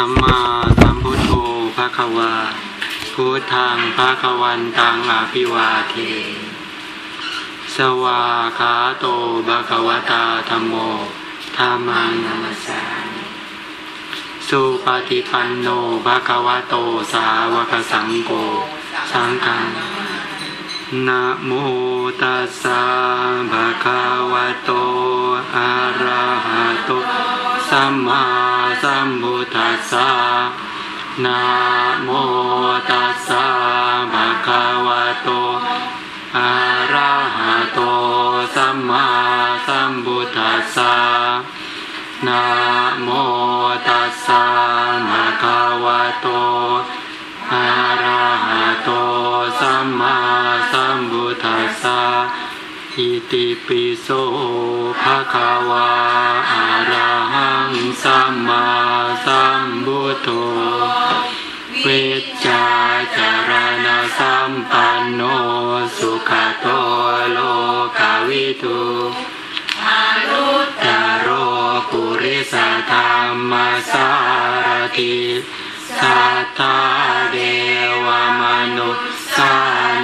สัมมาสัมพุทโธภะคะวาพุทธังภะคะวันตังอาภิวาเท สวาขาโตภะคะวตาธรรมโมธรรมังนัมสสาสุปฏิปันโนภะคะวะโตสาวกสังโฆสังฆังนะโม ตัสสะภะคะวะโตอะระหะโตสัมมาสัมพุทธัสสะนะโมตัสสะภะคะวะโตอะระหะโตสัมมาสัมพุทธัสสะนะโมตัสสะภะคะวะโต ติปิโสภะคะวะอะระหังสัมมาสัมพุทโธเวจจาจารณสัมปันโนสุขโตโลกาวิทูตโรปุริสธรรมสารติสัทธาเดวมนุสา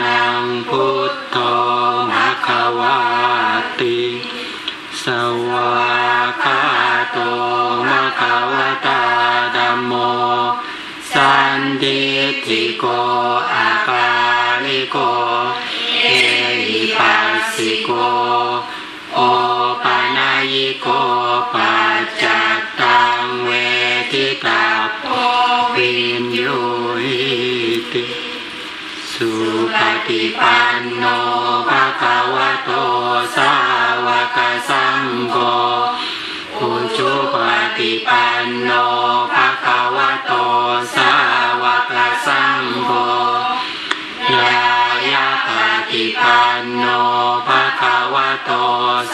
นังพุ โตสาวกสังโฆอุจุปฏิปันโนภะคะวะโตสาวกสังโฆยายาปฏิปันโนภะคะวะโต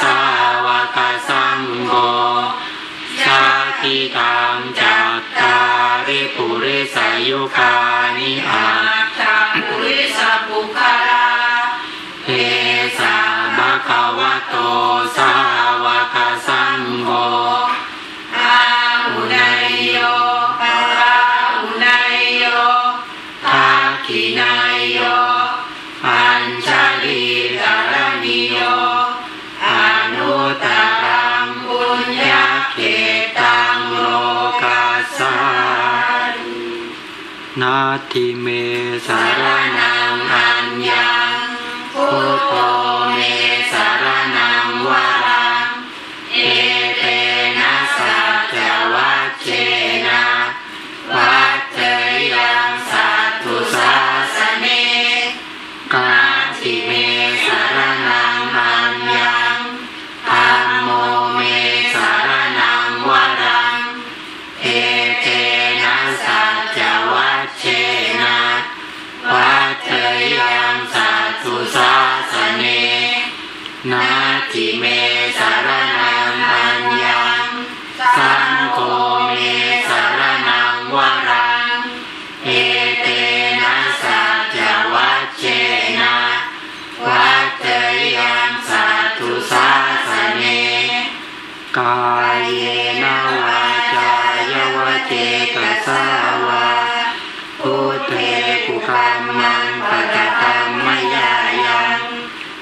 สาวกสังโฆชาติตังจัตตาริปุริสายุค นายเยนะวาจายวเจตสาวาพุทเทกุกรรมังปะกะกรรมยายัง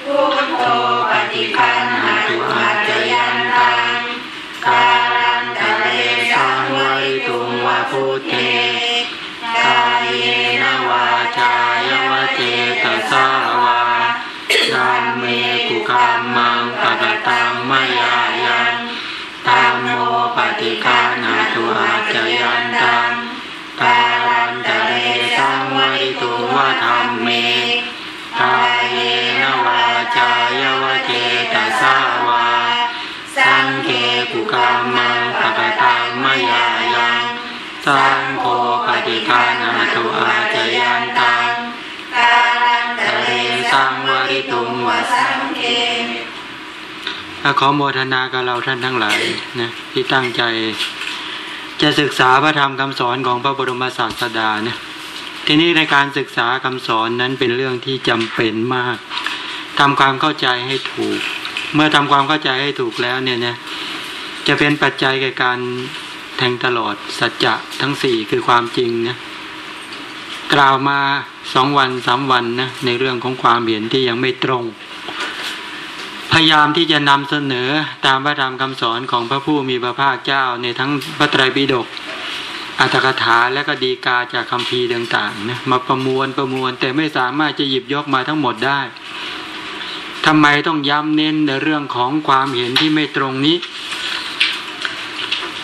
พุทโธปฏิคันหาตุอาจยันตังกาลันตะเรสังวิตุงวะพุทเทกายเยนะวาจายวเจตสาวาธัมเมกุกรรมังปะกะตังมย ปฏิคันาตุอาจยันตังกาลันตะเรสังวริตุวะธัมเมกายเยนะวาจายวเจตสาวา สังเกกุกรรมังปะกะตังมยายังสังโฆปฏิคานาตุอาจยันตังกาลันตะเรสังวริตุงวะสังเก ขอโมทนากับเราท่านทั้งหลายนะที่ตั้งใจ จะศึกษาพระธรรมคำสอนของพระบรมศาสดาเนี่ยทีนี้ในการศึกษาคำสอนนั้นเป็นเรื่องที่จำเป็นมากทำความเข้าใจให้ถูก เมื่อทำความเข้าใจให้ถูกแล้วเนี่ยนะจะเป็นปัจจัยแก่การแทงตลอดสัจจะทั้งสี่คือความจริงนะกล่าวมาสองวันสามวันนะในเรื่องของความเห็นที่ยังไม่ตรง ยายามที่จะนำเสนอตามพระธรรมคำสอนของพระผู้มีพระภาคเจ้าในทั้งพระไตรปิฎกอัตถกถาและก็ดีกาจากคำพีต่างๆนะมาประมวลประมวลแต่ไม่สามารถจะหยิบยกมาทั้งหมดได้ทำไมต้องย้ำเน้นในเรื่องของความเห็นที่ไม่ตรงนี้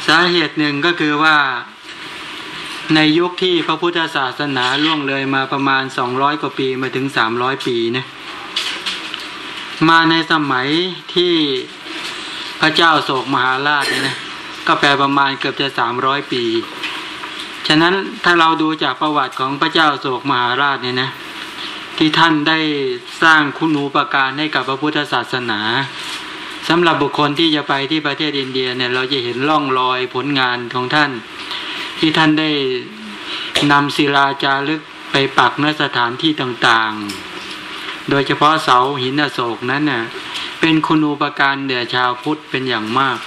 สาเหตุหนึ่งก็คือว่า ในยุคที่พระพุทธศาสนาล่วงเลยมาประมาณสองร้อยกว่าปีมาถึงสามร้อยปีนะ มาในสมัยที่พระเจ้าโศกมหาราชเนี่ยนะก็แปลประมาณเกือบจะสามร้อยปี ฉะนั้นถ้าเราดูจากประวัติของพระเจ้าโศกมหาราชเนี่ยนะที่ท่านได้สร้างคุณูปการให้กับพระพุทธศาสนาสำหรับบุคคลที่จะไปที่ประเทศอินเดียเนี่ย เราจะเห็นร่องรอยผลงานของท่าน ที่ท่านได้นำศิลาจารึกไปปักณสถานที่ต่างๆ โดยเฉพาะเสาหินอโศกนั้นน่ะเป็นคุณูปการเด่ชาวพุทธเป็นอย่างมาก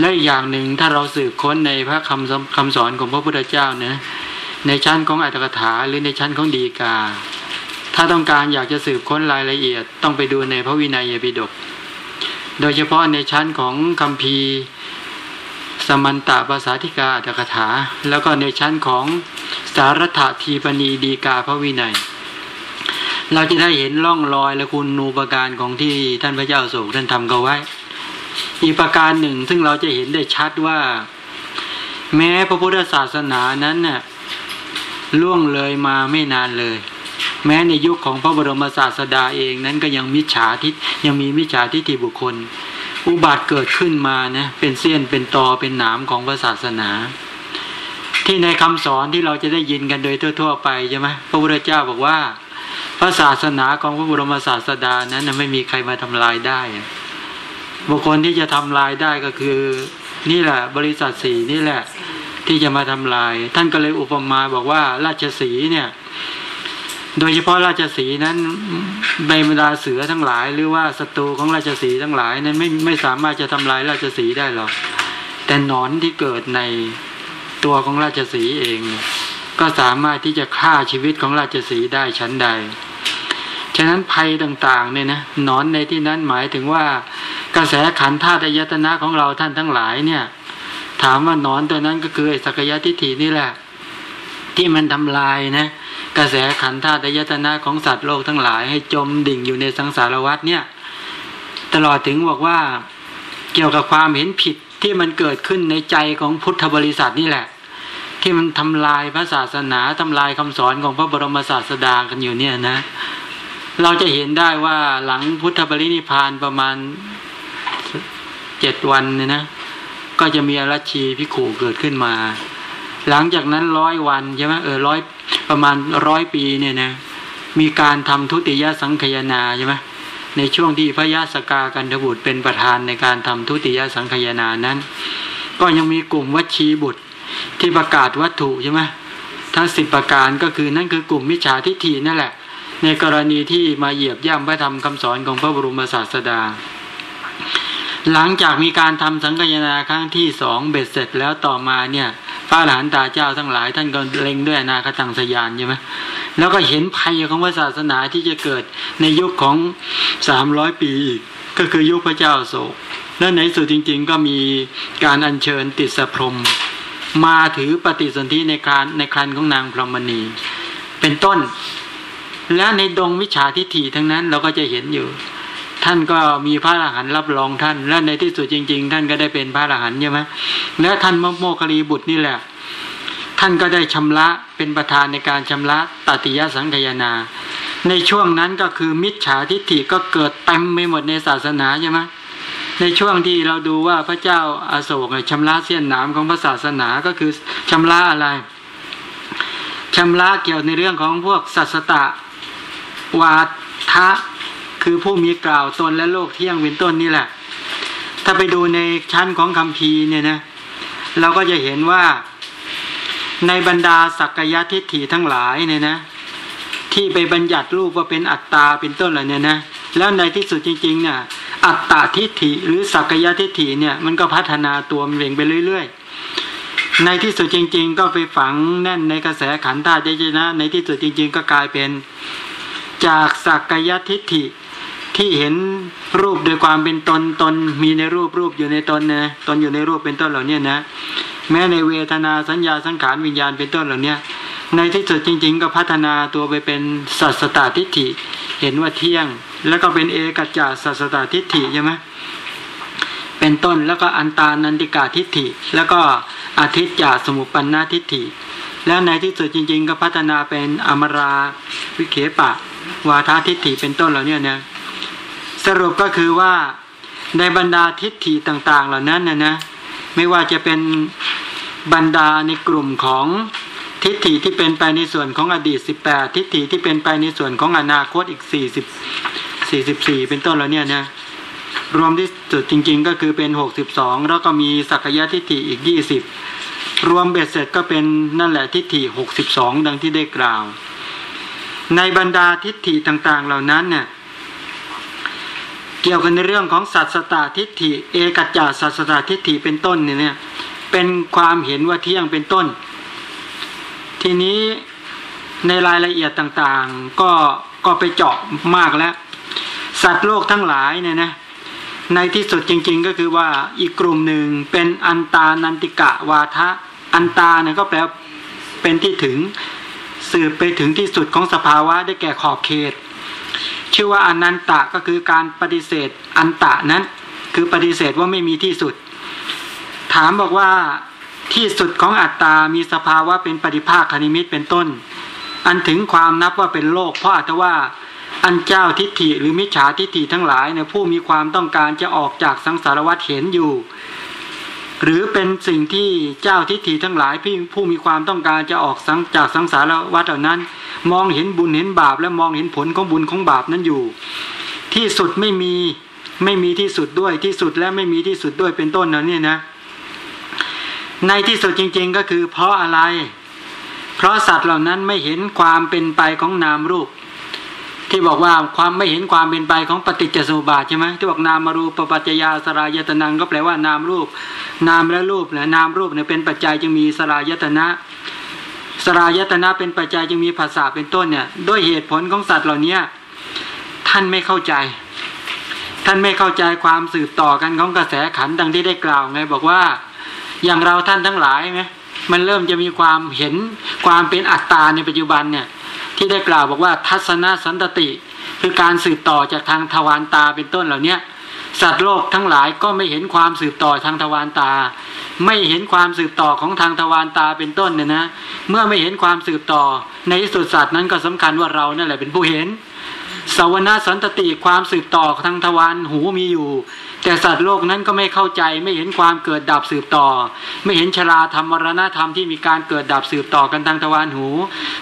และอย่างหนึ่งถ้าเราสืบค้นในพระคำคำสอนของพระพุทธเจ้าเนี่ยในชั้นของอัตถกถาหรือในชั้นของดีกา ถ้าต้องการอยากจะสืบค้นรายละเอียด ต้องไปดูในพระวินัยปิฎกโดยเฉพาะในชั้นของคำพีสมันตะภาษาธิกาอัตถกถา แล้วก็ในชั้นของสารถทีปณีดีกาพระวินัย เราจะได้เห็นร่องรอยและคุณูปการของที่ท่านพระเจ้าโศกท่านทำกันไว้ อีกประการหนึ่ง ซึ่งเราจะเห็นได้ชัดว่า แม้พระพุทธศาสนานั้นน่ะล่วงเลยมาไม่นานเลย แม้ในยุคของพระบรมศาสดาเองนั้นก็ยังมิจฉาทิฏยังมีมิจฉาทิฏฐิบุคคล อุบัติเกิดขึ้นมานะเป็นเสี้ยนเป็นตอเป็นหนามของพระศาสนา ที่ในคำสอนที่เราจะได้ยินกันโดยทั่ว ๆ ไปใช่ไหมพระพุทธเจ้าบอกว่า พระศาสนาของพระบรมศาสดานั้นไม่มีใครมาทำลายได้บุคคลที่จะทำลายได้ก็คือ นี่แหละ บริษัทสีนี่แหละ ที่จะมาทำลาย ท่านก็เลยอุปมาบอกว่าราชสีเนี่ย โดยเฉพาะราชสีนั้นในบรรดาเสือทั้งหลาย หรือว่าศัตรูของราชสีทั้งหลายนั้นไม่ไม่สามารถจะทำลายราชสีได้หรอกแต่หนอนที่เกิดในตัวของราชสีเอง ก็สามารถที่จะฆ่าชีวิตของราชสีได้ชั้นใด ฉะนั้นภัยต่างๆเนี่ยนะนอนในที่นั้นหมายถึงว่ากระแสขันธาตุยตนะของเราท่านทั้งหลายเนี่ย ถามว่านอนตัวนั้นก็คือสักยะทิฏฐินี่แหละ ที่มันทำลายนะกระแสขันธาตุยตนะของสัตว์โลกทั้งหลาย ให้จมดิ่งอยู่ในสังสารวัฏเนี่ย ตลอดถึงบอกว่าเกี่ยวกับความเห็นผิดที่มันเกิดขึ้นในใจของพุทธบริษัทนี่แหละ ที่มันทำลายพระศาสนาทำลายคำสอนของพระบรมศาสดากันอยู่เนี่ยนะ เราจะเห็นได้ว่าหลังพุทธบริณิพานประมาณเจ็ดวันเนี่ยนะ ก็จะมีอรัชีพิขูเกิดขึ้นมา หลังจากนั้นร้อยวันใช่ไหมเออร้อยประมาณร้อยปีเนี่ยนะ มีการทำทุติยสังขยาใช่ไหมในช่วงที่พระยาสกากันทบุตรเป็นประธานในการทำทุติยสังขยานั้น ก็ยังมีกลุ่มวัชีบุตรที่ประกาศวัตถุใช่ไหมทั้งสิบประการก็คือนั่นคือกลุ่มมิจฉาทิฏฐินั่นแหละ ในกรณีที่มาเหยียบย่ำพระธรรมคำสอนของพระบรมศาสดา หลังจากมีการทำสังกยนาครั้งที่สองเบ็ดเสร็จแล้วต่อมาเนี่ยพระหลานตาเจ้าทั้งหลาย ท่านก็เล็งด้วยนาคตังสยานใช่ไหมแล้วก็เห็นภัยของพระศาสนาที่จะเกิดในยุคของสามร้อยปีอีกก็คือยุคพระเจ้าโศก และในสุดจริง ๆ ก็มีการอัญเชิญติดสพรม มาถือปฏิสนธิในครานในครันของนางพรหมณี เป็นต้น และในดงวิชาทิฏฐิทั้งนั้นเราก็จะเห็นอยู่ ท่านก็มีพระอรหันต์รับรองท่าน และในที่สุดจริง ๆ ท่านก็ได้เป็นพระอรหันต์ใช่ไหมและท่านโมคคลีบุตรนี่แหละ ท่านก็ได้ชำระเป็นประธานในการชำระตติยสังขยานา ในช่วงนั้นก็คือมิจฉาทิฏฐิก็เกิดเต็มไปหมดในศาสนาใช่ไหมในช่วงที่เราดูว่าพระเจ้าอาโศกชำระเสี้ยนหนามของพระศาสนาก็คือชำระอะไรชำระเกี่ยวในเรื่องของพวกสัสตะ วาทะคือผู้มีกล่าวตนและโลกเที่ยงเป็นต้นนี่แหละ ถ้าไปดูในชั้นของคำพีเนี่ยนะเราก็จะเห็นว่าในบรรดาสักยะทิฏฐิทั้งหลายเนี่ยนะ ที่ไปบัญญัติรูปว่าเป็นอัตตาเป็นต้นอะไรเนี่ยนะแล้วในที่สุดจริงๆเนี่ยอัตตาทิฏฐิหรือสักยะทิฏฐิเนี่ยมันก็พัฒนาตัวมันเองไปเรื่อย ๆ ในที่สุดจริง ๆ ก็ไปฝังแน่นในกระแสขันธ์ธาตุเจนะในที่สุดจริง ๆ ก็กลายเป็น จากสักกายทิฏฐิที่เห็นรูปโดยความเป็นตนตนมีในรูปรูปอยู่ในตนนะตนอยู่ในรูปเป็นต้นเหล่านี้นะ แม้ในเวทนาสัญญาสังขารวิญญาณเป็นต้นเหล่านี้ในที่สุดจริง ๆ ก็พัฒนาตัวไปเป็นสัสตตทิฏฐิ เห็นว่าเที่ยง แล้วก็เป็นเอกัจจาสัสตตทิฏฐิใช่ไหมเป็นต้นแล้วก็อันตานันติกาทิฏฐิ แล้วก็อาทิตย์จาสมุปปันนาทิฏฐิ แล้วในที่สุดจริง ๆ ก็พัฒนาเป็นอมราวิเคปะ วาททิฏฐิเป็นต้นเหล่านี้นะสรุปก็คือว่าในบรรดาทิฏฐิต่าง ๆ เหล่านั้นนะนะไม่ว่าจะเป็นบรรดาในกลุ่มของทิฏฐิที่เป็นไปในส่วนของอดีต 18 ทิฏฐิที่เป็นไปในส่วนของอนาคตอีก 40 44 เป็นต้นแล้วเนี่ยนะรวมที่สุดจริง ๆ ก็คือเป็น 62 แล้วก็มีสักยะทิฏฐิอีก 20 รวมเบ็ดเสร็จก็เป็นนั่นแหละทิฏฐิ 62 ดังที่ได้กล่าว ในบรรดาทิฏฐิต่าง ๆ เหล่านั้นเนี่ยเกี่ยวกันในเรื่องของสัตสตาทิฏฐิ เอกัจจาสัตสตาทิฏฐิเป็นต้นเนี่ยเป็นความเห็นว่าเที่ยงเป็นต้น ทีนี้ในรายละเอียดต่างๆ ก็ก็ไปเจาะมากแล้ว สัตว์โลกทั้งหลายเนี่ยนะในที่สุดจริงๆก็คือว่าอีกกลุ่มหนึ่งเป็นอันตานันติกะวาทะอันตาเนี่ยก็แปลเป็นที่ถึง สืบไปถึงที่สุดของสภาวะได้แก่ขอบเขต ชื่อว่าอนันตะก็คือการปฏิเสธอันตะนั้น คือปฏิเสธว่าไม่มีที่สุด ถามบอกว่าที่สุดของอัตตา มีสภาวะเป็นปฏิภาคคณิมิตเป็นต้น อันถึงความนับว่าเป็นโลก เพราะอัตว่าอันเจ้าทิฏฐิหรือมิจฉาทิฏฐิทั้งหลายเนี่ยผู้มีความต้องการจะออกจากสังสารวัฏเห็นอยู่ หรือเป็นสิ่งที่เจ้าทิฏฐิทั้งหลายพี่ผู้มีความต้องการจะออกสังจากสังสารวัฏเหล่านั้น มองเห็นบุญเห็นบาป และมองเห็นผลของบุญของบาปนั้นอยู่ ที่สุดไม่มีไม่มีที่สุดด้วยที่สุดและไม่มีที่สุดด้วยเป็นต้นนะเนี่ยนะ ในที่สุดจริง ๆก็คือเพราะอะไร เพราะสัตว์เหล่านั้นไม่เห็นความเป็นไปของนามรูป ที่บอกว่าความไม่เห็นความเป็นไปของปฏิจจสมุปบาทใช่ไหมที่บอกนามารูปปัจจยาสรายตนังก็แปลว่านามรูป นามและรูปนะนามรูปเนี่ยเป็นปัจจัยจึงมีสรายตนะสลายตนะเป็นปัจจัยจึงมีภาษาเป็นต้นเนี่ยด้วยเหตุผลของสัตว์เหล่านี้ท่านไม่เข้าใจ ท่านไม่เข้าใจความสืบต่อกันของกระแสขันดังที่ได้กล่าวไงบอกว่าอย่างเราท่านทั้งหลายไหมมันเริ่มจะมีความเห็นความเป็นอัตตาในปัจจุบันเนี่ย ที่ได้กล่าวบอกว่าทัศนสันตติ คือการสืบต่อจากทางทวารตาเป็นต้นเหล่านี้สัตว์โลกทั้งหลายก็ไม่เห็นความสืบต่อทางทวารตา ไม่เห็นความสืบต่อของทางทวารตาเป็นต้นเนี่ยนะ เมื่อไม่เห็นความสืบต่อ ในที่สุดสัตว์นั้นก็สำคัญว่าเรานั่นแหละเป็นผู้เห็นสวนาสันตติความสืบต่อทางทวารหูมีอยู่ แต่สัตว์โลกนั้นก็ไม่เข้าใจไม่เห็นความเกิดดับสืบต่อ ไม่เห็นชราธรรมมรณธรรมที่มีการเกิดดับสืบต่อกันทางทวารหู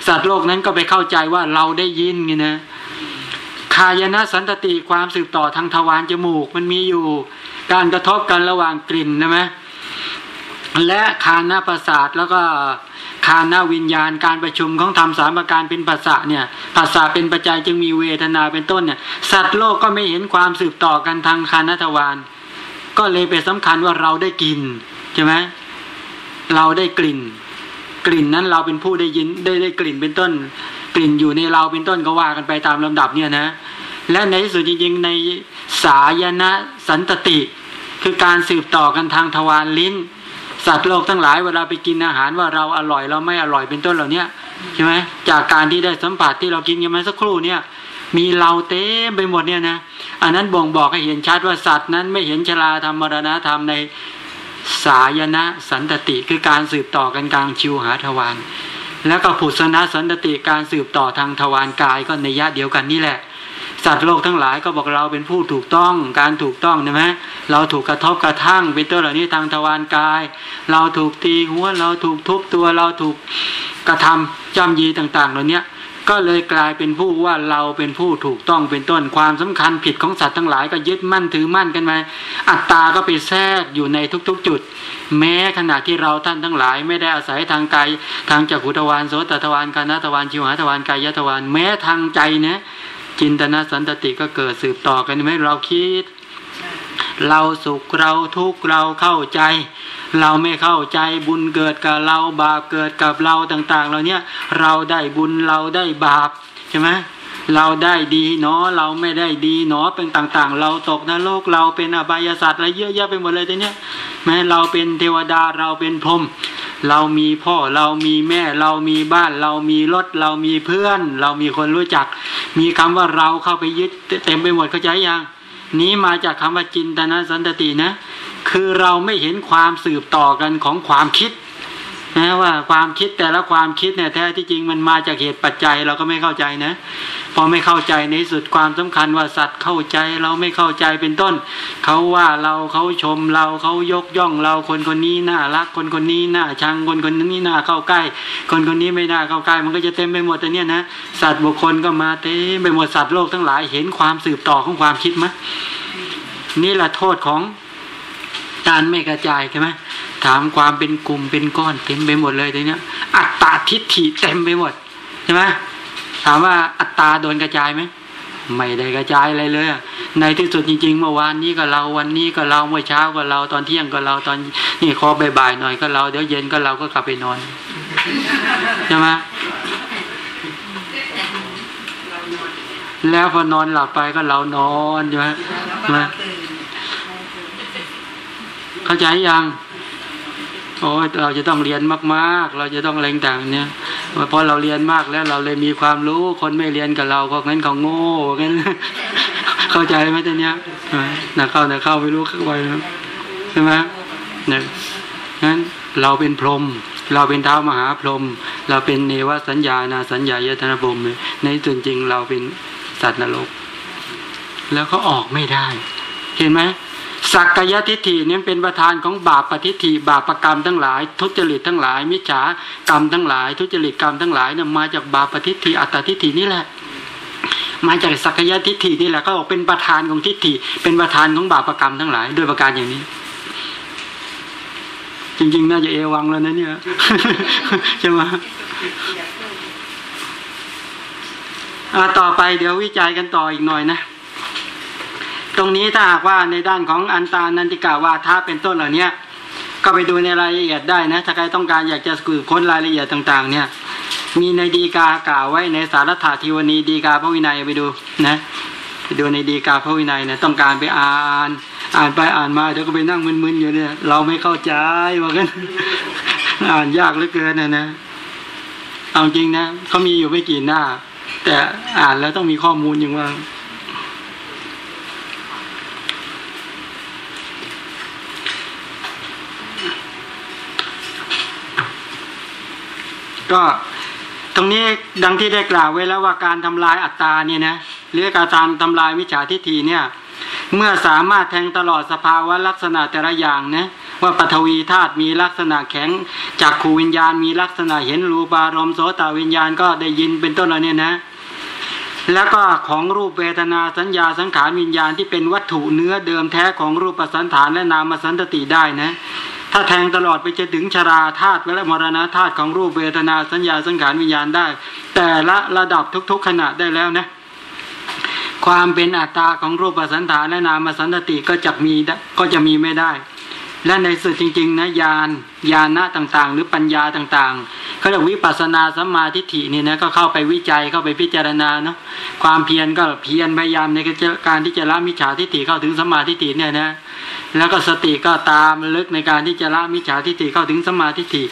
สัตว์โลกนั้นก็ไปเข้าใจว่าเราได้ยินไงนะคายนะสันตติความสืบต่อทางทวารจมูกมันมีอยู่ การกระทบกันระหว่างกลิ่นใช่ไหมและคานาประสาทแล้วก็ คานาวิญญาณการประชุมของธรรมสามประการเป็นภาษาเนี่ยภาษาเป็นปัจจัยจึงมีเวทนาเป็นต้นเนี่ยสัตว์โลกก็ไม่เห็นความสืบต่อกันทางคานาทวารก็เลยเป็นสำคัญว่าเราได้กินใช่ไหมเราได้กลิ่น กลิ่นนั้นเราเป็นผู้ได้ยินได้ได้กลิ่นเป็นต้น กลิ่นอยู่ในเราเป็นต้นก็ว่ากันไปตามลำดับเนี่ยนะ และในที่สุดจริงๆในสายนะสันตติ คือการสืบต่อกันทางทวารลิ้น สัตว์โลกทั้งหลายเวลาไปกินอาหารว่าเราอร่อยเราไม่อร่อยเป็นต้นเหล่านี้ใช่ไหมจากการที่ได้สัมผัสที่เรากินกันมาสักครู่เนี่ย มีเราเต้ไปหมดเนี่ยนะอันนั้นบ่งบอกให้เห็นชัดว่าสัตว์นั้นไม่เห็นชราธรรมมรณธรรมในสายนะสันตติคือการสืบต่อกันกลางชิวหาทวารแล้วก็ผุสนะสันติการสืบต่อทางทวารกายก็ในยะเดียวกันนี่แหละ สัตว์โลกทั้งหลายก็บอกเราเป็นผู้ถูกต้องการถูกต้องใช่ไหมเราถูกกระทบกระทั่งเป็นตัวเหล่านี้ทางทวารกาย เราถูกตีหัวเราถูกทุบตัวเราถูกกระทำจำยีต่าง ๆ เหล่านี้ก็เลยกลายเป็นผู้ว่าเราเป็นผู้ถูกต้องเป็นต้นความสำคัญผิดของสัตว์ทั้งหลายก็ยึดมั่นถือมั่นกันมาอัตตาก็ไปแทรกอยู่ในทุกๆ จุด แม้ขณะที่เราท่านทั้งหลาย ไม่ได้อาศัยทางกายทางจักขุทวารโสตทวารกานาทวารชิวหาทวารกายทวารแม้ทางใจนะ จินตนาสันตติก็เกิดสืบต่อกันไหมเราคิด เราสุขเราทุกข์เราเข้าใจ เราไม่เข้าใจบุญเกิดกับเราบาปเกิดกับเราต่าง ๆ เราเนี้ยเราได้บุญเราได้บาปใช่ไหมเราได้ดีเนาะเราไม่ได้ดีเนาะเป็นต่างๆ เราตกนรกเราเป็นอบายสัตว์อะไรเยอะแยะไปหมดเลยทีเนี้ยแม้เราเป็นเทวดาเราเป็นพรหมเรามีพ่อเรามีแม่ เรามีบ้าน เรามีรถ เรามีเพื่อน เรามีคนรู้จัก มีคำว่าเราเข้าไปยึดเต็มไปหมดเข้าใจยังนี้มาจากคำว่าจินตนาสันตตินะ คือเราไม่เห็นความสืบต่อกันของความคิด นะว่าความคิดแต่ละความคิดเนี่ยแท้ที่จริงมันมาจากเหตุปัจจัยเราก็ไม่เข้าใจนะพอไม่เข้าใจในสุดความสำคัญว่าสัตว์เข้าใจเราไม่เข้าใจเป็นต้นเขาว่าเราเขาชมเราเขายกย่องเราคนคนนี้น่ารักคนคนนี้น่าชังคนคนนี้น่าเข้าใกล้ คนคนนี้ไม่น่าเข้าใกล้ มันก็จะเต็มไปหมดแต่เนี้ยนะสัตว์บุคคลก็มาเต็มไปหมดสัตว์โลกทั้งหลายเห็นความสืบต่อของความคิดไหมนี่แหละโทษของ การไม่กระจายใช่ไหมถามความเป็นกลุ่มเป็นก้อนเต็มไปหมดเลยทีเนี้ย อัตตาทิฏฐิเต็มไปหมดใช่ไหมถามว่าอัตตาโดนกระจายไหมไม่ได้กระจายอะไรเลย ในที่สุดจริงๆ เมื่อวานนี้ก็เราวันนี้ก็เราเมื่อเช้าก็เราตอนเที่ยงก็เราตอนนี่คอบ่ายๆหน่อยก็เราเดี๋ยวเย็นก็เราก็กลับไปนอนใช่ไหมแล้วพอนอนหลับไปก็เรานอนใช่ไหม เข้าใจยังโอ้เราจะต้องเรียนมาก ๆ เราจะต้องแรงต่างเนี่ยเพราะเราเรียนมากแล้วเราเลยมีความรู้ คนไม่เรียนกับเราก็งั้นเขาโง่งั้นเข้าใจไหมตอนเนี้ยนะเข้านะเข้าไม่รู้เข้าไปใช่ไหมเนี่ยงั้นเราเป็นพรหมเราเป็นเท้ามหาพรหมเราเป็นเนวสัญญานาสัญญายตนะพรมในส่วนจริงเราเป็นสัตว์นรก แล้วก็ออกไม่ได้ เห็นไหม สักกายทิฏฐินี่เป็นประธานของบาปปฏิฐิบาปประกรรมทั้งหลาย ทุจริตทั้งหลาย มิจฉากรรมทั้งหลาย ทุจริตกรรมทั้งหลายเนี่ยมาจากบาปปฏิฐิอัตตทิฏฐินี่แหละ มาจากสักยทิฏฐินี่แหละก็บอกเป็นประธานของทิฏฐิ เป็นประธานของบาปประกรรมทั้งหลายด้วยประการอย่างนี้ จริง ๆ น่าจะเอวังแล้วนะเนี่ยใช่ไหมต่อไปเดี๋ยววิจัยกันต่ออีกหน่อยนะ ตรงนี้ถ้าหากว่าในด้านของอันตานันติกาวาทาเป็นต้นเหล่านี้ก็ไปดูในรายละเอียดได้นะถ้าใครต้องการอยากจะสืบค้นรายละเอียดต่างๆ เนี่ย มีในดีกากล่าวไว้ในสารถาทีวณีดีกาพระวินัยไปดูนะไปดูในดีกาพระวินัยนี่ยต้องการไปอ่านอ่านไปอ่านมาเดี๋ยวก็ไปนั่งมึนๆอยู่เนี่ย เราไม่เข้าใจว่ากันอ่านยากเหลือเกินนะนะเอาจริงนะเขามีอยู่ไม่กี่หน้า แต่อ่านแล้วต้องมีข้อมูลอย่างว่า ก็ตรงนี้ดังที่ได้กล่าวไว้แล้วว่าการทำลายอัตตาเนี่ยนะหรือการทำทำลายวิชาทิฏฐิเนี่ยเมื่อสามารถแทงตลอดสภาวะลักษณะแต่ละอย่างนะว่าปฐวีธาตุมีลักษณะแข็งจากขูวิญญาณมีลักษณะเห็นรูปารมณ์โสตวิญญาณก็ได้ยินเป็นต้นอะไรเนี่ยนะ แล้วก็ของรูปเวทนาสัญญาสังขารวิญญาณที่เป็นวัตถุเนื้อเดิมแท้ของรูปสันฐานและนามสันตติได้นะ ถ้าแทงตลอดไปจะถึงชราธาตุและมรณะธาตุของรูปเวทนาสัญญาสังขารวิญญาณได้ แต่ละระดับทุกๆขณะได้แล้วนะความเป็นอัตตาของรูปสันฐานและนามสันติก็จะมีก็จะมีไม่ได้ และในสุดจริง ๆนะญาณญาณะต่างๆ หรือปัญญาต่างๆเขาเรียกวิปัสนาสัมมาทิฏฐินี่นะก็เข้าไปวิจัยเข้าไปพิจารณาเนาะความเพียรก็เพียรพยายามในการที่จะละมิจฉาทิฏฐิเข้าถึงสัมมาทิฏฐิเนี่ยนะแล้วก็สติก็ตามลึกในการที่จะละมิจฉาทิฏฐิเข้าถึงสมาธิฏฐิ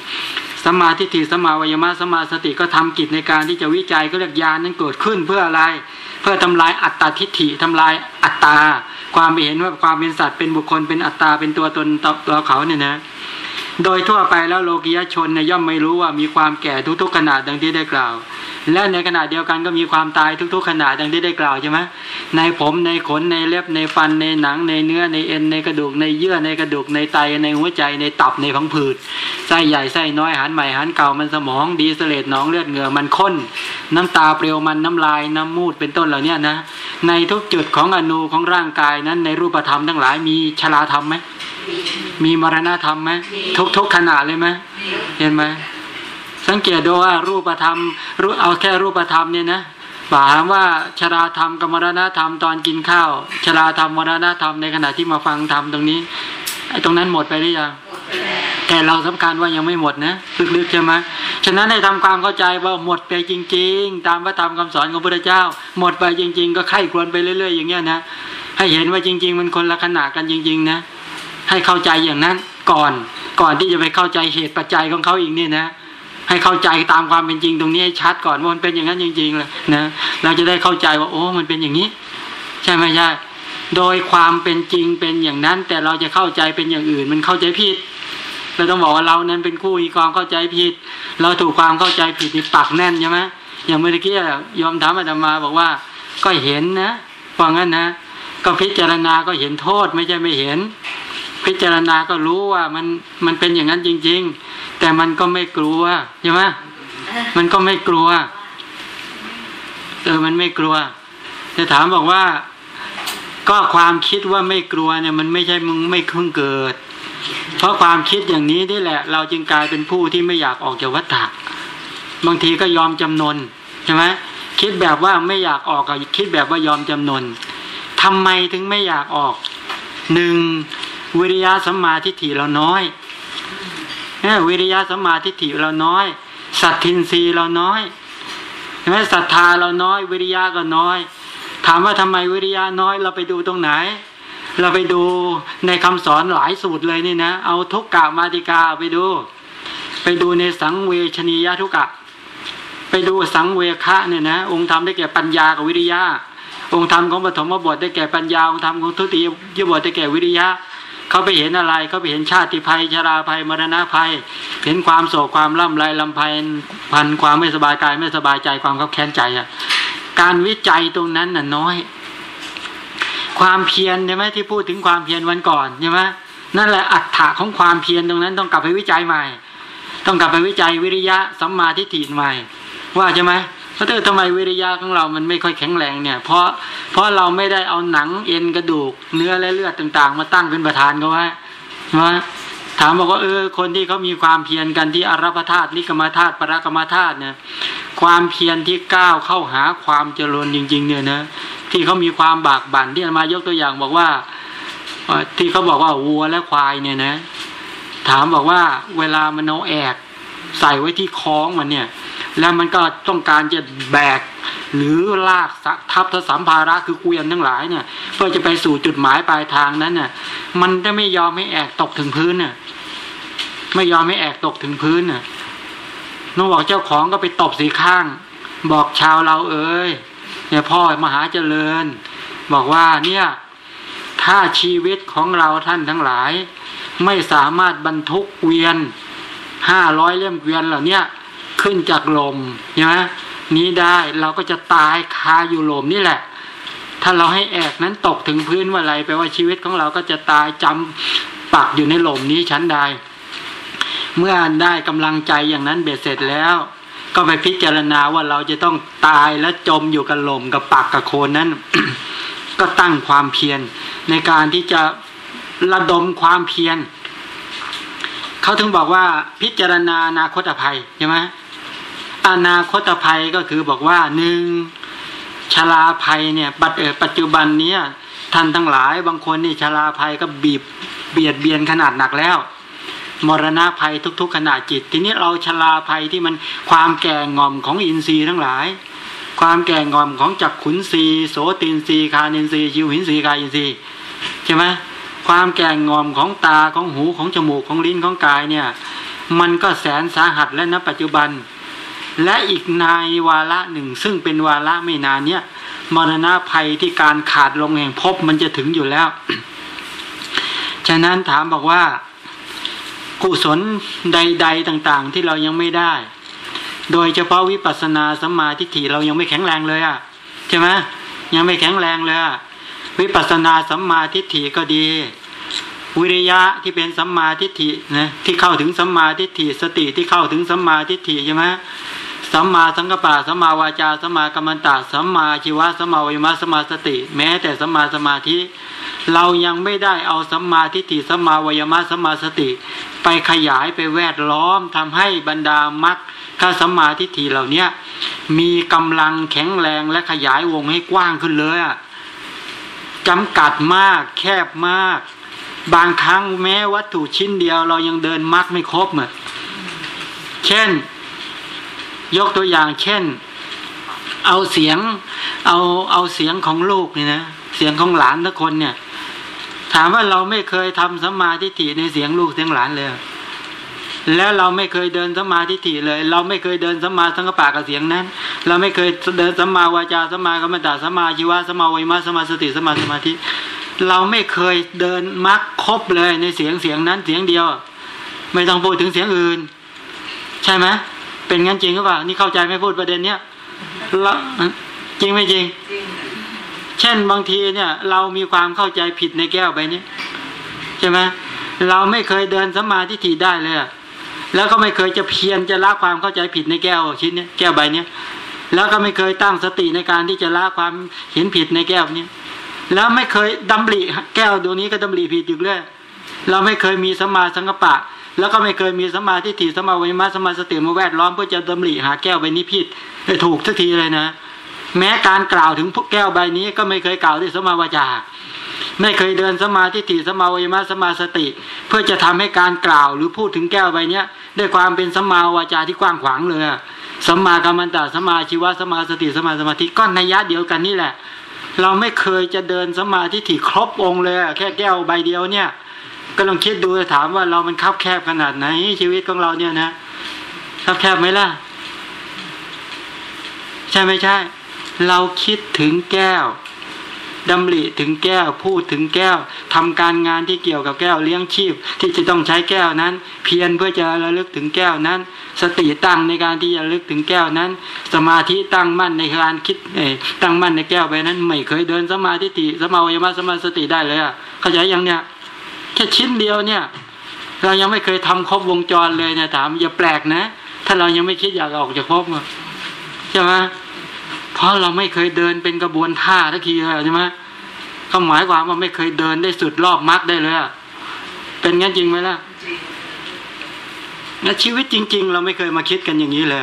สมาธิฏฐิสมาวยมะสมาสติก็ทำกิจในการที่จะวิจัยก็เรียกญาณนั้นเกิดขึ้นเพื่ออะไร เพื่อทำลายอัตตาทิฏฐิทำลายอัตตา ความไปเห็นว่าความเป็นสัตว์เป็นบุคคลเป็นอัตตาเป็นตัวตนตัวเขาเนี่ยนะ โดยทั่วไปแล้วโลกิยชนเนี่ยย่อมไม่รู้ว่ามีความแก่ทุกๆขนาดดังที่ได้กล่าว และในขณะเดียวกันก็มีความตายทุก ๆขณะดังที่ได้กล่าวใช่ไหมในผมในขนในเล็บในฟันในหนัง ในเนื้อในเอ็นในกระดูกในเยื่อในกระดูกในไตในหัวใจในตับในผังผืดไส้ใหญ่ไส้น้อยหันใหม่หันเก่ามันสมองดีเสลดหนองเลือดเหงื่อมันข้น น้ำตาเปรียวมันน้ำลายน้ำมูดเป็นต้นเหล่านี้นะในทุกจุดของอนูของร่างกายนั้นในรูปธรรมทั้งหลายมีชราธรรมไหม มีมรณะธรรมไหมทุกๆขณะเลยไหมเห็นไหมสังเกตดูว่ารูปธรรมรู้เอาแค่รูปธรรมเนี่ยนะถามว่าชราธรรมกับมรณะธรรมตอนกินข้าว ชราธรรมมรณะธรรมในขณะที่มาฟังธรรมตรงนี้ไอ้ตรงนั้นหมดไปหรือยังแต่เราสำคัญว่ายังไม่หมดนะลึกๆใช่ไหมฉะนั้นให้ทำความเข้าใจว่าหมดไปจริง ๆ ตามพระธรรมคำสอนของพระเจ้า หมดไปจริง ๆ ก็ไข้ควรไปเรื่อย ๆ อย่างเงี้ยนะให้เห็นว่าจริง ๆ มันคนละขนาดกันจริง ๆ นะ ให้เข้าใจอย่างนั้นก่อนก่อนที่จะไปเข้าใจเหตุปัจจัยของเขาอีกนี่นะ ให้เข้าใจตามความเป็นจริงตรงนี้ให้ชัดก่อนว่ามันเป็นอย่างนั้นจริงๆเลยนะเราจะได้เข้าใจว่าโอ้มันเป็นอย่างนี้ ใช่ไหมใช่โดยความเป็นจริงเป็นอย่างนั้น แต่เราจะเข้าใจเป็นอย่างอื่น มันเข้าใจผิดเราต้องบอกว่าเรานั้นเป็นคู่อีกองเข้าใจผิด เราถูกความเข้าใจผิดนี่ปักแน่นใช่ไหมอย่างเมื่อกี้ยอมถามอาตมาบอกว่า ก็เห็นนะฟังงั้นนะ ก็พิจารณาก็เห็นโทษไม่ใช่ไม่เห็น พิจารณาก็รู้ว่ามันมันเป็นอย่างนั้นจริง ๆ แต่มันก็ไม่กลัวใช่ไหมมันก็ไม่กลัวเออมันไม่กลัวจะถามบอกว่า ก็ความคิดว่าไม่กลัวเนี่ย มันไม่ใช่มึงไม่เพิ่งเกิด เพราะความคิดอย่างนี้นี่แหละ เราจึงกลายเป็นผู้ที่ไม่อยากออกจากวัฏฏะบางทีก็ยอมจำนนใช่ไหมคิดแบบว่าไม่อยากออกกับคิดแบบว่ายอมจำนนทำไมถึงไม่อยากออกหนึ่ง วิริยะสัมมาทิฏฐิเราน้อยวิริยะสัมมาทิฏฐิเราน้อยสัตทินรีเราน้อยใช่ไหมศรัทธาเราน้อย วิริยะก็น้อย ถามว่าทำไมวิริยะน้อย เราไปดูตรงไหน เราไปดูในคำสอนหลายสูตรเลยนี่นะ เอาทุกกะมาติกาไปดู ไปดูในสังเวชนียทุกกะ ไปดูสังเวคะเนี่ยนะองค์ธรรมได้แก่ปัญญากับวิริยะองค์ธรรมของปฐมบทได้แก่ปัญญาองค์ธรรมของทุติยบทได้แก่วิริยะ เขาไปเห็นอะไรเขาไปเห็นชาติภัยชราภัยมรณะภัย เห็นความโศกความล่ำไรลำพันพันความไม่สบายกายไม่สบายใจความขับแค้นใจอะการวิจัยตรงนั้นน่ะน้อย ความเพียรใช่ไหมที่พูดถึงความเพียรวันก่อนใช่ไหมนั่นแหละอัตถะของความเพียรตรงนั้นต้องกลับไปวิจัยใหม่ ต้องกลับไปวิจัยวิริยะสัมมาทิฏฐิใหม่ ว่าใช่ไหม พราะทำไมวิริยะของเรามันไม่ค่อยแข็งแรงเนี่ย เพราะเพราะเราไม่ได้เอาหนังเอ็นกระดูก เนื้อและเลือดต่างๆ มาตั้งเป็นประธานเขาไว้ว่าถามบอกว่าเออคนที่เขามีความเพียรกันที่อรัปธาตุนิกรรมธาตุปรกรรมธาตุเนี่ย ความเพียรที่ก้าวเข้าหาความเจริญจริง ๆ เนี่ยนะที่เขามีความบากบั่นที่มายกตัวอย่างบอกว่าที่เขาบอกว่าวัวและควายเนี่ยนะ ถามบอกว่าเวลามันเอาแอกใส่ไว้ที่คล้องมันเนี่ย แล้วมันก็ต้องการจะแบก หรือลากทับทสัมภาระคือเกวียนทั้งหลายเนี่ย เพื่อจะไปสู่จุดหมายปลายทางนั้นเนี่ยมันจะไม่ยอมให้แอกตกถึงพื้นเนี่ยไม่ยอมให้แอกตกถึงพื้นเน่ะน้องบอกเจ้าของก็ไปตบสีข้าง บอกชาวเราเอ้ยเนี่ยพ่อมหาเจริญ บอกว่าเนี่ยถ้าชีวิตของเราท่านทั้งหลาย ไม่สามารถบรรทุกเกวียนห้าร้อยเล่มเกวียนเหล่านี้ ขึ้นจากลมใช่ไหมนี้ได้เราก็จะตายคาอยู่ลมนี่แหละ ถ้าเราให้แอกนั้นตกถึงพื้นว่าอะไรแปลว่าชีวิตของเราก็จะตายจำปักอยู่ในลมนี้ชั้นใด เมื่อได้กำลังใจอย่างนั้นเบ็ดเสร็จแล้ว ก็ไปพิจารณาว่าเราจะต้องตายและจมอยู่กับลมกับปักกับโคนนั้น ก็ตั้งความเพียรในการที่จะระดมความเพียรเขาถึงบอกว่าพิจารณาอนาคตภัยใช่ไหม อนาคตภัยก็คือบอกว่าหนึ่งชลาภัยเนี่ยปัจจุบันเนี้ยท่านทั้งหลายบางคนนี่ชลาภัยก็บีบเบียดเบียนขนาดหนักแล้ว มรณะภัยทุก ๆ ขณะจิต ทีนี้เราชลาภัยที่มันความแก่งอมของอินทรีย์ทั้งหลาย ความแก่งอมของจักขุนรีโสตินรีคานินรีชิวหินรีกายินทรีใช่ไหมความแก่งอมของตาของหูของจมูกของลิ้นของกายเนี่ย มันก็แสนสาหัสและณปัจจุบัน และอีกนายวาระหนึ่ง ซึ่งเป็นวาระไม่นานเนี่ยมรณะภัยที่การขาดลงแห่งภพมันจะถึงอยู่แล้ว ฉะนั้นถามบอกว่า กุศลใด ๆต่างๆ ที่เรายังไม่ได้ โดยเฉพาะวิปัสสนาสัมมาทิฏฐิเรายังไม่แข็งแรงเลยอะใช่ไหมยังไม่แข็งแรงเลยอะวิปัสสนาสัมมาทิฏฐิก็ดี วิริยะที่เป็นสัมมาทิฏฐินะที่เข้าถึงสัมมาทิฏฐิสติที่เข้าถึงสัมมาทิฏฐิใช่ไหมสัมมาสังกปะสัมมาวาจาสัมมากัมมันตะสัมมาชีวะสัมมาวิมัสสัมมาสติ แม้แต่สัมมาสมาธิ เรายังไม่ได้เอาสัมมาทิฏฐิสัมมาวิมัสสัมมาสติ ไปขยายไปแวดล้อมทำให้บรรดามรรคข้าสัมมาทิฏฐิเหล่านี้มีกำลังแข็งแรงและขยายวงให้กว้างขึ้นเลยอะจำกัดมากแคบมาก บางครั้งแม้วัตถุชิ้นเดียว เรายังเดินมรรคไม่ครบเหมือนเช่น ยกตัวอย่างเช่น เอาเสียง เอาเอาเสียงของลูกนี่นะเสียงของหลานทุกคนเนี่ย ถามว่าเราไม่เคยทำสมาทิฏฐิในเสียงลูกเสียงหลานเลย แล้วเราไม่เคยเดินสมาทิฏฐิเลย เราไม่เคยเดินสมาสังกปะกับเสียงนั้น เราไม่เคยเดินสมาวาจาสมากรรมตาสมาชีวะสมาวิมาสมมาสติสมาสมาธิ เราไม่เคยเดินมรรคครบเลยในเสียงเสียงนั้นเสียงเดียว ไม่ต้องพูดถึงเสียงอื่น ใช่ไหมเป็นงั้นจริงหรือเปล่านี่เข้าใจไม่พูดประเด็นเนี้ยแล้วจริงไม่จริง เช่นบางทีเนี่ย เรามีความเข้าใจผิดในแก้วใบนี้ใช่ไหมเราไม่เคยเดินสมาทิฏฐิได้เลยแล้วก็ไม่เคยจะเพียรจะละความเข้าใจผิดในแก้วชิ้นนี้แก้วใบนี้แล้วก็ไม่เคยตั้งสติในการที่จะละความเห็นผิดในแก้วนี้ แล้วไม่เคยดำริแก้วดวงนี้ก็ดำริผิดอยู่เรื่อยเราไม่เคยมีสมาสังกปะ แล้วก็ไม่เคยมีสมาทิฏฐิสมาวิมาสมาสติมาแวดล้อมเพื่อจะดำริหาแก้วใบนี้ผิดให้ถูกสักทีเลยนะ แม้การกล่าวถึงแก้วใบนี้ก็ไม่เคยกล่าวด้วยสมาวาจาไม่เคยเดินสมาธิฏฐิสมาวิมาสมาสติ เพื่อจะทำให้การกล่าว หรือพูดถึงแก้วใบเนี้ยด้วยความเป็นสมาวาจาที่กว้างขวางเลยสมากรรมันตะสมมาชีวะสมาสติสมาสมาธิก็นัยยะเดียวกันนี่แหละ เราไม่เคยจะเดินสมาธิถี่ครบองค์เลยแค่แก้วใบเดียวเนี่ย ก็ลองคิดดูถามว่าเรามันคับแคบขนาดไหน ชีวิตของเราเนี่ยนะคับแคบไหมล่ะ ใช่ไม่ใช่ เราคิดถึงแก้ว ดำริถึงแก้วพูดถึงแก้วทำการงานที่เกี่ยวกับแก้วเลี้ยงชีพ ที่จะต้องใช้แก้วนั้น เพียรเพื่อจะระลึกถึงแก้วนั้น สติตั้งในการที่จะระลึกถึงแก้วนั้น สมาธิตั้งมั่นในการคิดตั้งมั่นในแก้วไปนั้น ไม่เคยเดินสมาธิติสมาวิมาสมาสติได้เลยอะเข้าใจยังเนี่ยแค่ชิ้นเดียวเนี่ยเรายังไม่เคยทำครบวงจรเลยเนี่ยถามอย่าแปลกนะ ถ้าเรายังไม่คิดอยากออกจากภพใช่ไหม เพราะเราไม่เคยเดินเป็นกระบวนท่าทักทีเลยใช่ไหมเขาหมายความว่าไม่เคยเดินได้สุดรอบมรรคได้เลยเป็นงั้นจริงไหมล่ะจริงและชีวิตจริง ๆ เราไม่เคยมาคิดกันอย่างนี้เลย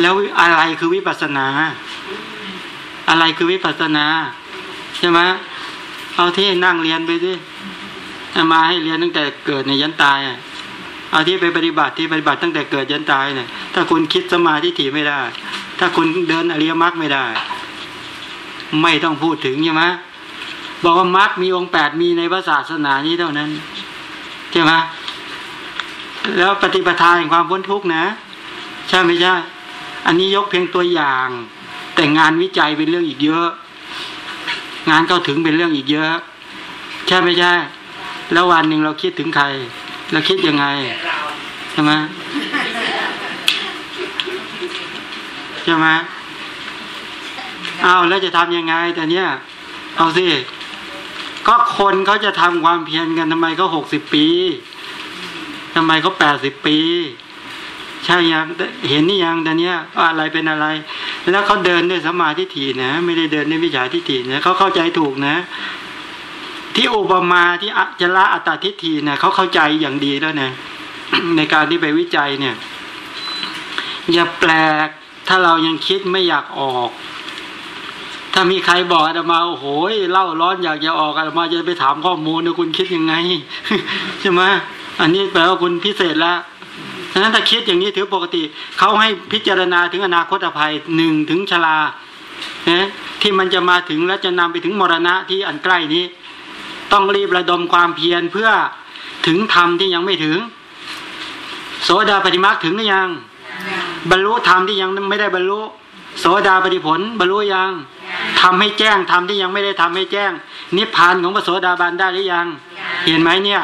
แล้วอะไรคือวิปัสสนา อะไรคือวิปัสสนา ใช่ไหมเอาที่นั่งเรียนไปสิเอามาให้เรียนตั้งแต่เกิดในยันตายอะเอาที่ไปปฏิบัติที่ปฏิบัติตั้งแต่เกิดยันตายเนี่ย ถ้าคุณคิดสมาธิถี่ไม่ได้ ถ้าคุณเดินอริยมรรคไม่ได้ ไม่ต้องพูดถึงใช่ไหมบอกว่ามรรคมีองค์แปดมีในพระศาสนานี้เท่านั้นใช่ไหมแล้วปฏิปทาแห่งความพ้นทุกข์นะ ใช่ไม่ใช่ อันนี้ยกเพียงตัวอย่าง แต่งานวิจัยเป็นเรื่องอีกเยอะ งานเข้าถึงเป็นเรื่องอีกเยอะ ใช่ไม่ใช่ แล้ววันหนึ่งเราคิดถึงใคร เราคิดยังไงใช่ไหมใช่ไหมอ้าวแล้วจะทำยังไง แต่เนี้ยเอาสิก็คนเขาจะทำความเพียรกันทำไมก็หกสิบปีทำไมเขาแปดสิบปี ใช่ยังเห็นนี่ยังแต่เนี้ยอะไรเป็นอะไร แล้วเขาเดินด้วยสมาธิถี่นะ ไม่ได้เดินด้วยวิชาทิฏฐินะเขาเข้าใจถูกนะ ที่อุปมาที่อจละอัตตาทิฏฐิเนี่ยเขาเข้าใจอย่างดีแล้วนะในการที่ไปวิจัยเนี่ย อย่าแปลก ถ้าเรายังคิดไม่อยากออก ถ้ามีใครบอกอาตมาโอ้โหเล่าร้อนอยากจะออกอาตมาจะไปถามข้อมูลนะคุณคิดยังไงใช่ไหมอันนี้แปลว่าคุณพิเศษแล้วฉะนั้นถ้าคิดอย่างนี้ถือปกติเขาให้พิจารณาถึงอนาคตภัยหนึ่งถึงชรานะที่มันจะมาถึงและจะนำไปถึงมรณะที่อันใกล้นี้ ต้องรีบระดมความเพียรเพื่อถึงธรรมที่ยังไม่ถึง โสดาปฏิมาถึงหรือยัง บรรลุธรรมที่ยังไม่ได้บรรลุ โสดาปฏิผล บรรลุยังทำให้แจ้งธรรมที่ยังไม่ได้ทำให้แจ้ง นิพพานของพระโสดาบันได้หรือยัง เห็นไหมเนี่ย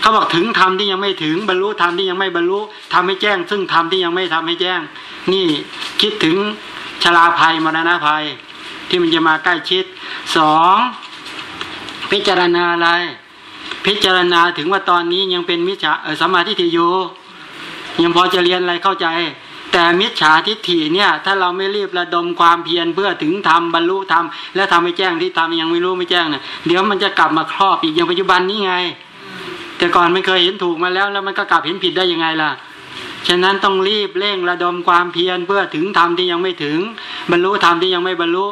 เขาบอกถึงธรรมที่ยังไม่ถึงบรรลุธรรมที่ยังไม่บรรลุทำให้แจ้ง ซึ่งธรรมที่ยังไม่ทำให้แจ้ง นี่คิดถึงชราภัยมรณะภัย ที่มันจะมาใกล้ชิดสองพิจารณาอะไร พิจารณาถึงว่าตอนนี้ยังเป็นมิจฉาสมมาทิฏฐิอยู่ ยังพอจะเรียนอะไรเข้าใจ แต่มิจฉาทิฏฐิเนี่ยถ้าเราไม่รีบระดมความเพียรเพื่อถึงธรรมบรรลุธรรมและทำให้แจ้งที่ธรรมยังไม่รู้ไม่แจ้งเนี่ยเดี๋ยวมันจะกลับมาครอบอีกอย่างปัจจุบันนี้ไง แต่ก่อนมันเคยเห็นถูกมาแล้วแล้วมันก็กลับเห็นผิดได้ยังไงล่ะฉะนั้นต้องรีบเร่งระดมความเพียรเพื่อถึงธรรมที่ยังไม่ถึง บรรลุธรรมที่ยังไม่บรรลุ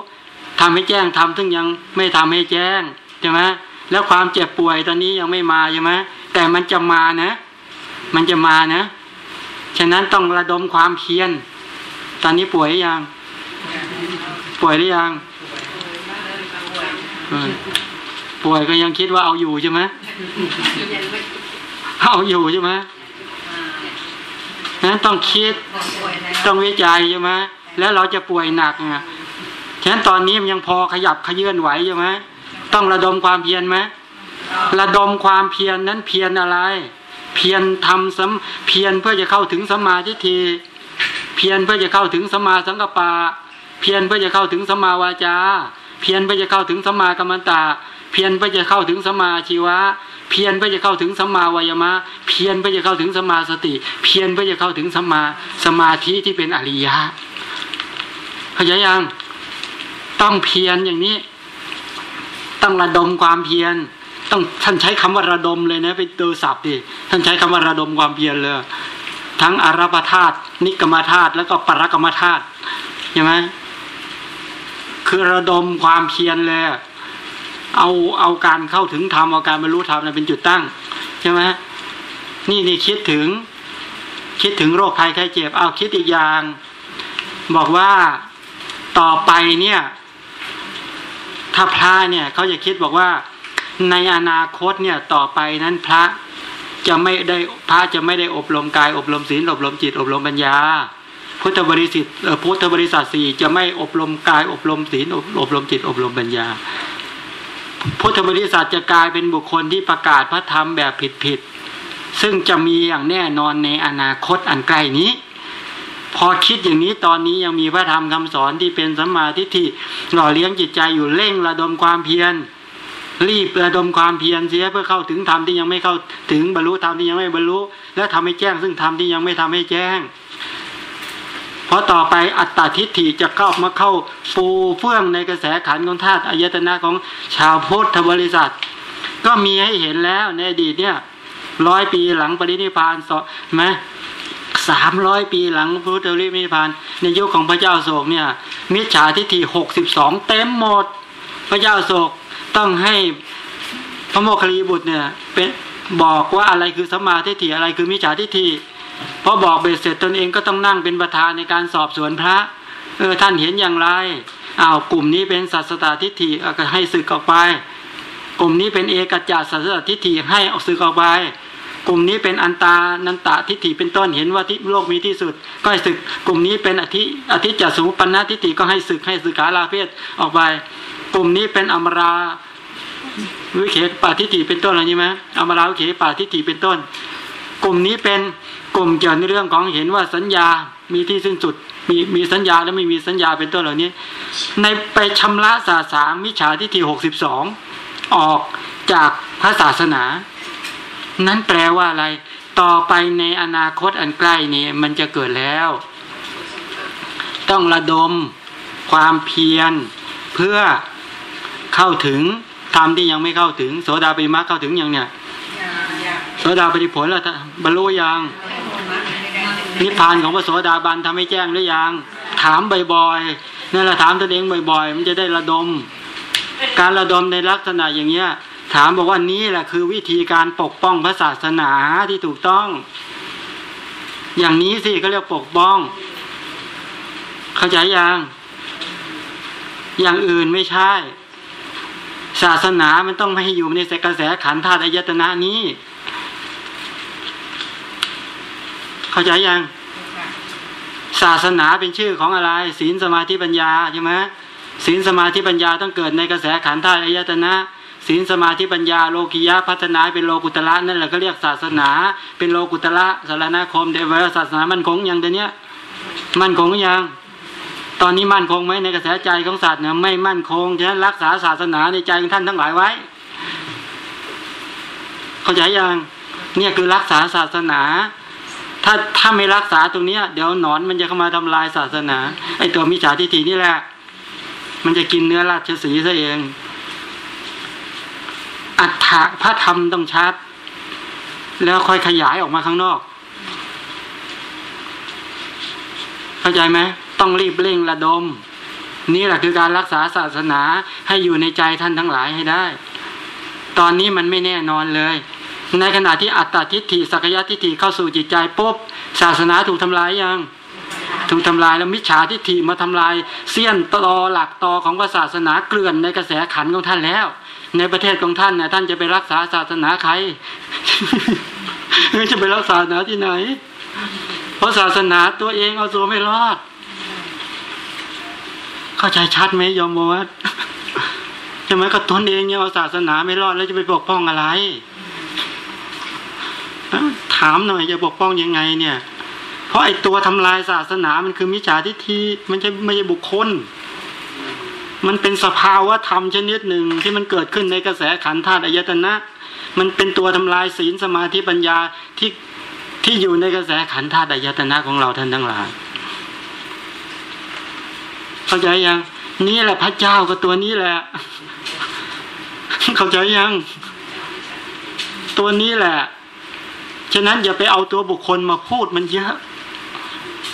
ทำให้แจ้งธรรมซึ่งยังไม่ทำให้แจ้งใช่ไหมแล้วความเจ็บป่วยตอนนี้ยังไม่มาใช่ไหมแต่มันจะมานะ มันจะมานะ ฉะนั้นต้องระดมความเพียร ตอนนี้ป่วยหรือยัง ป่วยหรือยัง ป่วยก็ยังคิดว่าเอาอยู่ใช่ไหมเอาอยู่ใช่ไหมนั้นต้องคิด ต้องวิจัยใช่ไหมแล้วเราจะป่วยหนักอะฉะนั้นตอนนี้มันยังพอขยับขยื่นไหวใช่ไหมต้องระดมความเพียรไหมระดมความเพียรนนั้นเพียรอะไร เพียรทำสมเพียรเพื่อจะเข้าถึงสมมาทิฏฐิเพียรเพื่อจะเข้าถึงสมมาสังกปปะเพียรเพื่อจะเข้าถึงสมาวาจา เพียรเพื่อจะเข้าถึงสมากรรมตะเพียรเพื่อจะเข้าถึงสมาชีวะ เพียรเพื่อจะเข้าถึงสมาวายมะ เพียรเพื่อจะเข้าถึงสมาสติ เพียรเพื่อจะเข้าถึงสมาสมาธิที่เป็นอริยะเข้าใจยังต้องเพียรอย่างนี้ ต้องระดมความเพียร ต้องท่านใช้คำว่าระดมเลยนะไปดูศัพท์ดิท่านใช้คำว่าระดมความเพียรเลย ทั้งอารัปธาตุนิกรรมธาตุแล้วก็ปรกรรมธาตุใช่ไหมคือระดมความเพียรเลยเอาเอาการเข้าถึงธรรมเอาการบรรลุธรรมเป็นจุดตั้งใช่ไหมนี่นี่คิดถึง คิดถึงโรคภัยไข้เจ็บเอาคิดอีกอย่าง บอกว่าต่อไปเนี่ย ถ้าพระเนี่ยเขาจะคิดบอกว่า ในอนาคตเนี่ยต่อไปนั้นพระจะไม่ได้พระจะไม่ได้อบรมกาย อบรมศีลอบรมจิต อบรมปัญญา พุทธบริษัทพุทธบริษัทสี่จะไม่อบรมกาย อบรมศีลอบรมจิต อบรมปัญญา พุทธบริษัทจะกลายเป็นบุคคลที่ประกาศพระธรรมแบบผิดๆซึ่งจะมีอย่างแน่นอนในอนาคตอันใกล้นี้พอคิดอย่างนี้ตอนนี้ยังมีพระธรรมคำสอนที่เป็นสัมมาทิฏฐิหล่อเลี้ยงจิตใจอยู่เร่งระดมความเพียร รีบระดมความเพียรเสียเพื่อเข้าถึงธรรมที่ยังไม่เข้าถึงบรรลุธรรมที่ยังไม่บรรลุ และทำให้แจ้งซึ่งธรรมที่ยังไม่ทำให้แจ้ง เพราะต่อไปอัตตาทิฏฐิจะเข้ามาเข้าฟูเฟื่องในกระแสขันของธาตุอายตนะของชาวพุทธบริษัท ก็มีให้เห็นแล้วในอดีตเนี่ยร้อยปีหลังปรินิพพานสอไหมสามร้อยปีหลังพุทธริมิพานในยุคของพระเจ้าโศกเนี่ยมิจฉาทิฏฐิหกสิบสองเต็มหมด พระเจ้าโศก ต้องให้พระโมคคัลลีบุตรเนี่ยเป็นบอกว่าอะไรคือสมมาทิฏฐิอะไรคือมิจฉาทิฏฐิพอบอกเบ็ดเสร็จตนเองก็ต้องนั่งเป็นประธานในการสอบสวนพระ เออท่านเห็นอย่างไรอ้าวกลุ่มนี้เป็นสัสตตทิฏฐิก็ให้สึกออกไป กลุ่มนี้เป็นเอกจัตสัสตตทิฏฐิให้ออกสึกออกไป กลุ่มนี้เป็นอันตานันตาทิฏฐิเป็นต้นเห็นว่าที่โลกมีที่สุด ก็ให้สึก กลุ่มนี้เป็นอธิอธิจัสมุปปนทิฏฐิก็ให้สึกให้สึกขาลาเพศออกไป กลุ่มนี้เป็นอมราวิเขปาทิฏฐิเป็นต้นอะไรนี้ไหมอมราวิเขปาทิฏฐิเป็นต้น กลุ่มนี้เป็นกลุ่มเกี่ยวในเรื่องของเห็นว่าสัญญามีที่สิ้นสุดมีมีสัญญาและไม่มีสัญญาเป็นต้นเหล่านี้ ในไปชำระศาสางมิจฉาทิฏฐิหกสิบสองออกจากพระศาสนา นั้นแปลว่าอะไร ต่อไปในอนาคตอันใกล้นี้มันจะเกิดแล้ว ต้องระดมความเพียรเพื่อ เข้าถึงธรรมที่ยังไม่เข้าถึง โสดาปิมักเข้าถึงอย่างเนี้ยโสดาปฏิผลแล้วบรรลุยังนิพพานของพระโสดาบันทำให้แจ้งหรือยังถามบ่อยๆนั่นแหละถามตัวเองบ่อย ๆ มันจะได้ระดม การระดมในลักษณะอย่างเงี้ย ถามบอกว่านี้แหละคือวิธีการปกป้องพระศาสนาที่ถูกต้อง อย่างนี้สิเขาเรียกปกป้อง เข้าใจยังอย่างอื่นไม่ใช่ ศาสนามันต้องไม่ให้อยู่ในกระแสขันธ์ธาตุอายตนะนี้ เข้าใจยัง ศาสนาเป็นชื่อของอะไร ศีลสมาธิปัญญาใช่ไหมศีลสมาธิปัญญาต้องเกิดในกระแสขันธ์ธาตุอายตนะศีลสมาธิปัญญาโลกิยะพัฒนาเป็นโลกุตละนั่นแหละก็เรียกศาสนา เป็นโลกุตละสารนาคมเดวศาสนามันคงอย่างเดี๋ยวนี้มันคงยัง ตอนนี้มั่นคงไหมในกระแสใจของสัตว์เนี่ยไม่มั่นคงฉะนั้นรักษาศาสนาในใจของท่านทั้งหลายไว้ เข้าใจยังเนี่ยคือรักษาศาสนา ถ้าถ้าไม่รักษาตรงเนี้ย เดี๋ยวหนอนมันจะเข้ามาทำลายศาสนา ไอตัวมิจฉาทิฏฐินี่แหละ มันจะกินเนื้อราชสีซะเอง อัฏฐะพระธรรมต้องชัด แล้วค่อยขยายออกมาข้างนอก เข้าใจไหม ต้องรีบเร่งระดม นี่แหละคือการรักษาศาสนาให้อยู่ในใจท่านทั้งหลายให้ได้ ตอนนี้มันไม่แน่นอนเลย ในขณะที่อัตตาทิฏฐิสักยะทิฏฐิเข้าสู่จิตใจปุ๊บศาสนาถูกทำลายยังถูกทำลายแล้วมิจฉาทิฏฐิมาทำลายเสี้ยนตอหลักตอของศาสนาเกลื่อนในกระแสขันของท่านแล้ว ในประเทศของท่านนะท่านจะไปรักษาศาสนาใครจะไปรักษาศาสนาที่ไหน เพราะศาสนาตัวเองเอาตัวไม่รอด เข้าใจชัดไหมยอมบวัดใช่ไหมก็ตนเองยังเอาศาสนาไม่รอดแล้วจะไปปกป้องอะไร ถามหน่อยจะปกป้องยังไง เนี่ย เพราะไอ้ตัวทำลายศาสนามันคือมิจฉาทิฏฐิมันจะไม่ใช่บุคคล มันเป็นสภาวะธรรมชนิดหนึ่งที่มันเกิดขึ้นในกระแสขันธ์ธาตุอายตนะ มันเป็นตัวทำลายศีลสมาธิปัญญาที่ที่อยู่ในกระแสขันธ์ธาตุอายตนะของเราท่านทั้งหลาย เข้าใจยัง นี่แหละพระเจ้าก็ตัวนี้แหละ เข้าใจยัง ตัวนี้แหละ ฉะนั้นอย่าไปเอาตัวบุคคลมาพูดมันเยอะ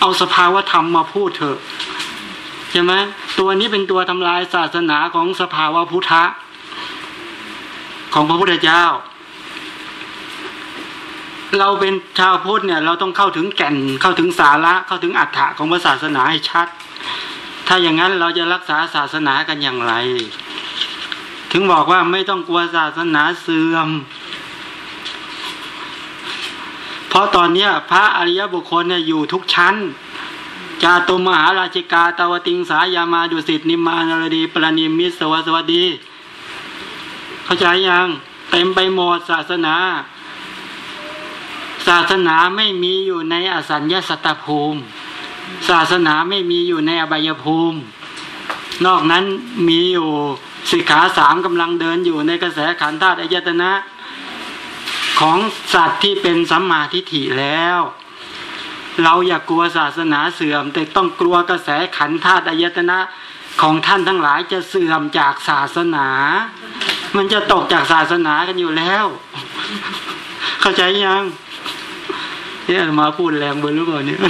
เอาสภาวธรรมมาพูดเถอะใช่ไหมตัวนี้เป็นตัวทำลายศาสนาของสภาวะพุทธะของพระพุทธเจ้า เราเป็นชาวพุทธเนี่ย เราต้องเข้าถึงแก่นเข้าถึงสาระเข้าถึงอัฏฐะของศาสนาให้ชัด ถ้าอย่างนั้นเราจะรักษาศาสนากันอย่างไร ถึงบอกว่าไม่ต้องกลัวศาสนาเสื่อม เพราะตอนเนี้พระอริยบุคคลเนี่ยอยู่ทุกชั้น จาตุมหาราชิกาตาวติงสายามาดุสิตนิมานรดี ปรณิมิตสวัสดี เข้าใจยังเต็มไปหมดศาสนา ศาสนาไม่มีอยู่ในอสัญญาสัตตภูมิ ศาสนาไม่มีอยู่ในอบายภูมิ นอกนั้นมีอยู่สิกขาสามกำลังเดินอยู่ในกระแสขันธาตุอายตนะของสัตว์ที่เป็นสัมมาทิฏฐิแล้ว เราอย่ากกลัวศาสนาเสื่อม แต่ต้องกลัวกระแสขันธาตุอายตนะของท่านทั้งหลายจะเสื่อมจากศาสนา มันจะตกจากศาสนากันอยู่แล้ว เข้าใจยัง เนี่ยมาพูดแรงเบอร์หรือเปล่าเนี่ย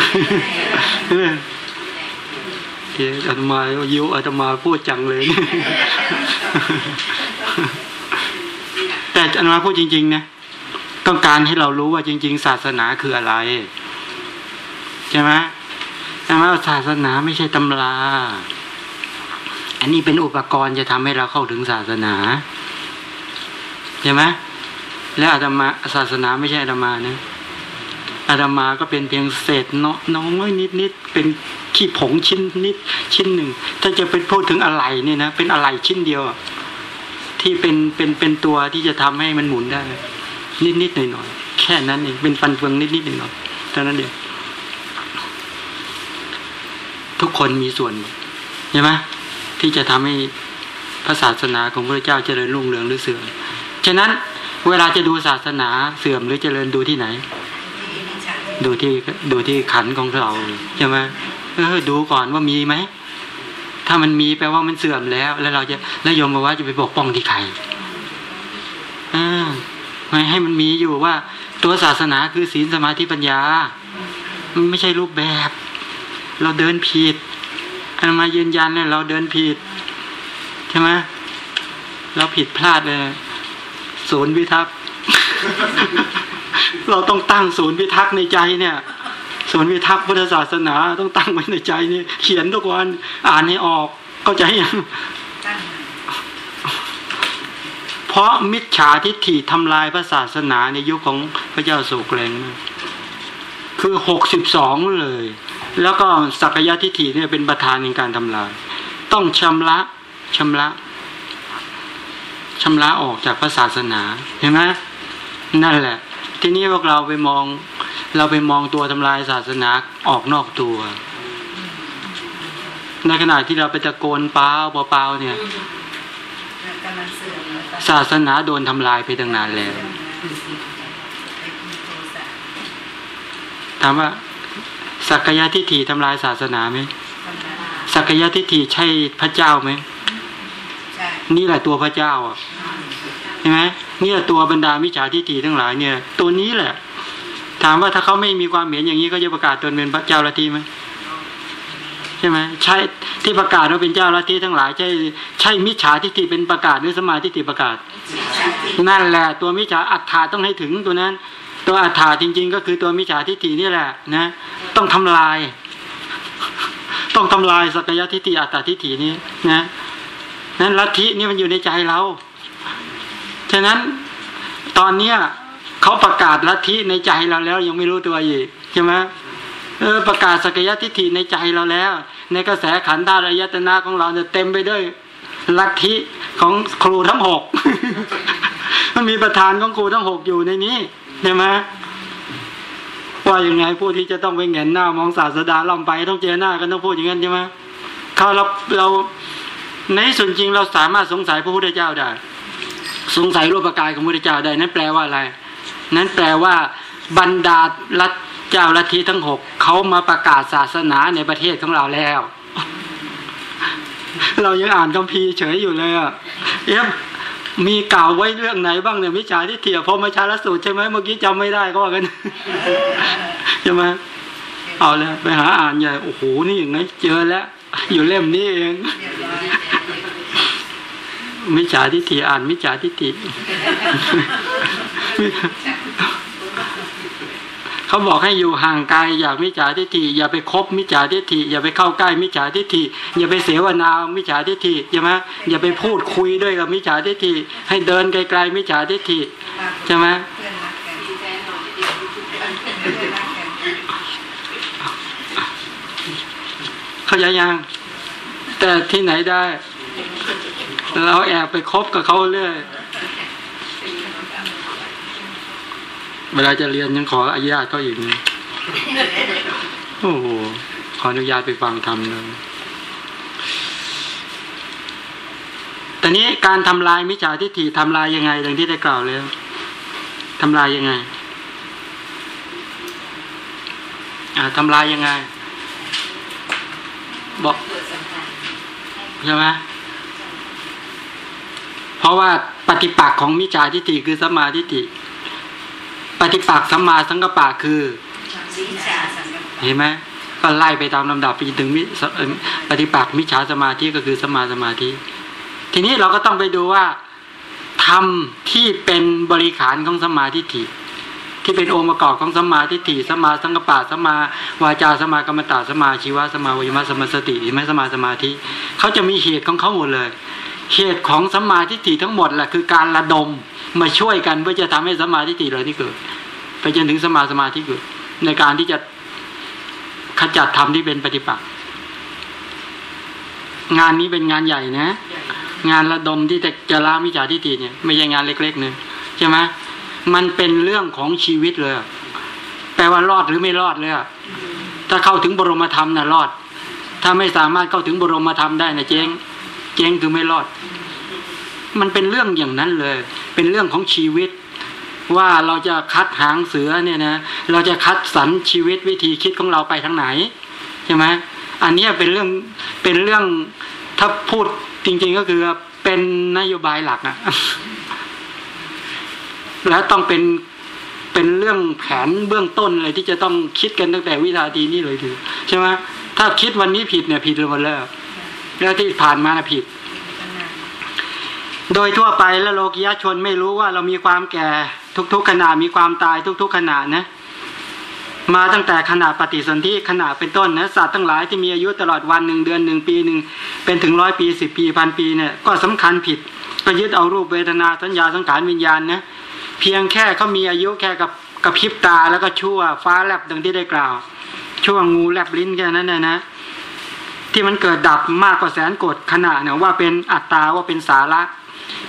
เดี๋ยวอาตมายุอาตมาพูดจังเลย แต่อาตมาพูดจริง ๆ นะ ต้องการให้เรารู้ว่าจริง ๆ ศาสนาคืออะไร ใช่ไหมแต่ว่าศาสนาไม่ใช่ตำรา อันนี้เป็นอุปกรณ์จะทำให้เราเข้าถึงศาสนาใช่ไหมและอาตมาศาสนาไม่ใช่อาตมานะ อาตมาก็เป็นเพียงเศษเนาะน้อยนิดนิดเป็นขี้ผงชิ้นนิดชิ้นหนึ่ง ถ้าจะเป็นพูดถึงอะไรเนี่ยนะเป็นอะไรชิ้นเดียวที่เป็นเป็นเป็นตัวที่จะทำให้มันหมุนได้ นิดนิดหน่อยหน่อยแค่นั้นเองเป็นฟันเฟืองนิดนิดหน่อยหน่อยเท่านั้นเองทุกคนมีส่วนใช่ไหมที่จะทำให้พระศาสนาของพระเจ้าเจริญรุ่งเรืองหรือเสื่อมฉะนั้นเวลาจะดูศาสนาเสื่อมหรือเจริญดูที่ไหน ดูที่ดูที่ขันของเราใช่ไหมเออดูก่อนว่ามีไหมถ้ามันมีแปลว่ามันเสื่อมแล้ว แล้วเราจะแล้วยมบอกว่าจะไปปกป้องที่ใครอไม่ให้มันมีอยู่ว่า ตัวศาสนาคือศีลสมาธิปัญญา มันไม่ใช่รูปแบบ เราเดินผิดอันมายืนยันเลยเราเดินผิดใช่ไหมเราผิดพลาดเลยศูนย์พิทักษ์ เราต้องตั้งศูนย์พิทักษ์ในใจเนี่ยศูนย์พิทักษ์พุทธศาสนาต้องตั้งไว้ในใจนี่เขียนทุกวันอ่านให้ออกเข้าใจยังเพราะมิจฉาทิฏฐิทำลายพระศาสนาในยุคของพระเจ้าโศกแรงคือหกสิบสองเลย แล้วก็สักยะทิฏฐิเนี่ยเป็นประธานในการทำลาย ต้องชำระชำระชำระออกจากพระศาสนาเห็นไหมนั่นแหละ ทีนี้พวกเราไปมอง เราไปมองตัวทำลายศาสนาออกนอกตัว ในขณะที่เราไปตะโกนเปล่าเปล่าเนี่ย ศาสนาโดนทำลายไปตั้งนานแล้วถามว่าสักยะทิฏฐิทำลายศาสนาไหมสักยะทิฏฐิใช่พระเจ้าไหมนี่แหละตัวพระเจ้าอะ ใช่ไหมเนี่แหละตัวบรรดามิจฉาทิฏฐิทั้งหลายเนี่ย ตัวนี้แหละ ถามว่าถ้าเขาไม่มีความเห็นอย่างนี้เขาจะประกาศตนเป็นพระเจ้าละทีไหมใช่ไหมใช่ที่ประกาศว่าเป็นเจ้าลัทธิทั้งหลาย ใช่ใช่มิจฉาทิฏฐิเป็นประกาศหรือสมาทิฏฐิประกาศ นั่นแหละ ตัวมิจฉาอัฏฐาต้องให้ถึงตัวนั้น ตัวอัฏฐาจริง ๆ ก็คือตัวมิจฉาทิฏฐินี่แหละนะ ต้องทำลาย ต้องทำลายสักยะทิฏฐิอัตตาทิฏฐินี้นะนั้นลัทธินี่มันอยู่ในใจเรา ฉะนั้นตอนเนี้ยเขาประกาศลัทธิในใจเราแล้วยังไม่รู้ตัวอีกใช่ไหมเออประกาศสักยทิฏฐิในใจเราแล้ว ในกระแสขันธ์ธาตุอายตนะของเราเนี่ยเต็มไปด้วยลัทธิของครูทั้งหกมันมีประธานของครูทั้งหกอยู่ในนี้ใช่ไหมว่ายังไงผู้ที่จะต้องไปเงนหน้ามองศาสดาล่ำไปต้องเจอหน้ากันต้องพูดอย่างนั้นใช่ไหมเขาเราเราในส่วนจริงเราสามารถสงสัยพระพุทธเจ้าได้ สงสัยรูปกายของพระพุทธเจ้าได้นั้นแปลว่าอะไร นั้นแปลว่าบรรดาลัทเจ้าลัทธิทั้งหกเขามาประกาศศาสนาในประเทศของเราแล้ว เรายังอ่านคัมภีร์เฉยอยู่เลยอะเอ๊ะมีกล่าวไว้เรื่องไหนบ้างเนี่ยมิจฉาทิฏฐิพรหมชาลสูตรใช่ไหมเมื่อกี้จำไม่ได้ก็ว่ากันใช่ไหมเอาเลยไปหาอ่านใหญ่โอ้โหนี่อย่างไงเจอแล้ว อยู่เล่มนี้เอง มิจฉาทิฏฐิอ่านมิจฉาทิฏฐิเขาบอกให้อยู่ห่างไกลอยากมิจฉาทิฏฐิอย่าไปคบมิจฉาทิฏฐิอย่าไปเข้าใกล้มิจฉาทิฏฐิอย่าไปเสวนามิจฉาทิฏฐิใช่ไหมอย่าไปพูดคุยด้วยกับมิจฉาทิฏฐิให้เดินไกลๆมิจฉาทิฏฐิใช่ไหมเขาใจยังแต่ที่ไหนได้ เราแอบไปคบกับเขาเรื่อยเวลาจะเรียนยังขออนุญาตเขาอีกนะโอ้โหขออนุญาตไปฟังธรรมเลยแต่นี้การทำลายมิจฉาทิฏฐิทำลายยังไงดังที่ได้กล่าวแล้วทำลายยังไง อ่าทำลายยังไง บอกใช่ไหม เพราะว่าปฏิปักษ์ของมิจฉาทิฏฐิคือสมมาทิฏฐิ ปฏิปักษ์สัมมาสังกปะคือเห็นไหมก็ไล่ไปตามลำดับไปถึงมิปฏิปักษ์มิจฉาสมาธิก็คือสมาสมาธิ ทีนี้เราก็ต้องไปดูว่าทำที่เป็นบริขารของสมาธิฐิที่เป็นองค์ประกอบของสมาธิฐิสมาสังกปะสมาวาจาสมากรรมตาสมาชีวะสมาวิมัสมาสติเห็นไหมสมาสมาธิเขาจะมีเหตุของเขาหมดเลย เหตุของสมาธิฐิทั้งหมดแหละคือการระดมมาช่วยกันเพื่อจะทำให้สมาธิฐิเลยที่เกิด ไปจนถึงสมาสมาธิเกิด ในการที่จะขจัดธรรมที่เป็นปฏิปักษ์งานนี้เป็นงานใหญ่นะ งานระดมที่จะจะละมิจฉาทิฏฐิเนี่ยไม่ใช่งานเล็กๆเนึงใช่ไหมมันเป็นเรื่องของชีวิตเลย แปลว่ารอดหรือไม่รอดเลยถ้าเข้าถึงบรมธรรมนะรอด ถ้าไม่สามารถเข้าถึงบรมธรรมได้นะเจ๊ง เจ๊งคือไม่รอด มันเป็นเรื่องอย่างนั้นเลย เป็นเรื่องของชีวิต ว่าเราจะคัดหางเสือเนี่ยนะ เราจะคัดสรรชีวิตวิธีคิดของเราไปทางไหนใช่ไหมอันนี้เป็นเรื่องเป็นเรื่องถ้าพูดจริง ๆก็คือเป็นนโยบายหลักอะแล้วต้องเป็นเป็นเรื่องแผนเบื้องต้นเลยที่จะต้องคิดกันตั้งแต่วินาทีนี้เลยคือใช่ไหมถ้าคิดวันนี้ผิดเนี่ยผิดเลยหมดแล้ว แล้วที่ผ่านมานะผิด โดยทั่วไปแล้วโลกิยชนไม่รู้ว่าเรามีความแก่ทุกๆขณะมีความตายทุก ๆขณะนะ มาตั้งแต่ขณะปฏิสนธิขณะเป็นต้นนะสัตว์ทั้งหลายที่มีอายุตลอดวันหนึ่งเดือนหนึ่งปีหนึ่งเป็นถึงร้อยปีสิบปีพันปีเนี่ยก็สำคัญผิด ก็ยึดเอารูปเวทนาสัญญาสังขารวิญญาณนะเพียงแค่เขามีอายุแค่กับกระพริบตาแล้วก็ชั่วฟ้าแลบดังที่ได้กล่าว ชั่วงูแลบลิ้นแค่นั้นนะนะ ที่มันเกิดดับมากกว่าแสนกดขณะเนี่ยว่าเป็นอัตตาว่าเป็นสาระ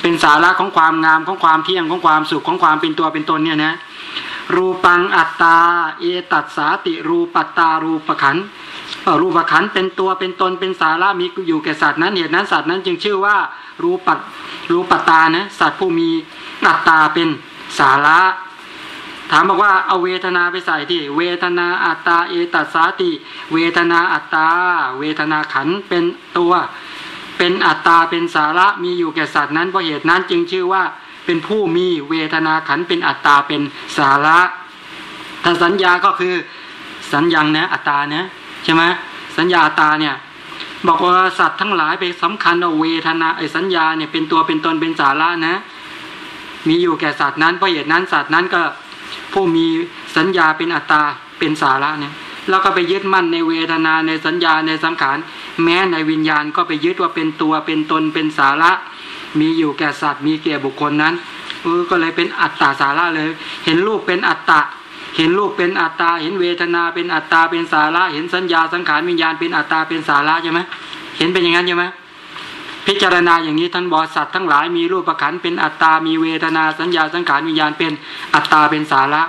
เป็นสาระของความงามของความเที่ยงของความสุขของความเป็นตัวเป็นตนเนี่ยนะรูปังอัตตา เอตัสสาติรูปัตตารูปขันรูปขันเป็นตัวเป็นตนเป็นสาระมีอยู่แก่สัตว์นั้นเหตุนั้นสัตว์นั้นจึงชื่อว่ารูปัตรูปัตตานะสัตว์ผู้มีอัตตาเป็นสาระ ถามบอกว่าเอาเวทนาไปใส่ที่เวทนาอัตตาเอตัสสาติ เวทนาอัตตา เวทนาขันเป็นตัว เป็นอัตตาเป็นสาระมีอยู่แก่สัตว์นั้นเพราะเหตุนั้นจึงชื่อว่าเป็นผู้มีเวทนาขันเป็นอัตตาเป็นสาระถ้าสัญญาก็คือสัญญังนะอัตตานะใช่ไหมสัญญาอัตตาเนี่ยบอกว่าสัตว์ทั้งหลายไปสำคัญเอาเวทนาไอ้สัญญาเนี่ยเป็นตัวเป็นตนเป็นสาระนะ มีอยู่แก่สัตว์นั้นเพราะเหตุนั้นสัตว์นั้นก็ ผู้มีสัญญาเป็นอัตตาเป็นสาระเนี่ยแล้วก็ไปยึดมั่นในเวทนาในสัญญาในสังขาร แม้ในวิญญาณก็ไปยึดว่าเป็นตัวเป็นตนเป็นสาระ มีอยู่แก่สัตว์มีแก่บุคคลนั้นเออก็เลยเป็นอัตตาสาระเลย เห็นรูปเป็นอัตตาเห็นรูปเป็นอัตตาเห็นเวทนาเป็นอัตตาเป็นสาระ เห็นสัญญาสังขารวิญญาณเป็นอัตตาเป็นสาระใช่ไหมเห็นเป็นอย่างนั้นใช่ไหม พิจารณาอย่างนี้ท่านบอกสัตว์ทั้งหลายมีรูปประขันเป็นอัตตา มีเวทนาสัญญาสังขารวิญญาณเป็นอัตตาเป็นสาระ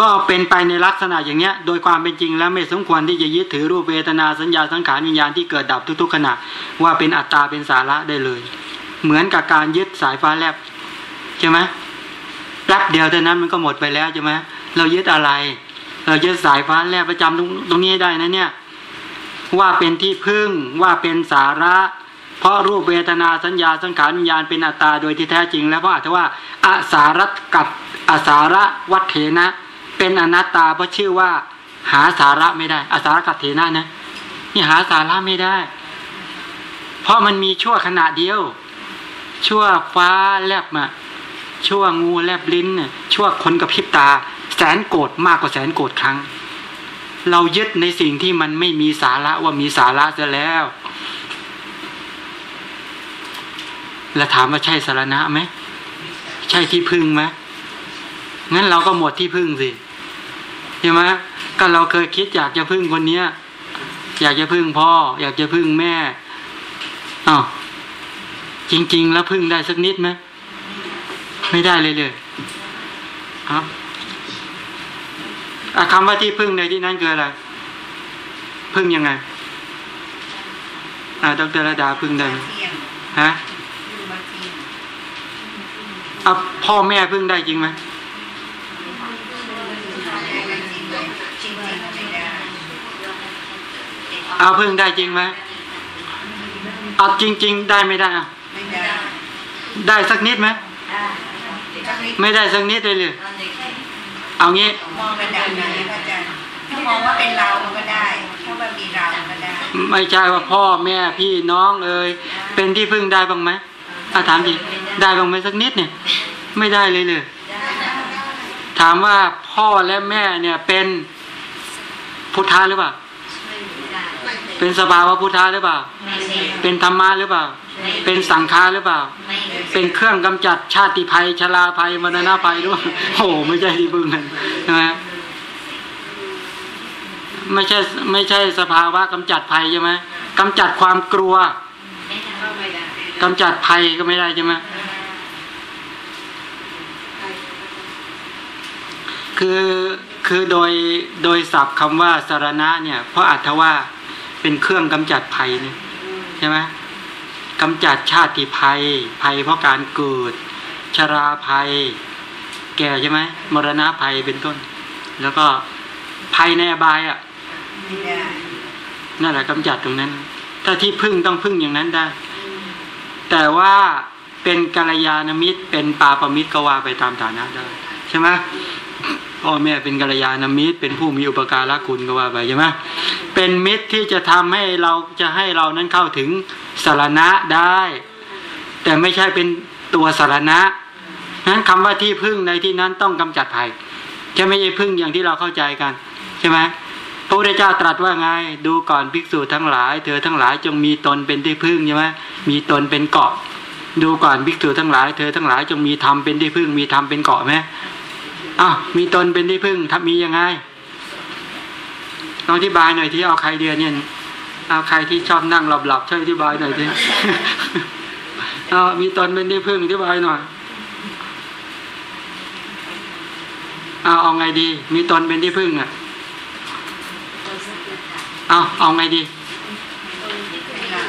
ก็เป็นไปในลักษณะอย่างเนี้ย โดยความเป็นจริงแล้วไม่สมควรที่จะยึดถือรูปเวทนาสัญญาสังขารวิญญาณที่เกิดดับทุกๆขณะ ว่าเป็นอัตตาเป็นสาระได้เลย เหมือนกับการยึดสายฟ้าแลบใช่ไหมแป๊บเดียวเท่านั้นมันก็หมดไปแล้วใช่ไหมเรายึดอะไร เรายึดสายฟ้าแลบประจำตรงตรงนี้ได้นะเนี่ย ว่าเป็นที่พึ่งว่าเป็นสาระ เพราะรูปเวทนาสัญญาสังขารวิญญาณเป็นอัตตาโดยที่แท้จริง แล้วเพราะอาจจะว่าอาสารักับอาสาระวัฏเถนะ เป็นอนัตตาเพราะชื่อว่า หาสาระไม่ได้อาสาระกัตเถนะนะนี่หาสาระไม่ได้ เพราะมันมีชั่วขณะเดียว ชั่วฟ้าแลบมาชั่วงูแลบลิ้นน่ะชั่วคนกับพริบตา แสนโกรธมากกว่าแสนโกรธครั้ง เรายึดในสิ่งที่มันไม่มีสาระว่ามีสาระจะแล้ว แล้วถามว่าใช่สารณะไหม ใช่ที่พึ่งไหมงั้นเราก็หมดที่พึ่งสิใช่ไหมก็เราเคยคิดอยากจะพึ่งคนเนี้ย อยากจะพึ่งพ่อ อยากจะพึ่งแม่อ้าวจริง ๆ แล้วพึ่งได้สักนิดไหมไม่ได้เลยเลยครับ คำว่าที่พึ่งในที่นั้นคืออะไร พึ่งยังไง อ่าดรระดาพึ่งได้ไหมเที่ยงฮะคือมาเที่ยงเอาพ่อแม่พึ่งได้จริงไหมจริงๆไม่ได้เอาพึ่งได้จริงไหมเอาจริง ๆ ได้ไม่ได้อะไม่ได้ได้สักนิดไหมสักนิดไม่ได้สักนิดเลยเลย เอางี้มองระดับไหนพระอาจารย์ถ้ามองว่าเป็นเรามันก็ได้ถ้าว่ามีเรามันก็ได้ ไม่ใช่ว่าพ่อแม่พี่น้องเอ่ยเป็นที่พึ่งได้บ้างไหมอาถามจริงได้บ้างไหมสักนิดเนี่ย ไม่ได้เลยเลยถามว่าพ่อและแม่เนี่ยเป็นพุทธะหรือเปล่า เป็นสภาวะพุทธะหรือเปล่า เป็นธรรมะหรือเปล่า เป็นสังฆาหรือเปล่า เป็นเครื่องกำจัดชาติภัยชราภัยมรณะภัยหรือเปล่าโอ้โหไม่ใช่ที่พึ่งกันใช่ไหมไม่ใช่ไม่ใช่สภาวะกำจัดภัยใช่ไหมกำจัดความกลัวกำจัดภัยก็ไม่ได้ใช่ไหมคือคือโดยโดยศัพท์คำว่าสารณะเนี่ย เพราะอัตว่า เป็นเครื่องกำจัดภัยเนี่ยใช่ไหมกำจัดชาติภัย ภัยเพราะการเกิด ชราภัย แก่ใช่ไหมมรณะภัยเป็นต้น แล้วก็ภัยในอบายอะไม่ได้นั่นแหละกำจัดตรงนั้น ถ้าที่พึ่งต้องพึ่งอย่างนั้นได้ แต่ว่าเป็นกัลยาณมิตรเป็นปาปมิตรก็ว่าไปตามฐานะได้ใช่ไหม พ่อแม่เป็นกัลยาณมิตร เป็นผู้มีอุปการะคุณก็ว่าไปใช่ไหมเป็นมิตรที่จะทำให้เราจะให้เรานั้นเข้าถึงสารณะได้ แต่ไม่ใช่เป็นตัวสารณะนั้นคำว่าที่พึ่งในที่นั้นต้องกำจัดภัยจะไม่ใช่พึ่งอย่างที่เราเข้าใจกัน ใช่ไหมพระพุทธเจ้าตรัสว่าไง ดูก่อนภิกษุทั้งหลาย เธอทั้งหลายจงมีตนเป็นที่พึ่งใช่ไหมมีตนเป็นเกาะ ดูก่อนภิกษุทั้งหลาย เธอทั้งหลายจงมีธรรมเป็นที่พึ่ง มีธรรมเป็นเกาะไหม อ้าวมีตนเป็นที่พึ่งทำมียังไงลองอธิบายหน่อยที่เอาใครเดียนเนี่ยเอาใครที่ชอบนั่งหลับๆช่วยอธิบายหน่อยทีเอามีตนเป็นที่พึ่งอธิบายหน่อยเอาเอาไงดี มีตนเป็นที่พึ่งอะเอาเอาไงดี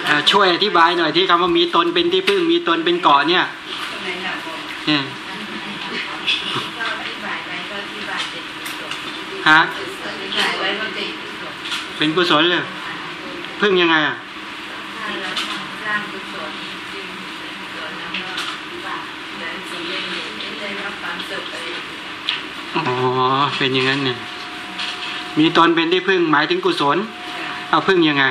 เอ่อช่วยอธิบายหน่อยที่คำว่ามีตนเป็นที่พึ่ง มีตนเป็นเกาะเนี่ยตรงไหนหนักบอกเนี่ย ฮะเป็นกุศลเลยพึ่งยังไงอะอ๋อเป็นอย่างนั้นเนี่ยมีตนเป็นที่พึ่งหมายถึงกุศล เอาพึ่งยังไง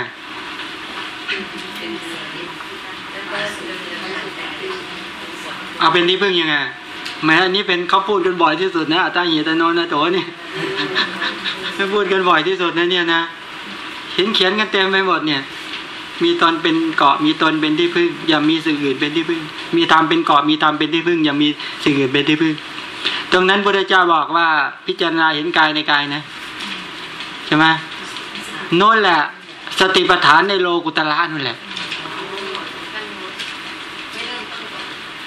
เอาเป็นที่พึ่งยังไง แม้อันนี้เป็นเขาพูดกันบ่อยที่สุดนะอัตตาหิตโนนะโตนี่พูดกันบ่อยที่สุดนะเนี่ยนะเขียนเขียนกันเต็มไปหมดเนี่ย มีตนเป็นเกาะมีตนเป็นที่พึ่ง อย่ามีสิ่งอื่นเป็นที่พึ่ง มีธรรมเป็นเกาะมีธรรมเป็นที่พึ่ง อย่ามีสิ่งอื่นเป็นที่พึ่ง ตรงนั้นพระเจ้าบอกว่าพิจารณาเห็นกายในกายนะใช่ไหมโน่นแหละ สติปัฏฐานในโลกุตละนั่นแหละ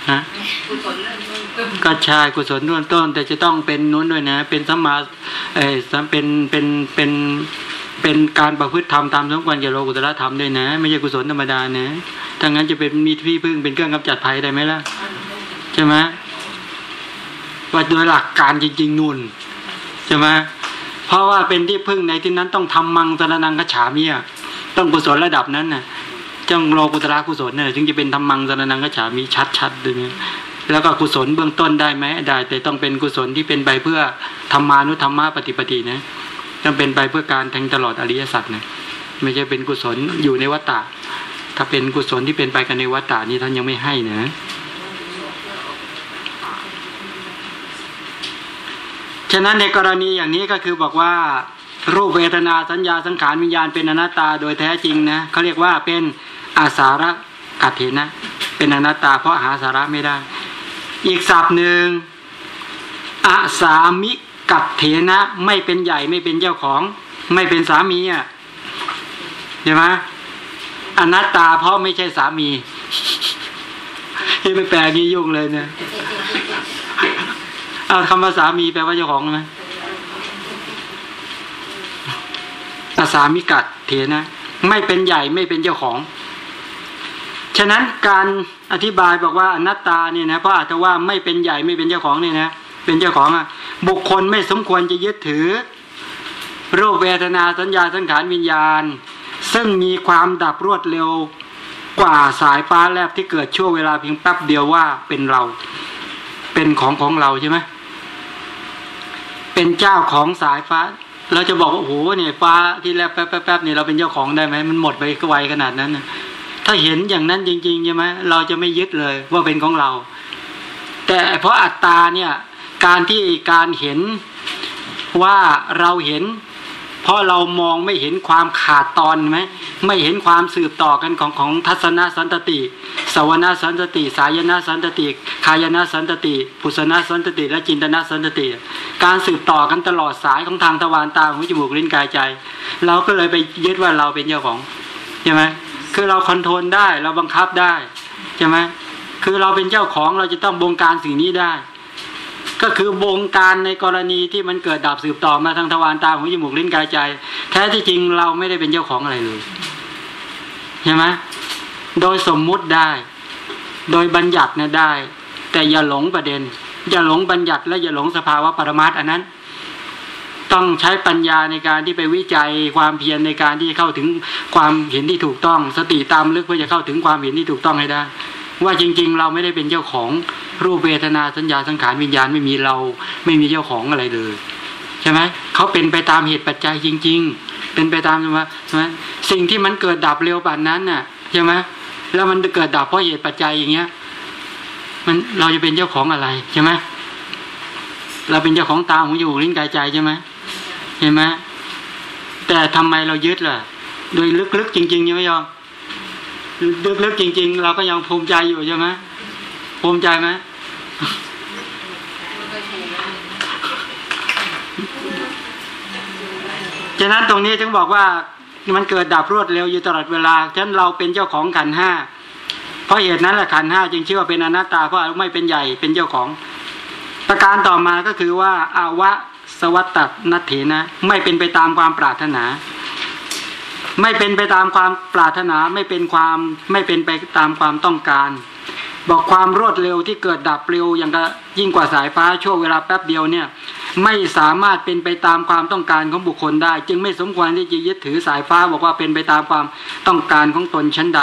ฮะก็ใช่กุศลต้นต้น แต่จะต้องเป็นนู้นด้วยนะ เป็นสัมมาเออเป็นเป็นเป็นเป็นการประพฤติธรรมตามสมควรแก่โลกุตละธรรมด้วยนะ ไม่ใช่กุศลธรรมดานะถ้างั้นจะเป็นมีที่พึ่งเป็นเครื่องกำจัดภัยได้ไหมล่ะใช่ไหมว่าโดยหลักการจริง ๆนุ่นใช่ไหมเพราะว่าเป็นที่พึ่งในที่นั้นต้องทำมังสรนังกฉามียต้องกุศลระดับนั้นน่ะ จ้องโลกุตระกุศลเนี่ยถึงจะเป็นธรรมังสรนังกฉามีชัดๆเลยเนี่ยแล้วก็กุศลเบื้องต้นได้ไหมได้ แต่ต้องเป็นกุศลที่เป็นไปเพื่อธรรมานุธรรมะปฏิปตินะต้องเป็นไปเพื่อการแทงตลอดอริยสัจนะไม่ใช่เป็นกุศลอยู่ในวัฏฏะถ้าเป็นกุศลที่เป็นไปกันในวัฏฏะนี้ท่านยังไม่ให้นะฉะนั้นในกรณีอย่างนี้ก็คือบอกว่า รูปเวทนาสัญญาสังขารวิญญาณเป็นอนัตตาโดยแท้จริงนะเขาเรียกว่าเป็น อาสาระกัตเถนะ เป็นอนัตตาเพราะหาสาระไม่ได้ อีกศัพท์หนึ่งอาสามิกัตเถนะไม่เป็นใหญ่ไม่เป็นเจ้าของ ไม่เป็นสามีอะใช่ไหมอนัตตาเพราะไม่ใช่สามีที่ไปแปลงี้ยุ่งเลยเนี่ยเอาคำว่าสามีแปลว่าเจ้าของไหมอาสามิกัดเถนะ ไม่เป็นใหญ่ไม่เป็นเจ้าของ ฉะนั้นการอธิบายบอกว่าอนัตตาเนี่ยนะเพราะอาจจะว่าไม่เป็นใหญ่ไม่เป็นเจ้าของเนี่ยนะเป็นเจ้าของอะบุคคลไม่สมควรจะยึดถือ รูปเวทนาสัญญาสังขารวิญญาณ ซึ่งมีความดับรวดเร็วกว่าสายฟ้าแลบที่เกิดช่วงเวลาเพียงแป๊บเดียวว่าเป็นเรา เป็นของของเราใช่ไหมเป็นเจ้าของสายฟ้า เราจะบอกว่าโอ้โหเนี่ยฟ้าที่แลบแป๊บแป๊บแป๊บเนี่ยเราเป็นเจ้าของได้ไหมมันหมดไปไวขนาดนั้นนะ ถ้าเห็นอย่างนั้นจริงๆใช่ไหมเราจะไม่ยึดเลยว่าเป็นของเรา แต่เพราะอัตตาเนี่ยการที่การเห็นว่าเราเห็น เพราะเรามองไม่เห็นความขาดตอนไหมไม่เห็นความสืบต่อกันของของทัศนสันตติ สวนสันตติ สายนาสันตติคายนาสันตติปุสนาสันตติ และจินตนสันตติ การสืบต่อกันตลอดสายของทางทวารตาหูจมูกลิ้นกายใจ เราก็เลยไปยึดว่าเราเป็นเจ้าของใช่ไหม คือเราคอนโทรลได้เราบังคับได้ใช่ไหมคือเราเป็นเจ้าของเราจะต้องบงการสิ่งนี้ได้ ก็คือบงการในกรณีที่มันเกิดดับสืบต่อมาทางทวารตาหูจมูกลิ้นกายใจ แท้ที่จริงเราไม่ได้เป็นเจ้าของอะไรเลยใช่ไหมโดยสมมุติได้ โดยบัญญัตินะได้ แต่อย่าหลงประเด็น อย่าหลงบัญญัติและอย่าหลงสภาวะปรมัตอันนั้น ต้องใช้ปัญญาในการที่ไปวิจัยความเพียรในการที่เข้าถึงความเห็นที่ถูกต้อง สติตามลึกเพื่อจะเข้าถึงความเห็นที่ถูกต้องให้ได้ ว่าจริง ๆ เราไม่ได้เป็นเจ้าของรูปเวทนาสัญญาสังขารวิญญาณไม่มีเราไม่มีเจ้าของอะไรเลยใช่ไหมเขาเป็นไปตามเหตุปัจจัยจริง ๆ เป็นไปตามว่าใช่ไหมสิ่งที่มันเกิดดับเร็วป่านนั้นน่ะใช่ไหมแล้วมันเกิดดับเพราะเหตุปัจจัยอย่างเงี้ย มันเราจะเป็นเจ้าของอะไรใช่ไหมเราเป็นเจ้าของตาหูจมูกลิ้นกายใจใช่ไหม เห็นไหมแต่ทำไมเรายึดล่ะ โดยลึกๆจริงๆใช่ไหมยอมลึกๆจริง ๆ เราก็ยังภูมิใจอยู่ใช่ไหมภูมิใจไหมฉะนั้นตรงนี้ถึงบอกว่ามันเกิดดับรวดเร็วอยู่ตลอดเวลา ฉะนั้นเราเป็นเจ้าของขันห้า เพราะเหตุนั้นแหละขันห้าจึงชื่อว่าเป็นอนัตตาเพราะไม่เป็นใหญ่เป็นเจ้าของ ประการต่อมาก็คือว่าอาวะ สวัตตนัตเถนะ ไม่เป็นไปตามความปรารถนา ไม่เป็นไปตามความปรารถนาไม่เป็นความไม่เป็นไปตามความต้องการ บอกความรวดเร็วที่เกิดดับเร็วอย่างก็ยิ่งกว่าสายฟ้าช่วงเวลาแป๊บเดียวเนี่ย ไม่สามารถเป็นไปตามความต้องการของบุคคลได้ จึงไม่สมควรที่จะยึดถือสายฟ้าบอกว่าเป็นไปตามความต้องการของตนชั้นใด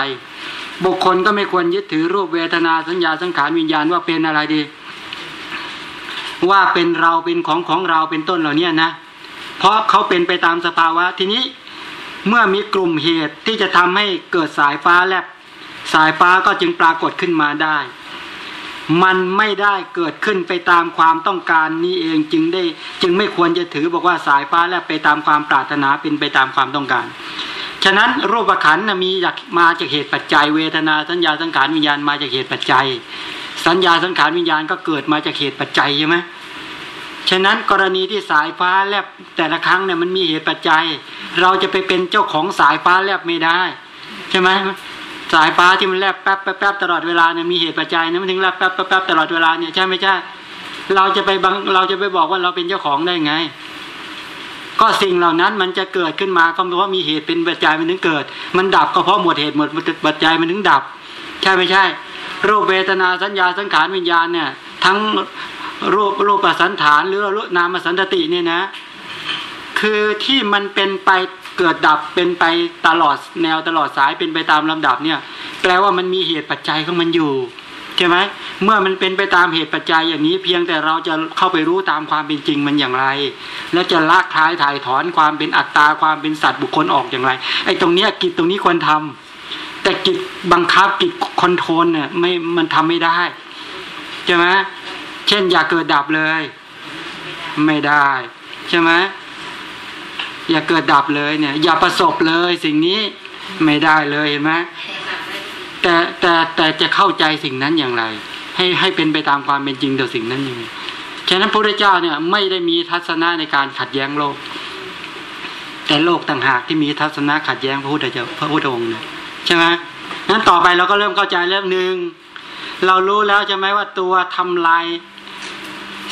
บุคคลก็ไม่ควรยึดถือรูปเวทนาสัญญาสังขารวิญญาณว่าเป็นอะไรดี ว่าเป็นเราเป็นของของเราเป็นต้นเหล่านี้นะ เพราะเขาเป็นไปตามสภาวะทีนี้เมื่อมีกลุ่มเหตุที่จะทำให้เกิดสายฟ้าแลบสายฟ้าก็จึงปรากฏขึ้นมาได้ มันไม่ได้เกิดขึ้นไปตามความต้องการนี้เองจึงได้จึงไม่ควรจะถือบอกว่าสายฟ้าแลบไปตามความปรารถนาเป็นไปตามความต้องการฉะนั้นรูปขันธ์มีจากมาจากเหตุปัจจัยเวทนาสัญญาสังขารวิญญาณมาจากเหตุปัจจัย สัญญาสังขารวิญญาณก็เกิดมาจากเหตุปัจจัยใช่ไหมฉะนั้นกรณีที่สายฟ้าแลบแต่ละครั้งเนี่ยมันมีเหตุปัจจัย เราจะไปเป็นเจ้าของสายฟ้าแลบไม่ได้ใช่ไหมสายฟ้าที่มันแลบแป๊บแป๊บแป๊บตลอดเวลาเนี่ยมีเหตุปัจจัยนะมันถึงแลบแป๊บแป๊บแป๊บตลอดเวลาเนี่ยใช่ไม่ใช่เราจะไปบังเราจะไปบอกว่าเราเป็นเจ้าของได้ไง ก็สิ่งเหล่านั้นมันจะเกิดขึ้นมาก็เพราะมีเหตุเป็นปัจจัยมันถึงเกิด มันดับก็เพราะหมดเหตุหมดปัจจัยมันถึงดับ ใช่ไม่ใช่ รูปเวทนาสัญญาสังขารวิญญาณเนี่ย ทั้งรูปรูปสันฐาน หรือรูปนามสันตติเนี่ยนะ คือที่มันเป็นไปเกิดดับเป็นไปตลอดแนวตลอดสายเป็นไปตามลำดับเนี่ย แปลว่ามันมีเหตุปัจจัยของมันอยู่ใช่ไหมเมื่อมันเป็นไปตามเหตุปัจจัยอย่างนี้ เพียงแต่เราจะเข้าไปรู้ตามความเป็นจริงมันอย่างไร และจะละคลายถ่ายถอนความเป็นอัตตาความเป็นสัตว์บุคคลออกอย่างไรไอ้ตรงเนี้ยกิจตรงนี้ควรทำ แต่กิจบังคับกิจคอนโทรลเนี่ยไม่มันทำไม่ได้ใช่ไหมเช่นอย่าเกิดดับเลย ไม่ได้ใช่ไหมอย่าเกิดดับเลยเนี่ย อย่าประสบเลยสิ่งนี้ไม่ได้เลยเห็นไหมแต่แต่แต่จะเข้าใจสิ่งนั้นอย่างไร ให้ให้เป็นไปตามความเป็นจริงต่อสิ่งนั้นยังไงฉะนั้นพระพุทธเจ้าเนี่ยไม่ได้มีทัศนะในการขัดแย้งโลก แต่โลกต่างหากที่มีทัศนะขัดแย้งพระพุทธเจ้าพระพุทธองค์เนี่ย ใช่ไหมนั้นต่อไปเราก็เริ่มเข้าใจเรื่องหนึ่งเรารู้แล้วใช่ไหมว่าตัวทำลาย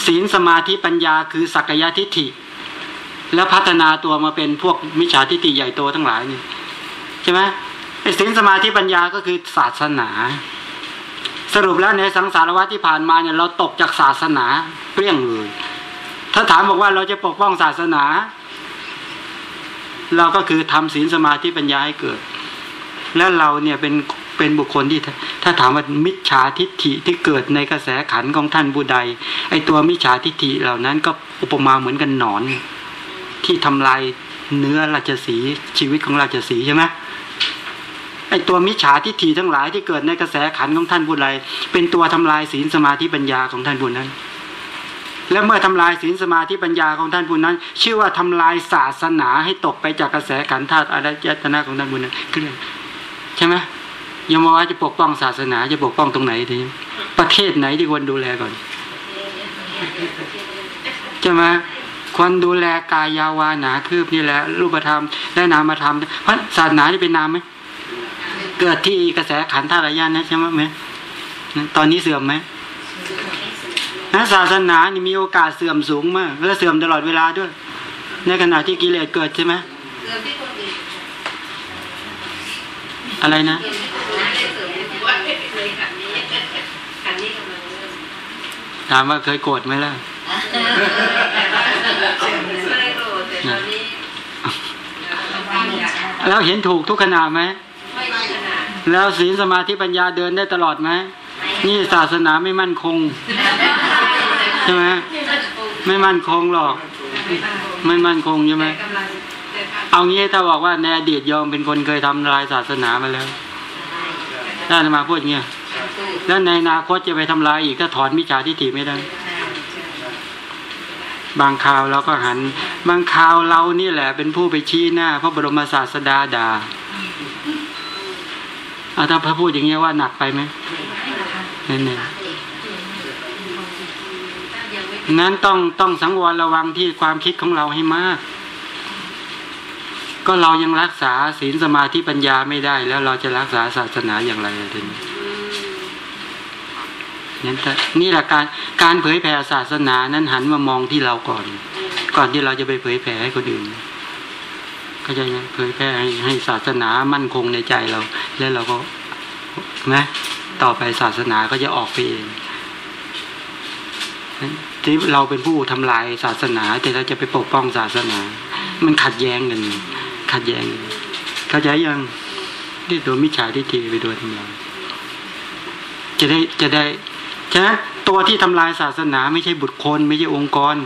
ศีลสมาธิปัญญาคือสักยะทิฏฐิ แล้วพัฒนาตัวมาเป็นพวกมิจฉาทิฏฐิใหญ่โตทั้งหลายนี่ใช่ไหมศีลสมาธิปัญญาก็คือศาสนา สรุปแล้วในสังสารวัฏที่ผ่านมาเนี่ยเราตกจากศาสนาเปรี้ยงเลยถ้าถามบอกว่าเราจะปกป้องศาสนา เราก็คือทำศีลสมาธิปัญญาให้เกิด แล้วเราเนี่ยเป็นเป็นบุคคลที่ถ้าถามว่ามิจฉาทิฏฐิที่เกิดในกระแสขันของท่านบุใดไอตัวมิจฉาทิฏฐิเหล่านั้นก็อุปมาเหมือนกันหนอน ที่ทำลายเนื้อราชสีชีวิตของราชสีใช่ไหมไอตัวมิจฉาทิฏฐิทั้งหลายที่เกิดในกระแสขันของท่านบุใดเป็นตัวทำลายศีลสมาธิปัญญาของท่านบุญนั้น และเมื่อทำลายศีลสมาธิปัญญาของท่านบุญนั้น ชื่อว่าทำลายศาสนาให้ตกไปจากกระแสขันธาตุอารยตนะของท่านบุญนั้นขึ้นใช่ไหมยมว่าจะปกป้องศาสนาจะปกป้องตรงไหนทีประเทศไหนที่ควรดูแลก่อนใช่ไหมควรดูแลกายาวานาคืบนี่แหละรูปธรรมและนามธรรมเพราะศาสนาที่เป็นนามไหมเกิดที่กระแสขันธาตุอายานนะใช่ไหมไหมตอนนี้เสื่อมไหมนะศาสนานี่มีโอกาสเสื่อมสูงมากและเสื่อมตลอดเวลาด้วย ในขณะที่กิเลสเกิดใช่ไหมอะไรนะถามว่าเคยโกรธไหมล่ะแล้วเห็นถูกทุกขณะไหมแล้วศีลสมาธิปัญญาเดินได้ตลอดไหมนี่ศาสนาไม่มั่นคงใช่ไหมไม่มั่นคงหรอก ไม่มั่นคงใช่ไหม เอางี้ถ้าบอกว่าในอดีตยอมเป็นคนเคยทำลายศาสนามาแล้วถ้าจะมาพูดเงี้ยแล้วในอนาคตจะไปทำลายอีกถ้าถอนมิจฉาทิฏฐิไม่ได้ บางคราวเราก็หัน บางคราวเรานี่แหละ เป็นผู้ไปชี้หน้า พระบรมศาสดาดาอาถ้าพระพูดอย่างเงี้ยว่าหนักไปไหมนั่นเองนั้นต้องต้องสังวรระวังที่ความคิดของเราให้มาก ก็เรายังรักษาศีลสมาธิปัญญาไม่ได้ แล้วเราจะรักษาศาสนาอย่างไรทีนี้นั่นนี่แหละการการเผยแผ่ศาสนานั้นหันมามองที่เราก่อน ก่อนที่เราจะไปเผยแผ่ให้คนอื่นเข้าใจไหมเผยแผ่ให้ให้ศาสนามั่นคงในใจเรา แล้วเราก็นะต่อไปศาสนาก็จะออกไปเองที่เราเป็นผู้ทำลายศาสนา แต่เราจะไปปกป้องศาสนา มันขัดแย้งกัน ขัดแย้งเข้าใจยังนี่โดนมิจฉาทิฏฐิไปโดนทำลายจะได้จะได้ฉะนั้นตัวที่ทำลายศาสนาไม่ใช่บุตรคนไม่ใช่องค์กร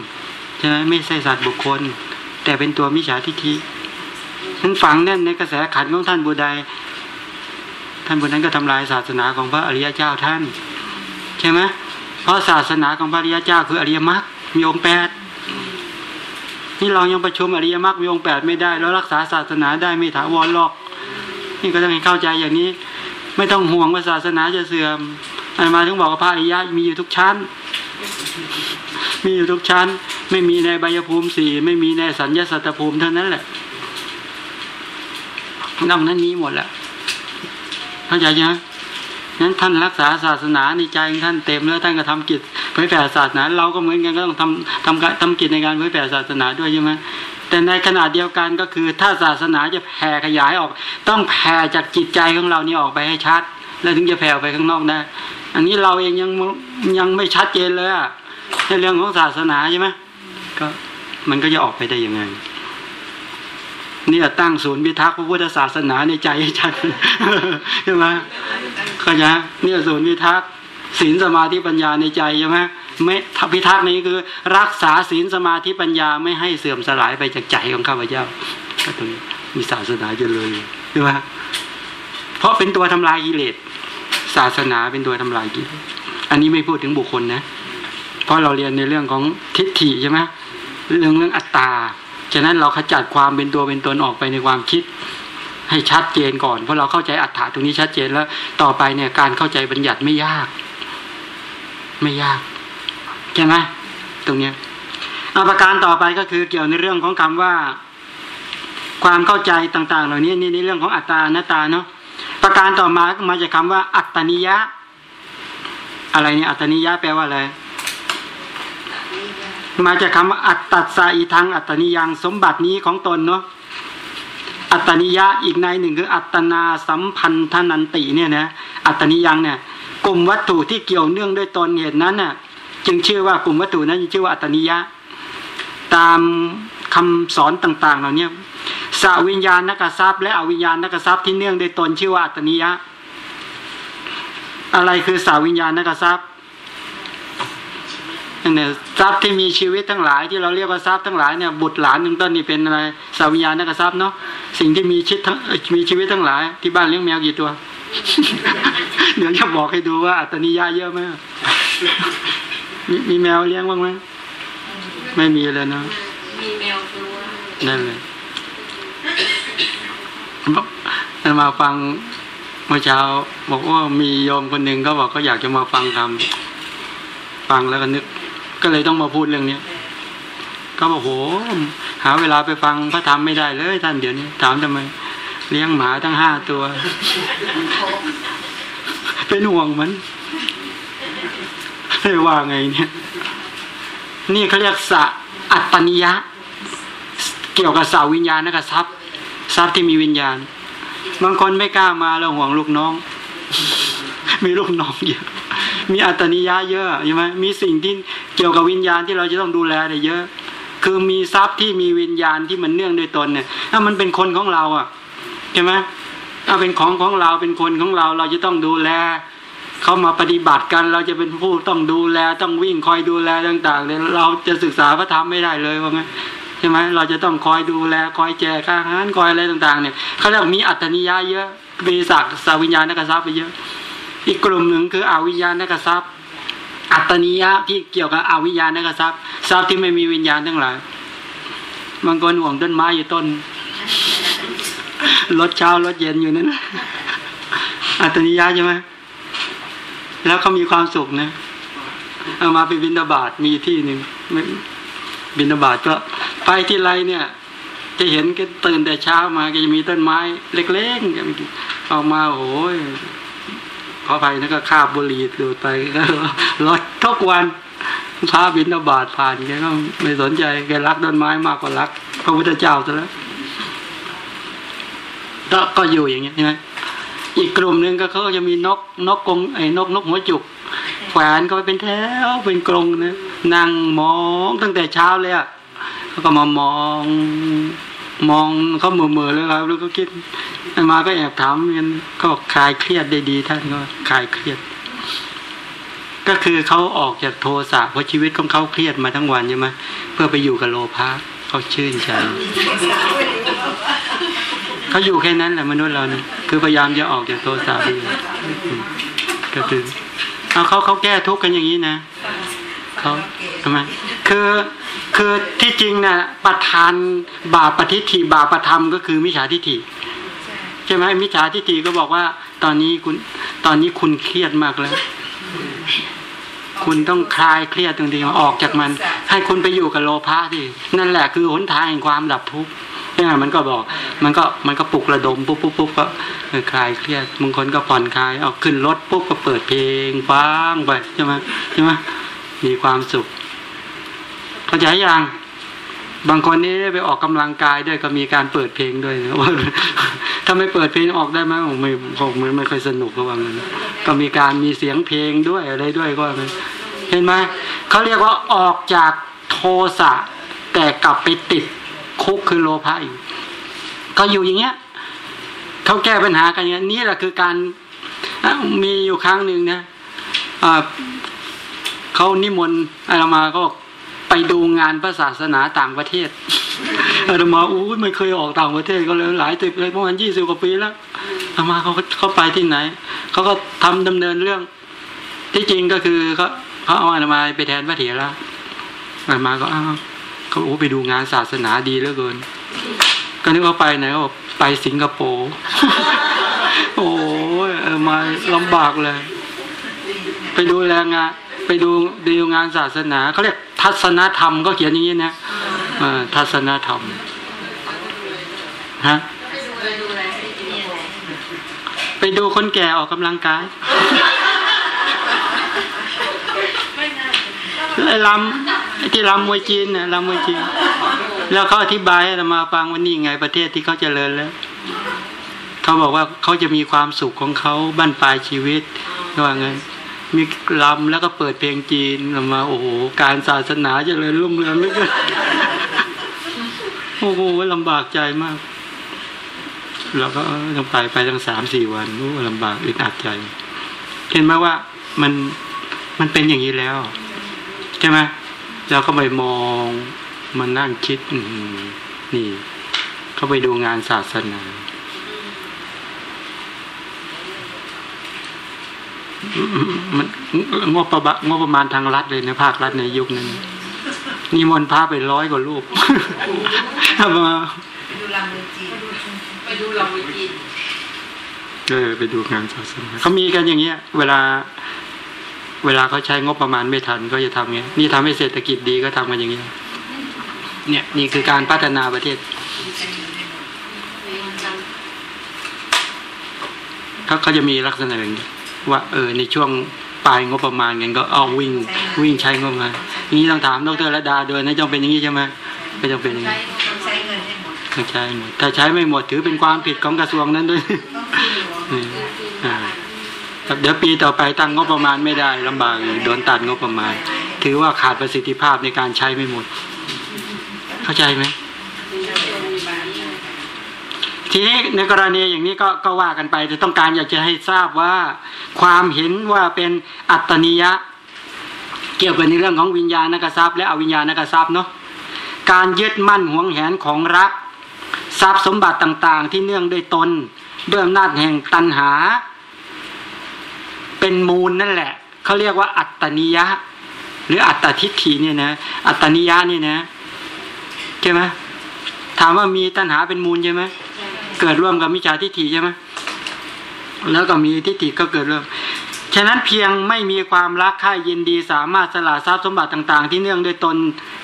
ใช่ไหมไม่ใช่สัตว์บุคคล แต่เป็นตัวมิจฉาทิฏฐิฉันฝังแน่นในกระแสขันของท่านบุไดท่านบุนั้นก็ทำลายศาสนาของพระอริยเจ้าท่าน ใช่ไหมเพราะศาสนาของพระอริยเจ้าคืออริยมรรคมีองค์แปด นี่เรายังประชุมอริยมรรคมีองค์แปดไม่ได้ แล้วรักษาศาสนาได้ไม่ถาวรหรอก นี่ก็ต้องให้เข้าใจอย่างนี้ ไม่ต้องห่วงว่าศาสนาจะเสื่อมอามาถึงบอกว่าพระอริยะมีอยู่ทุกชั้น มีอยู่ทุกชั้น ไม่มีในใบยภูมิสี่ไม่มีในสัญญาสัตตภูมิเท่านั้นแหละนอกนั้นมีหมดแหละเข้าใจยังนั้นท่านรักษาศาสนาในใจของท่านเต็มแล้วท่านก็ทำกิจ เผยแผ่ศาสนา เราก็เหมือนกันก็ต้องทำทำทำกิจในการเผยแผ่ศาสนาด้วยใช่ไหมแต่ในขณะเดียวกันก็คือถ้าศาสนาจะแผ่ขยายออก ต้องแผ่จากจิตใจของเรานี่ออกไปให้ชัด แล้วถึงจะแผ่ไปข้างนอกได้ อันนี้เราเองยังยังไม่ชัดเจนเลยอะในเรื่องของศาสนาใช่ไหมก็มันก็จะออกไปได้ยังไงเนี่ยตั้งศูนย์พิทักษ์พระพุทธศาสนาในใจให้ชัดใช่ไหมเข้าใจเนี่ยศูนย์พิทักษ์ ศีลสมาธิปัญญาในใจใช่ไหมไม่ทพิทักษ์นี้คือ รักษาศีลสมาธิปัญญาไม่ให้เสื่อมสลายไปจากใจของข้าพเจ้าก็ตรงนี้มีศาสนาเจริญใช่ไหมเพราะเป็นตัวทำลายกิเลสศาสนาเป็นตัวทำลายกิเลสอันนี้ไม่พูดถึงบุคคลนะ เพราะเราเรียนในเรื่องของทิฏฐิใช่ไหมเรื่องเรื่องอัตตาฉะนั้นเราขจัดความเป็นตัวเป็นตนออกไปในความคิดให้ชัดเจนก่อน เพราะเราเข้าใจอัตถะตรงนี้ชัดเจนแล้ว ต่อไปเนี่ยการเข้าใจบัญญัติไม่ยาก ไม่ยากใช่ไหมตรงเนี้ยอาประการต่อไปก็คือเกี่ยวในเรื่องของคำว่า ความเข้าใจต่าง ๆ เหล่านี้นี่ในเรื่องของอัตตาหน้าตาเนาะประการต่อมาก็มาจากคาว่า อัตตนิยะ อะไรเนี่ยอัตตนิยะแปลว่าอะไรมาจากคำว่าอัตตัสาอีทางอัตตนิยังสมบัตินี้ของตนเนาะอัตตนิยะอีกในหนึ่งคือ อัตนาสัมพันธนันติเนี่ยนะอัตตนิยังเนี่ย กลุ่มวัตถุที่เกี่ยวเนื่องด้วยตนเหตุนั้นน่ะจึงชื่อว่ากลุ่มวัตถุนั้นชื่อว่าอัตนิยะ ตามคำสอนต่าง ๆ เหล่านี้สาวิญญาณนักทรัพย์และอวิญญาณนักทรัพย์ที่เนื่องด้วยตนชื่อว่าอัตตนิยะ อะไรคือสาวิญญาณนักทรัพย์เนี่ยทรัพย์ที่มีชีวิตทั้งหลายที่เราเรียกว่าทรัพย์ทั้งหลายเนี่ยบุตรหลานหนึ่งต้นนี่เป็นอะไรสาวิญญาณนักทรัพย์เนาะสิ่งที่มีชีวิตทั้งมีชีวิตทั้งหลาย ที่บ้านเลี้ยงแมวกี่ตัว เดี๋ยวจะบอกให้ดูว่าอัตนิยาเยอะมากมีมีแมวเลี้ยงบ้างไหมไม่มีเลยเนาะมีแมวตัวนั่นเลยมาฟังเมื่อเช้า บอกว่ามีโยมคนหนึ่งเขาบอกเขาอยากจะมาฟังธรรมฟังแล้วก็นึก ก็เลยต้องมาพูดเรื่องนี้ก็บอกโหหาเวลาไปฟังพระธรรมไม่ได้เลยท่านเดี๋ยวนี้ถามทำไม เลี้ยงหมาทั้งห้าตัว เป็นห่วงมันไม่ว่าไงเนี่ย นี่เขาเรียกสะอัตตนิยะ เกี่ยวกับสาววิญญาณนะกับทรัพย์ทรัพย์ที่มีวิญญาณ บางคนไม่กล้ามาแล้วห่วงลูกน้อง มีลูกน้องเยอะมีอัตตนิยะเยอะใช่ไหมมีสิ่งที่เกี่ยวกับวิญญาณที่เราจะต้องดูแลเนี่ยเยอะ คือมีทรัพย์ที่มีวิญญาณที่มันเนื่องด้วยตนเนี่ย ถ้ามันเป็นคนของเราอะ ใช่ไหมถ้าเป็นของของเราเป็นคนของเราเราจะต้องดูแลเขามาปฏิบัติกันเราจะเป็นผู้ต้องดูแลต้องวิ่งคอยดูแลต่างๆเนี่ยเราจะศึกษาพระธรรมไม่ได้เลยว่าไงใช่ไหมเราจะต้องคอยดูแลคอยแจกอาหารคอยอะไรต่าง ๆ เนี่ยเขาเรียกมีอัตนิยะเยอะมีศักดิ์สาวิญญาณนักทรัพย์ไปเยอะ อีกกลุ่มหนึ่งคืออวิญญาณนักทรัพย์ อัตตนิยะที่เกี่ยวกับอวิญญาณนักทรัพย์ทรัพย์ที่ไม่มีวิญญาณทั้งหลายบางคนห่วงต้นไม้อยู่ต้น รถเช้ารถเย็นอยู่นั้นอัตนิยะใช่ไหมแล้วเขามีความสุขนะเอามาไปบินดาบาตมีที่หนึ่งบินดาบาตก็ไปที่ไรเนี่ย จะเห็นก็ตื่นแต่เช้ามาก็จะมีต้นไม้ เล็กๆออกมาโอ้ยขออภัยนะก็คาบบุหรี่ดูดไปก็รถทุกวันพาบินบาตผ่านแกก็ไม่สนใจแกรักต้นไม้มากกว่ารักพระพุทธเจ้าซะแล้ว ก็ก็อยู่อย่างเงี้ยใช่ไหมอีกกลุ่มหนึ่งก็เขาจะมีนกนกกงไอ้นกนกหัวจุกแขวนก็เป็นแถวเป็นกรงนะนั่งมองตั้งแต่เช้าเลยอะเขาก็มามอง มองเขาเมื่อเมื่อแล้วครับแล้วก็คิดมาก็แอบถามกันก็คลายเครียดได้ดีท่านก็คลายเครียด ก็คือเขาออกจากโทสะเพราะชีวิตของเขาเครียดมาทั้งวันใช่ไหมเพื่อไปอยู่กับโลภะเขาชื่นใจ เขาอยู่แค่นั้นแหละมนุษย์เราเนี่ยคือพยายามจะออกจากโทสะไปก็คือเอาเขาเขาแก้ทุกข์กันอย่างนี้นะเขาทำไมคือคือที่จริงนะประธานบาปปฏิทิบาปประธรรมก็คือมิจฉาทิฏฐิใช่ไหมมิจฉาทิฏฐิก็บอกว่า ตอนนี้คุณตอนนี้คุณเครียดมากแล้ว คุณต้องคลายเครียดตรงนี้ออกจากมัน ให้คุณไปอยู่กับโลภะที่นั่นแหละคือหนทางแห่งความดับทุกข์ ใช่ไหมมันก็บอกมันก็มันก็ปลุกระดมปุ๊บปุ๊บปุ๊บก็คลายเครียดบางคนก็ผ่อนคลายเอาขึ้นรถปุ๊บก็เปิดเพลงฟังไปใช่ไหมใช่ไหมมีความสุขเข้าใจยังบางคนนี่ไปออกกำลังกายด้วยก็มีการเปิดเพลงด้วยนะว่าถ้าไม่เปิดเพลงออกได้ไหมผมไม่ผมไม่ไม่ค่อยสนุกก็ว่างั้นก็มีการมีเสียงเพลงด้วยอะไรด้วยก็ว่าเห็นไหมเขาเรียกว่าออกจากโทสะแต่กลับไปติด คุกคือโลภะอยู่ก็อยู่อย่างเงี้ยเขาแก้ปัญหากันอย่างนี้นี่แหละคือการมีอยู่ครั้งหนึ่งนะเขานิมนต์อะไรมาก็ไปดูงานพระศาสนาต่างประเทศอาตมาอู้ไม่เคยออกต่างประเทศก็เลยหลายสิบเลยประมาณยี่สิบกว่าปีแล้วอาตมาเขาเขาไปที่ไหนเขาก็ทำดำเนินเรื่อง ที่จริงก็คือเขาเขาเอาอาตมาไปแทนพระเถระอาตมาก็อ้าว เขาโอ้ไปดูงานศาสนาดีเหลือเกิน ก็นึกว่าไปไหนก็ไปสิงคโปร์โอ้ยมาลำบากเลย ไปดูแลงาน ไปดูดูงานศาสนาเขาเรียกทัศนธรรมก็เขียนอย่างนี้นะทัศนธรรมฮะไปดูคนแก่ออกกำลังกายไอ้ลำ ที่ลำมวยจีนนะลำมวยจีน แล้วเขาอธิบายให้เรามาฟังว่านี่ไงประเทศที่เขาเจริญแล้วเขาบอกว่าเขาจะมีความสุขของเขาบั้นปลายชีวิตว่างั้นมีลำแล้วก็เปิดเพลงจีนมาโอ้โหการศาสนาเจริญรุ่งเรืองเลยโอ้โหลำบากใจมากแล้วก็ต้องไปไปตั้งสามสี่วันโอ้ลำบากอึดอัดใจ เห็นไหมว่ามันมันเป็นอย่างนี้แล้ว ใช่ไหม เราก็ไปมองมันนั่งคิดนี่ เขาไปดูงานศาสนา มันงบประบงบประมาณทางรัฐเลยนะภาครัฐในยุคนั้นนิมนต์พระไปร้อยกว่ารูปมาไปดูลำมือจีนไปดูลำมือจีนเออไปดูงานศาสนาเขามีกันอย่างเงี้ย เวลา เวลาเขาใช้งบประมาณไม่ทันก็จะทำเงี้ยนี่ทำให้เศรษฐกิจดีก็ทำกันอย่างเงี้ยเนี่ยนี่คือการพัฒนาประเทศเขาเขาจะมีลักษณะอย่างนี้ว่าเออในช่วงปลายงบประมาณกันก็เอาวิ่งวิ่งใช้งบประมาณนี้ต้องถามดรระดาด้วยนะจงเป็นอย่างนี้ใช่ไหมไม่จงเป็นอย่างนี้ใช้เงินให้หมดใช้หมดถ้าใช้ไม่หมดถือเป็นความผิดของกระทรวงนั้นด้วย เดี๋ยวปีต่อไปตั้งงบประมาณไม่ได้ลำบากโดนตัดงบประมาณ ถือว่าขาดประสิทธิภาพในการใช้ไม่หมด เข้าใจไหมทีนี้ในกรณีอย่างนี้ก็ก็ว่ากันไป แต่ต้องการอยากจะให้ทราบว่า ความเห็นว่าเป็นอัตตนิยะ เกี่ยวกับในเรื่องของวิญญาณกทรัพย์และอวิญญาณกทรัพย์เนาะการยึดมั่นหวงแหนของรักทรัพย์สมบัติต่าง ๆ ที่เนื่องด้วยตนด้วยอำนาจแห่งตัณหา เป็นมูลนั่นแหละเขาเรียกว่าอัตตนิยะ หรืออัตตทิฏฐิเนี่ยนะ อัตตนิยะเนี่ยนะใช่ไหมถามว่ามีตัณหาเป็นมูลใช่ไหมเกิดร่วมกับมิจฉาทิฏฐิใช่ไหมแล้วก็มีทิฏฐิก็เกิดร่วมฉะนั้นเพียงไม่มีความรักใคร่ยินดีสามารถสละทรัพย์สมบัติต่างๆ ที่เนื่องด้วยตน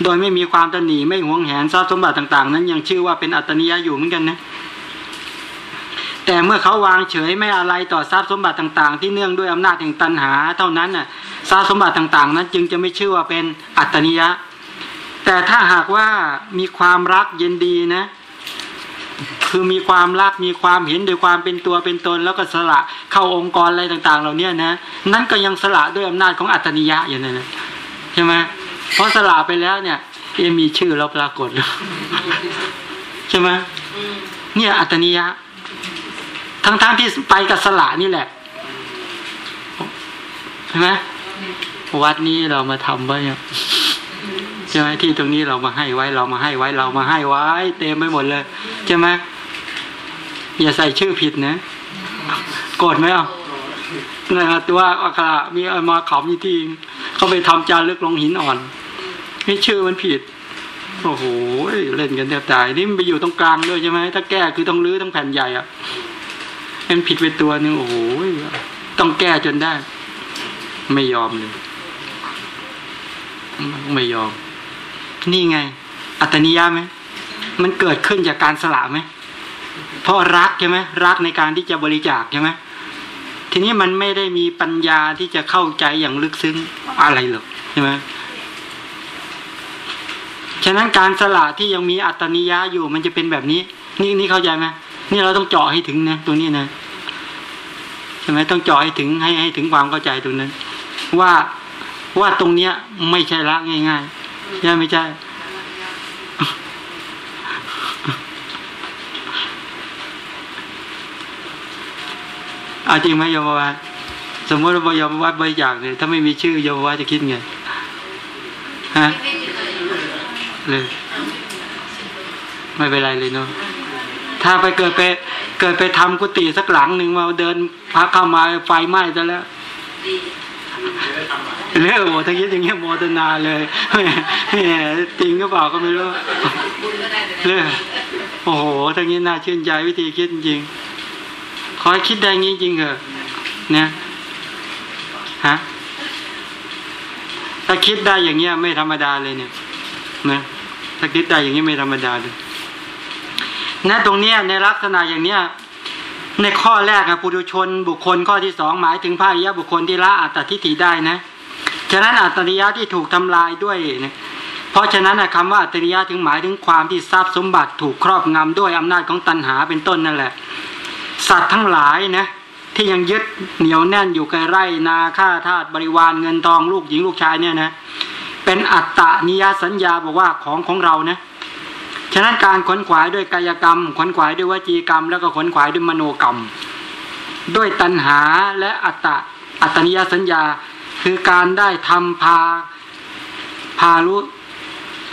โดยไม่มีความตนีไม่หวงแหนทรัพย์สมบัติต่าง ๆ นั้นยังชื่อว่าเป็นอัตนิยะอยู่เหมือนกันนะ แต่เมื่อเขาวางเฉยไม่อะไรต่อทรัพย์สมบัติต่างๆ ที่เนื่องด้วยอำนาจแห่งตัณหา เท่านั้นน่ะทรัพย์สมบัติต่างๆ นั้น จึงจะไม่ชื่อว่าเป็นอัตนิยะ แต่ถ้าหากว่ามีความรักเยินดีนะ คือมีความรักมีความเห็นโดยความเป็นตัวเป็นตน แล้วก็สละเข้าองค์กรอะไรต่าง ๆ เหล่านี้นะนั่นก็ยังสละด้วยอำนาจของอัตนิยะอย่างนั้นนะใช่ไหมเพราะสละไปแล้วเนี่ยยังมีชื่อเราปรากฏใช่ไหมเนี่ยอัตนิยะ ทั้งๆทที่ไปกับสละนี่แหละใช่ไหมวัดนี้เรามาทำไว้ใช่ไหมที่ตรงนี้เรามาให้ไว้ เรามาให้ไว้ เรามาให้ไว้ เต็มไปหมดเลยใช่ไหมอย่าใส่ชื่อผิดนะโกรธไหมอะนะฮะตัวอักขระมีเอามาขำยี่ทีเขาไปทำจารึกลงหินอ่อนนี่ชื่อมันผิดโอ้โหเล่นกันแทบตายนี่มันไปอยู่ตรงกลางด้วยใช่ไหมถ้าแก้คือต้องรื้อทั้งแผ่นใหญ่อะ มันผิดไปตัวหนึงโอ้โหต้องแก้จนได้ ไม่ยอมเลยไม่ยอม นี่ไง อัตนิยะไหมมันเกิดขึ้นจากการสละไหมเพราะรักใช่ไหมรักในการที่จะบริจาคใช่ไหมทีนี้มันไม่ได้มีปัญญาที่จะเข้าใจอย่างลึกซึ้งอะไรหรอกใช่ไหมฉะนั้นการสละที่ยังมีอัตนิยะอยู่มันจะเป็นแบบนี้ นี่นี่เข้าใจไหม นี่เราต้องเจาะให้ถึงนะตรงนี้นะใช่ไหมต้องเจาะให้ถึงให้ให้ถึงความเข้าใจตรงนั้น ว่าว่าตรงเนี้ยไม่ใช่ละง่ายๆใช่ไม่ใช่อาจริงไหมโยมวาสมมติว่าโยมวัดบริจาคเนี่ยถ้าไม่มีชื่อโยมวาจะคิดไงฮะเลยไม่เป็นไรเลยเนาะ ถ้าไปเกิดไปเกิดไปทำกุฏิสักหลังหนึ่งมาเดินพักเข้ามาไฟไหม้ซะแล้วเรื่องโอ้ทั้งนี้อย่างเงี้ยโมทนาเลยจริงก็เปล่าก็ไม่รู้เรื่องโอ้โหทั้งนี้น่าชื่นใจวิธีคิดจริงขอให้คิดได้งี้จริงเหรอเนี่ยฮะถ้าคิดได้อย่างเงี้ยไม่ธรรมดาเลยเนี่ยนะถ้าคิดได้อย่างนี้ยไม่ธรรมดาเลย นะตรงเนี้ยในลักษณะอย่างเนี้ยในข้อแรกอะปุถุชนบุคคลข้อที่สองหมายถึงพระอริยบุคคลที่ละอัตตทิฏฐิได้นะฉะนั้นอัตติยะที่ถูกทำลายด้วยนะเพราะฉะนั้นนะคำว่าอัตติยะถึงหมายถึงความที่ทรัพย์สมบัติถูกครอบงำด้วยอำนาจของตัณหาเป็นต้นนั่นแหละ สัตว์ทั้งหลายนะที่ยังยึดเหนียวแน่นอยู่กับไร่นาข้าทาสบริวารเงินทองลูกหญิงลูกชายเนี่ยนะเป็นอัตตนิยสัญญาบอกว่าของของเรานะ ฉะนั้นการขนขวายด้วยกายกรรม ขนขวายด้วยวจีกรรม แล้วก็ขนขวายด้วยมโนกรรม ด้วยตัณหาและอัตตะอัตนิยสัญญาคือการได้ทำพาพารุ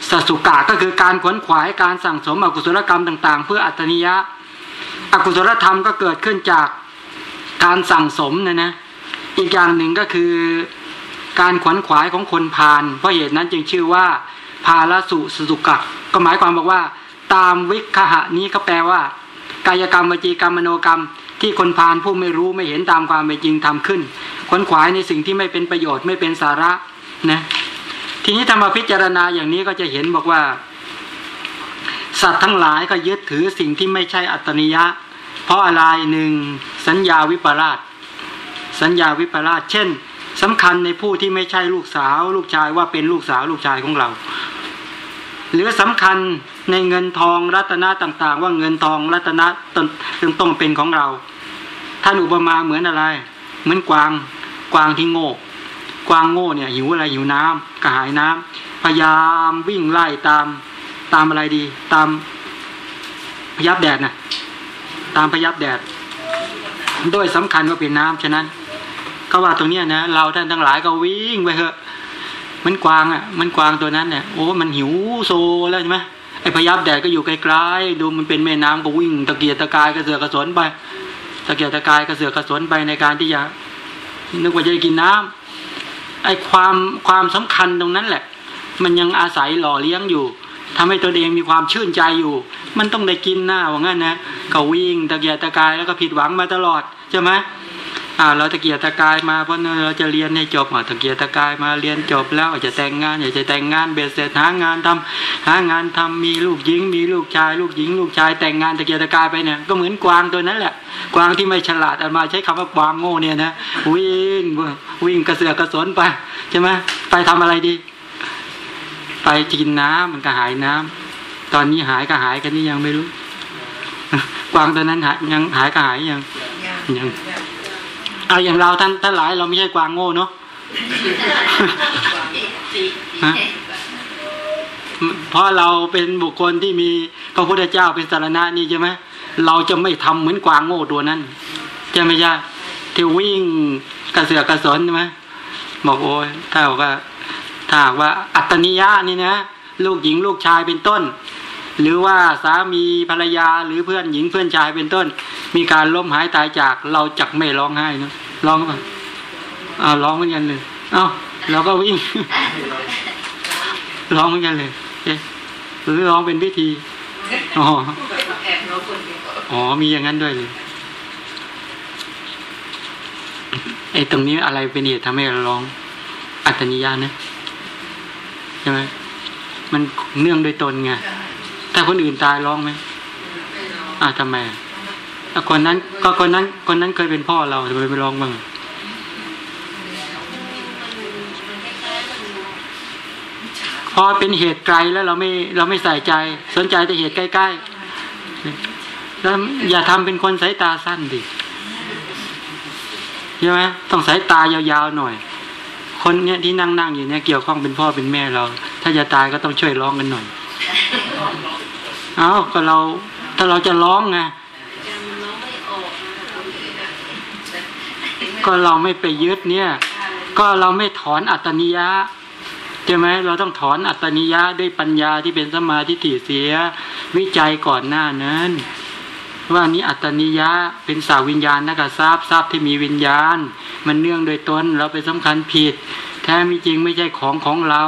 สสุกะก็คือการขวนขวายการสั่งสมอกุศลกรรมต่าง ๆ เพื่ออัตตนิยะ อกุศลธรรมก็เกิดขึ้นจากการสั่งสมนะนะอีกอย่างหนึ่งก็คือการขวนขวายของคนพาลเพราะเหตุนั้นจึงชื่อว่า พาลสุสุกะก็หมายความบอกว่า ตามวิคหะนี้ก็แปลว่า กายกรรมวจีกรรมมโนกรรม ที่คนพาลผู้ไม่รู้ไม่เห็นตามความเป็นจริงทำขึ้นขวนขวายในสิ่งที่ไม่เป็นประโยชน์ไม่เป็นสาระนะทีนี้ธรรมาพิจารณาอย่างนี้ก็จะเห็นบอกว่า สัตว์ทั้งหลายก็ยึดถือสิ่งที่ไม่ใช่อัตนิยะ เพราะอะไรหนึ่งสัญญาวิปลาสสัญญาวิปลาสเช่น สำคัญในผู้ที่ไม่ใช่ลูกสาว ลูกชายว่าเป็นลูกสาวลูกชายของเรา หรือสำคัญในเงินทองรัตนะต่าง ๆ ว่าเงินทองรัตนะตนต้องเป็นของเรา ท่านอุปมาเหมือนอะไร เหมือนกวางกวางที่โง่กวางโง่เนี่ยหิวอะไรหิวน้ำกระหายน้ำพยายามวิ่งไล่ตามตามอะไรดี ตามพยับแดดนะตามพยับแดดโดยสำคัญว่าเป็นน้ำฉะนั้น ก็ว่าตรงเนี้ยนะเราท่านทั้งหลายก็วิ่งไปเถอะ มันกวางอะ มันกวางตัวนั้นเนี่ยโอ้มันหิวโซแล้วใช่ไหมไอ้พยับแดดก็อยู่ไกลๆดูมันเป็นแม่น้ำก็วิ่งตะเกียกตะกายกระเสือกกระสนไป ตะเกียกตะกายกระเสือกกระสนไปในการที่จะนึกว่าจะได้กินน้ำไอ้ความความสำคัญตรงนั้นแหละ มันยังอาศัยหล่อเลี้ยงอยู่ทำให้ตัวเองมีความชื่นใจอยู่ มันต้องได้กินหน้าว่างั้นนะก็วิ่งตะเกียกตะกายแล้วก็ผิดหวังมาตลอดใช่ไหม อ่าเราตะเกียกตะกายมาเพราะเราจะเรียนให้จบอะตะเกียกตะกายมาเรียนจบแล้วอาจจะแต่งงานอยากจะแต่งงานเบ็ดเสร็จหางานทำหางานทำมีลูกหญิง มีลูกชาย ลูกหญิง ลูกชาย แต่งงานตะเกียกตะกายไปเนี่ยก็เหมือนกวางตัวนั้นแหละ กวางที่ไม่ฉลาดอามาใช้คำว่ากวางโง่เนี่ยนะวิ่งวิ่งกระเสือกกระสนไปใช่ไหมไปทำอะไรดี ไปกินน้ำมันก็หายน้ำตอนนี้หายก็หายกันนี่ยังไม่รู้ กวางตัวนั้นหายยังหายก็หายยังยัง เอาอย่างเราท่านท่านหลายเราไม่ใช่กวางโง่เนาะเพราะเราเป็นบุคคลที่มีพระพุทธเจ้าเป็นสารณะนี่ใช่ไหมเราจะไม่ทำเหมือนกวางโง่ตัวนั้นใช่ไหมใช่ที่วิ่งกระเสือกกระสนใช่ไหมบอกโอ้ยถ้าบอกว่าถ้าหากว่าอัตนิยะนี่นะลูกหญิงลูกชายเป็นต้น หรือว่าสามีภรรยาหรือเพื่อนหญิงเพื่อนชายเป็นต้น มีการล้มหายตายจากเราจักไม่ร้องไห้นะร้องป่ะอ้าวร้องเหมือนกันเลยเอ้าเราก็วิ่งร้องเหมือนกันเลยเอ๊ะหรือร้องเป็นพิธีอ๋ออ๋อมีอย่างนั้นด้วยเลยไอ้ตรงนี้อะไรเป็นเหตุทำให้เราร้อง อัตนิยานะใช่ไหมมันเนื่องโดยตนไง ถ้าคนอื่นตายร้องไหมอ่าทำไมอะอะคนนั้น ก็คนนั้น คนนั้นเคยเป็นพ่อเราทำไมไม่ร้องบ้างอะพอเป็นเหตุไกลแล้วเราไม่เราไม่ใส่ใจ สนใจแต่เหตุใกล้ๆแล้วอย่าทำเป็นคนสายตาสั้นดิใช่ไหมต้องสายตายาวๆหน่อย คนเนี้ยที่นั่งนั่งอยู่เนี่ยเกี่ยวข้องเป็นพ่อเป็นแม่เรา ถ้าจะตายก็ต้องช่วยร้องกันหน่อย เอาก็เราถ้าเราจะร้องไงก็เราไม่ไปยึดเนี่ย ก็เราไม่ถอนอัตนิยะใช่ไหมเราต้องถอนอัตนิยะด้วยปัญญาที่เป็นสมาธิถิเสีย วิจัยก่อนหน้านั้น ว่านี้อัตนิยะเป็นสาวิญญาณนักทราบทราบที่มีวิญญาณ มันเนื่องโดยตนเราไปสำคัญผิด แท้ม่จริงไม่ใช่ของของเรา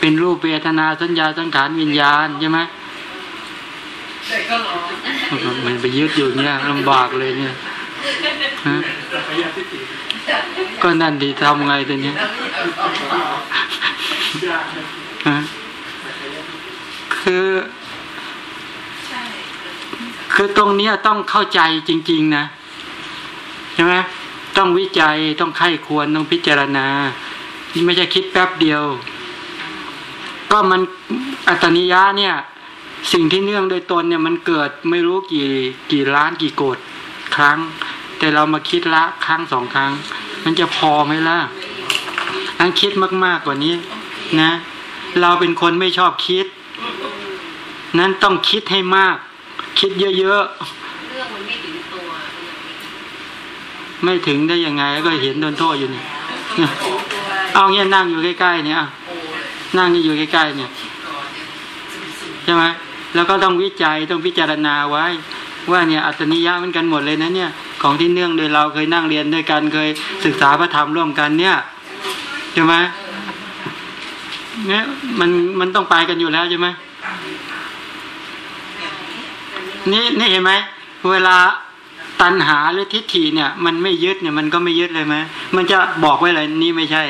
เป็นรูปเวทนาสัญญาสังขารวิญญาณใช่ไหม ก็ร้องมันไปยึดอยู่เนี่ยลำบากเลยเนี่ยฮะก็นั่นดีทำไงตัวเนี้ยฮะคือคือตรงเนี้ยต้องเข้าใจจริง ๆ นะใช่ไหมต้องวิจัยต้องไข้ควรต้องพิจารณาไม่ใช่คิดแป๊บเดียว ก็มันอัตนิยะเนี่ย สิ่งที่เนื่องโดยตนเนี่ยมันเกิดไม่รู้กี่กี่ล้านกี่โกดครั้ง แต่เรามาคิดละครั้งสองครั้ง มันจะพอไหมล่ะอันคิดมากๆกว่านี้นะ เราเป็นคนไม่ชอบคิด นั้นต้องคิดให้มาก คิดเยอะเรื่องมันไม่ถึงตัวๆไม่ถึงได้ยังไงก็เห็นโดนโทษอยู่นี่เอาเงี้ยนั่งอยู่ใกล้ๆเนี่ยนั่งอยู่ใกล้ๆเนี่ยใช่ไหม แล้วก็ต้องวิจัยต้องพิจารณาไว้ ว่าเนี่ยอัตนิยะเหมันกันหมดเลยนะเนี่ยของที่เนื่องโดยเราเคยนั่งเรียนด้วยกันเคยศึกษาพระธรรมร่วมกันเนี่ยใช่ไหมเนี่ยมันมันต้องไปกันอยู่แล้วใช่ไหมนี่นี่เห็นไหมเวลาตัณหาหรือทิฏฐิเนี่ย มันไม่ยึดเนี่ยมันก็ไม่ยึดเลยไหมมันจะบอกไว้เลยนี่ไม่ใช่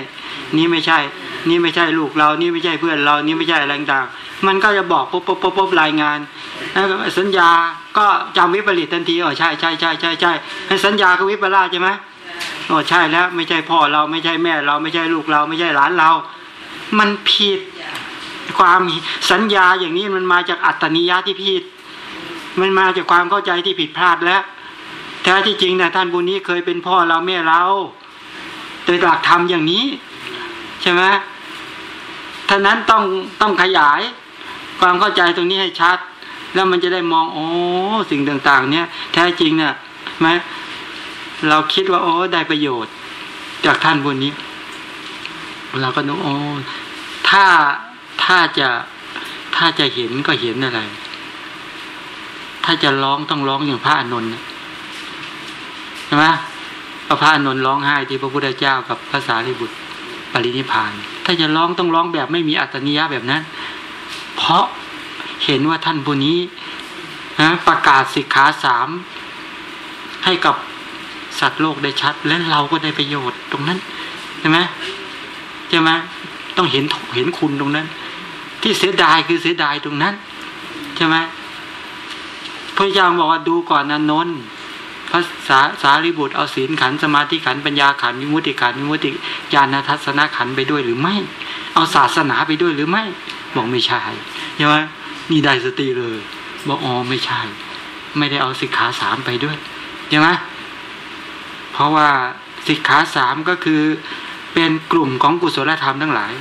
นี่ไม่ใช่ นี่ไม่ใช่ลูกเรา นี่ไม่ใช่เพื่อนเรา นี่ไม่ใช่อะไรต่าง มันก็จะบอกปุ๊บปุ๊บปุ๊บปุ๊บรายงานสัญญาก็จำวิปริตทันทีอ๋อใช่ใช่ใช่ใช่ใช่ให้สัญญาก็วิปลาสใช่ไหมอ๋อใช่แล้วไม่ใช่พ่อเราไม่ใช่แม่เราไม่ใช่ลูกเรา ไม่ใช่หลานเรา มันผิดความสัญญาอย่างนี้มันมาจากอัตตนิยะที่ผิด มันมาจากความเข้าใจที่ผิดพลาดแล้วแท้ที่จริงนะท่านบุญนี้เคยเป็นพ่อเราแม่เราโดยหลักธรรมอย่างนี้ ใช่ไหมท่านั้นต้องต้องขยาย ความเข้าใจตรงนี้ให้ชัด แล้วมันจะได้มองโอ้สิ่งต่าง ๆ เนี่ยแท้จริงเนี่ยไหมเราคิดว่าโอ้ได้ประโยชน์ จากท่านบุญนี้ เราก็นึกโอ้ถ้าถ้าจะถ้าจะเห็นก็เห็นอะไร ถ้าจะร้องต้องร้องอย่างพระอนนท์น่ะใช่ไหมพระอานนท์ร้องไห้ที่พระพุทธเจ้ากับพระสารีบุตรปรินิพพาน ถ้าจะร้องต้องร้องแบบไม่มีอัตนิยะแบบนั้น เพราะเห็นว่าท่านผู้นี้นะประกาศสิกขาสามให้กับสัตว์โลกได้ชัด และเราก็ได้ประโยชน์ตรงนั้นใช่ไหมใช่ไหมต้องเห็นเห็นคุณตรงนั้น ที่เสียดายคือเสียดายตรงนั้นใช่ไหมพระเจ้าบอกว่าดูก่อนนะนนท์พระสาสารีบุตรเอาศีลขันสมาธิขันปัญญาขันวิมุติขันวิมุติญาณทัศนขันไปด้วยหรือไม่ เอาศาสนาไปด้วยหรือไม่ บอกไม่ใช่ใช่ไหมนี่ได้สติเลย บอกอ๋อไม่ใช่ ไม่ได้เอาสิกขาสามไปด้วยใช่ไหมเพราะว่าสิกขาสามก็คือเป็นกลุ่มของกุศลธรรมทั้งหลาย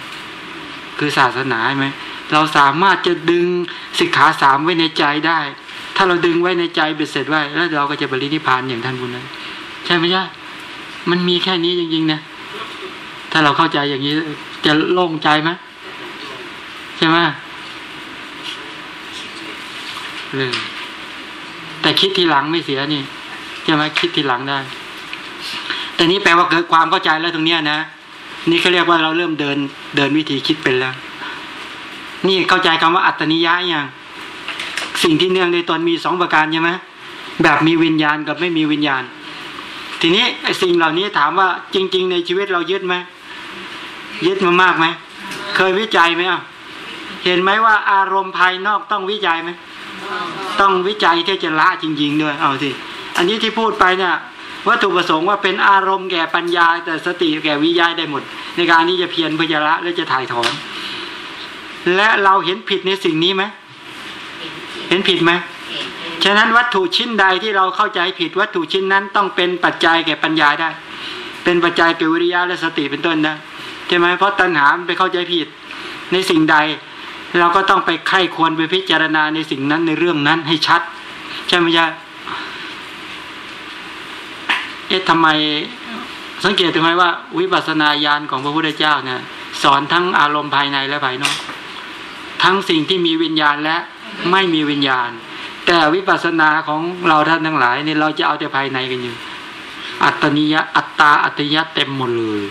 คือศาสนาใช่ไหมเราสามารถจะดึงสิกขาสามไว้ในใจได้ ถ้าเราดึงไว้ในใจเบ็ดเสร็จไว้ แล้วเราก็จะบรินิพพานอย่างท่านบุญนั้นใช่ไหมใช่มันมีแค่นี้จริงๆนะถ้าเราเข้าใจอย่างนี้จะโล่งใจไหม ช่ไหมเรื่องแต่คิดทีหลังไม่เสียนี่ใช่ไหมคิดทีหลังได้ แต่นี้แปลว่าเกิดความเข้าใจแล้วตรงเนี้ยนะนี่เขาเรียกว่าเราเริ่มเดินเดินวิธีคิดเป็นแล้ว นี่เข้าใจคำว่าอัตนิยะยังสิ่งที่เนื่องในตนมีสองประการใช่ไหมแบบมีวิญญาณกับไม่มีวิญญาณ ทีนี้ไอ้สิ่งเหล่านี้ถามว่าจริง ๆ ในชีวิตเรายึดไหมยึดมามากไหมเคยวิจัยไหมอะ เห็นไหมว่าอารมณ์ภายนอกต้องวิจัยไหมต้องวิจัยที่จะละจริง ๆ ด้วย เอาสิอันนี้ที่พูดไปเนี่ยวัตถุประสงค์ว่าเป็นอารมณ์แก่ปัญญา แต่สติแก่วิยายได้หมด ในการที่จะเพียรพยาละและจะถ่ายถอน และเราเห็นผิดในสิ่งนี้ไหมเห็นผิดไหมฉะนั้นวัตถุชิ้นใดที่เราเข้าใจผิดวัตถุชิ้นนั้นต้องเป็นปัจจัยแก่ปัญญาได้ เป็นปัจจัยแก่วิริยะและสติเป็นต้นนะใช่ไหมเพราะตัณหาไปเข้าใจผิดในสิ่งใด เราก็ต้องไปไข้ควรไปพิจารณาในสิ่งนั้นในเรื่องนั้นให้ชัด ใช่ไหมจ๊ะเอ๊ะทำไมสังเกตถูกไหมว่า วิปัสสนาญาณของพระพุทธเจ้าเนี่ยสอนทั้งอารมณ์ภายในและภายนอก ทั้งสิ่งที่มีวิญญาณและไม่มีวิญญาณ แต่วิปัสสนาของเราท่านทั้งหลายเนี่ยเราจะเอาแต่ภายในกันอยู่ อัตตนิยะอัตตาอัตยะเต็มหมดเลย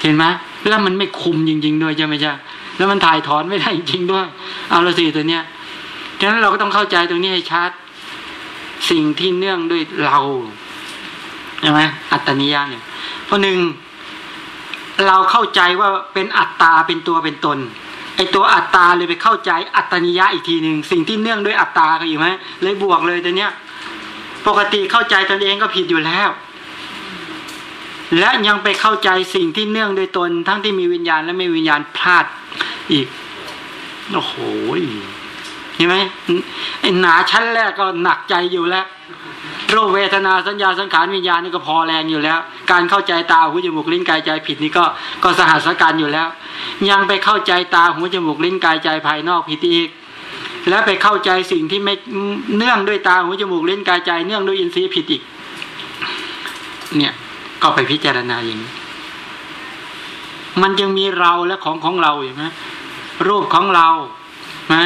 เห็นไหมแล้วมันไม่คุมจริง ๆ ด้วยใช่ไหมจ๊ะ แล้วมันถ่ายถอนไม่ได้จริงด้วย เอาละสิตัวเนี้ยฉะนั้นเราก็ต้องเข้าใจตรงนี้ให้ชัด สิ่งที่เนื่องด้วยเราใช่ไหมอัตตนิยะเนี่ยเพราะหนึ่งเราเข้าใจว่าเป็นอัตตาเป็นตัวเป็นตนไอตัวอัตตาเลยไปเข้าใจอัตตนิยะอีกทีหนึ่งสิ่งที่เนื่องด้วยอัตตาก็อยู่ไหมเลยบวกเลยตัวเนี้ย ปกติเข้าใจตนเองก็ผิดอยู่แล้ว และยังไปเข้าใจสิ่งที่เนื่องโดยตน ทั้งที่มีวิญญาณและไม่วิญญาณพลาด อีกโอ้โหเห็นไหมไอ้หนาชั้นแรกก็หนักใจอยู่แล้วรูปเวทนาสัญญาสังขารวิญญาณนี่ก็พอแรงอยู่แล้ว การเข้าใจตาหูจมูกลิ้นกายใจผิดนี่ก็ก็สหัสการอยู่แล้ว ยังไปเข้าใจตาหูจมูกลิ้นกายใจภายนอกผิดอีก และไปเข้าใจสิ่งที่ไม่เนื่องด้วยตาหูจมูกลิ้นกายใจ เนื่องด้วยอินทรีย์ผิดอีก เนี่ยก็ไปพิจารณาอย่างนี้ มันยังมีเราและของของเราอยู่ไหมรูปของเราไหม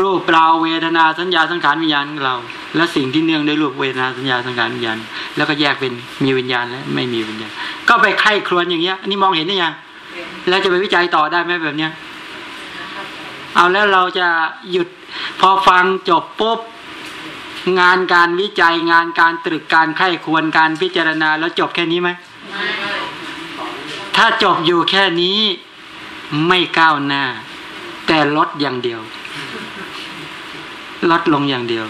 รูปเราเวทนาสัญญาสังขารวิญญาณของเรา และสิ่งที่เนื่องด้วยรูปเวทนาสัญญาสังขารวิญญาณ แล้วก็แยกเป็นมีวิญญาณและไม่มีวิญญาณ ก็ไปไข้ครวนอย่างเงี้ยอันนี้มองเห็นได้ยังแล้วจะไปวิจัยต่อได้ไหมแบบเนี้ยเอาแล้วเราจะหยุดพอฟังจบปุ๊บงานการวิจัยงานการตรึกการไข้ควรการพิจารณาแล้วจบแค่นี้ไหม ถ้าจบอยู่แค่นี้ไม่ก้าวหน้า แต่ลดอย่างเดียว ลดลงอย่างเดียว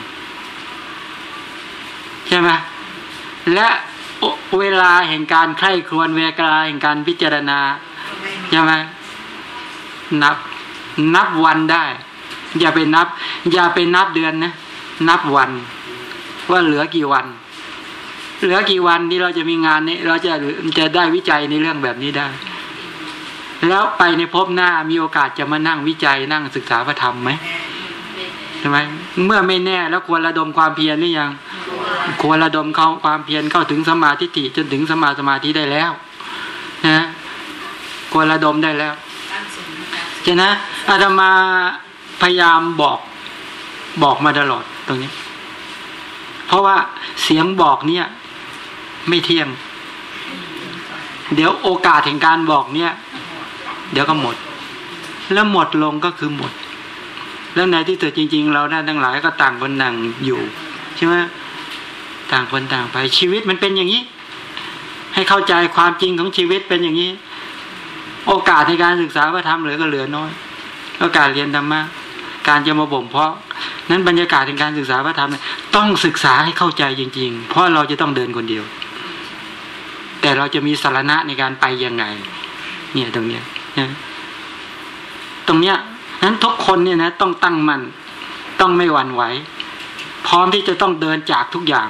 ใช่ไหมและเวลาแห่งการไข้ครวรเวลาแห่งการพิจารณาใช่ไหมนับ นับวันได้ อย่าไปนับ อย่าไปนับเดือนนะ นับวัน ว่าเหลือกี่วัน เหลือกี่วันที่เราจะมีงานนี้ เราจะจะได้วิจัยในเรื่องแบบนี้ได้ แล้วไปในภพหน้ามีโอกาสจะมานั่งวิจัยนั่งศึกษาพระธรรมไหมใช่ไหมเมื่อไม่แน่แล้วควรระดมความเพียรหรือยัง ควรระดมเข้าความเพียรเข้าถึงสมาธิิจนถึงสมาสมาธิได้แล้วนะควรระดมได้แล้วฉะนั้นอาตมาพยายามบอกบอกมาตลอดตรงนี้ เพราะว่าเสียงบอกเนี่ย ไม่เที่ยง เดี๋ยวโอกาสแห่งการบอกเนี่ย เดี๋ยวก็หมด แล้วหมดลงก็คือหมด แล้วในที่สุดจริง ๆ เราได้ทั้งหลายก็ต่างคนต่างอยู่ใช่ไหมต่างคนต่างไปชีวิตมันเป็นอย่างนี้ ให้เข้าใจความจริงของชีวิตเป็นอย่างนี้ โอกาสในการศึกษาพระธรรมเหลือก็เหลือน้อยโอกาสเรียนธรรมะการจะมาบ่มเพาะ นั้นบรรยากาศในการศึกษาพระธรรมต้องศึกษาให้เข้าใจจริง ๆ เพราะเราจะต้องเดินคนเดียว แต่เราจะมีสารณะในการไปยังไง เนี่ยตรงเนี้ยนะตรงเนี้ยนั้นทุกคนเนี่ยนะ ต้องตั้งมัน่นต้องไม่หวั่นไหวพร้อมที่จะต้องเดินจากทุกอย่าง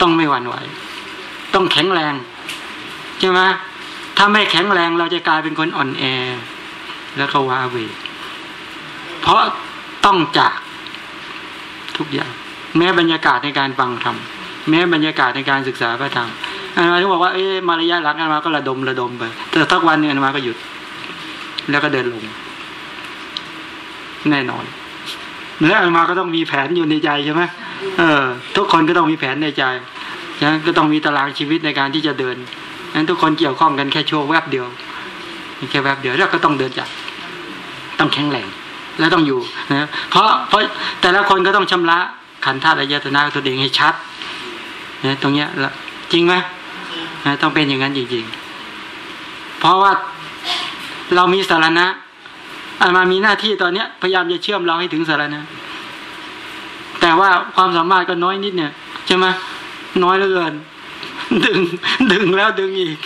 ต้องไม่หวั่นไหว ต้องแข็งแรงใช่ไหมถ้าไม่แข็งแรงเราจะกลายเป็นคนอ่อนแอ แล้วก็ว้าเวเพราะต้องจากทุกอย่าง แม้บรรยากาศในการฟังธรรม แม้บรรยากาศในการศึกษาพระธรรมอามาถึงบอกว่าเอ๊ะมารยะหลังอามาก็ระดมระดมไป แต่ทักวันหนึงอามาก็หยุด แล้วก็เดินลง แน่นอนเนื้ออามาก็ต้องมีแผนอยู่ในใจใช่ไหมเออ ทุกคนก็ต้องมีแผนในใจฉะนั้นก็ต้องมีตารางชีวิตในการที่จะเดินนั้นทุกคนเกี่ยวข้องกันแค่ช่วงแวบเดียวแค่แวบเดียวแล้วก็ต้องเดินจากต้องแข็งแรงแล้วต้องอยู่นะเพราะเพราะแต่ละคนก็ต้องชำระขันธ์ธาตุอายตนะตัวเองให้ชัด นะตรงเนี้ยละจริงไหมนะต้องเป็นอย่างนั้นจริงๆ เพราะว่าเรามีสารณะอามามีหน้าที่ตอนเนี้ย พยายามจะเชื่อมเราให้ถึงสารณะ แต่ว่าความสามารถก็น้อยนิดเนี่ยใช่ไหมน้อยเหลือเกิน ดึง ดึงแล้วดึงอีก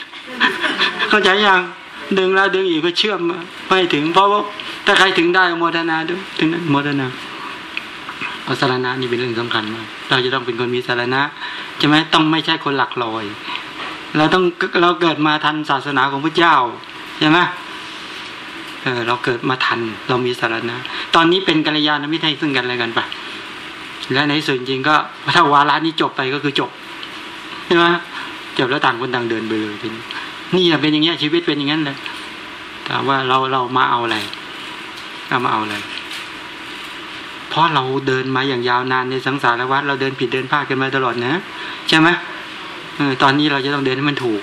เข้าใจยังดึงแล้วดึงอีกก็เชื่อมไปถึง เพราะว่าถ้าใครถึงได้โมทนาด้วยถึงนั้นโมทนา เพราะสารณะนี่เป็นเรื่องสำคัญมากเราจะต้องเป็นคนมีสารณะใช่ไหมต้องไม่ใช่คนหลักลอย เราต้องเราเกิดมาทันศาสนาของพระเจ้าใช่ไหมเออเราเกิดมาทันเรามีสารณะ ตอนนี้เป็นกัลยาณมิตรให้ซึ่งกันอะไรกันไป และในส่วนจริงก็ถ้าวาระนี้จบไปก็คือจบใช่ไหมจบแล้วต่างคนต่างเดินไปเลยทีนี้นี่เป็นอย่างเงี้ยชีวิตเป็นอย่างนั้นเลยถามว่าเราเรามาเอาอะไรเรามาเอาอะไร ราะเราเดินมาอย่างยาวนานในสังสารวัฏเราเดินผิดเดินพลาดกันมาตลอดนะ ใช่ไหมออตอนนี้เราจะต้องเดินให้มันถูก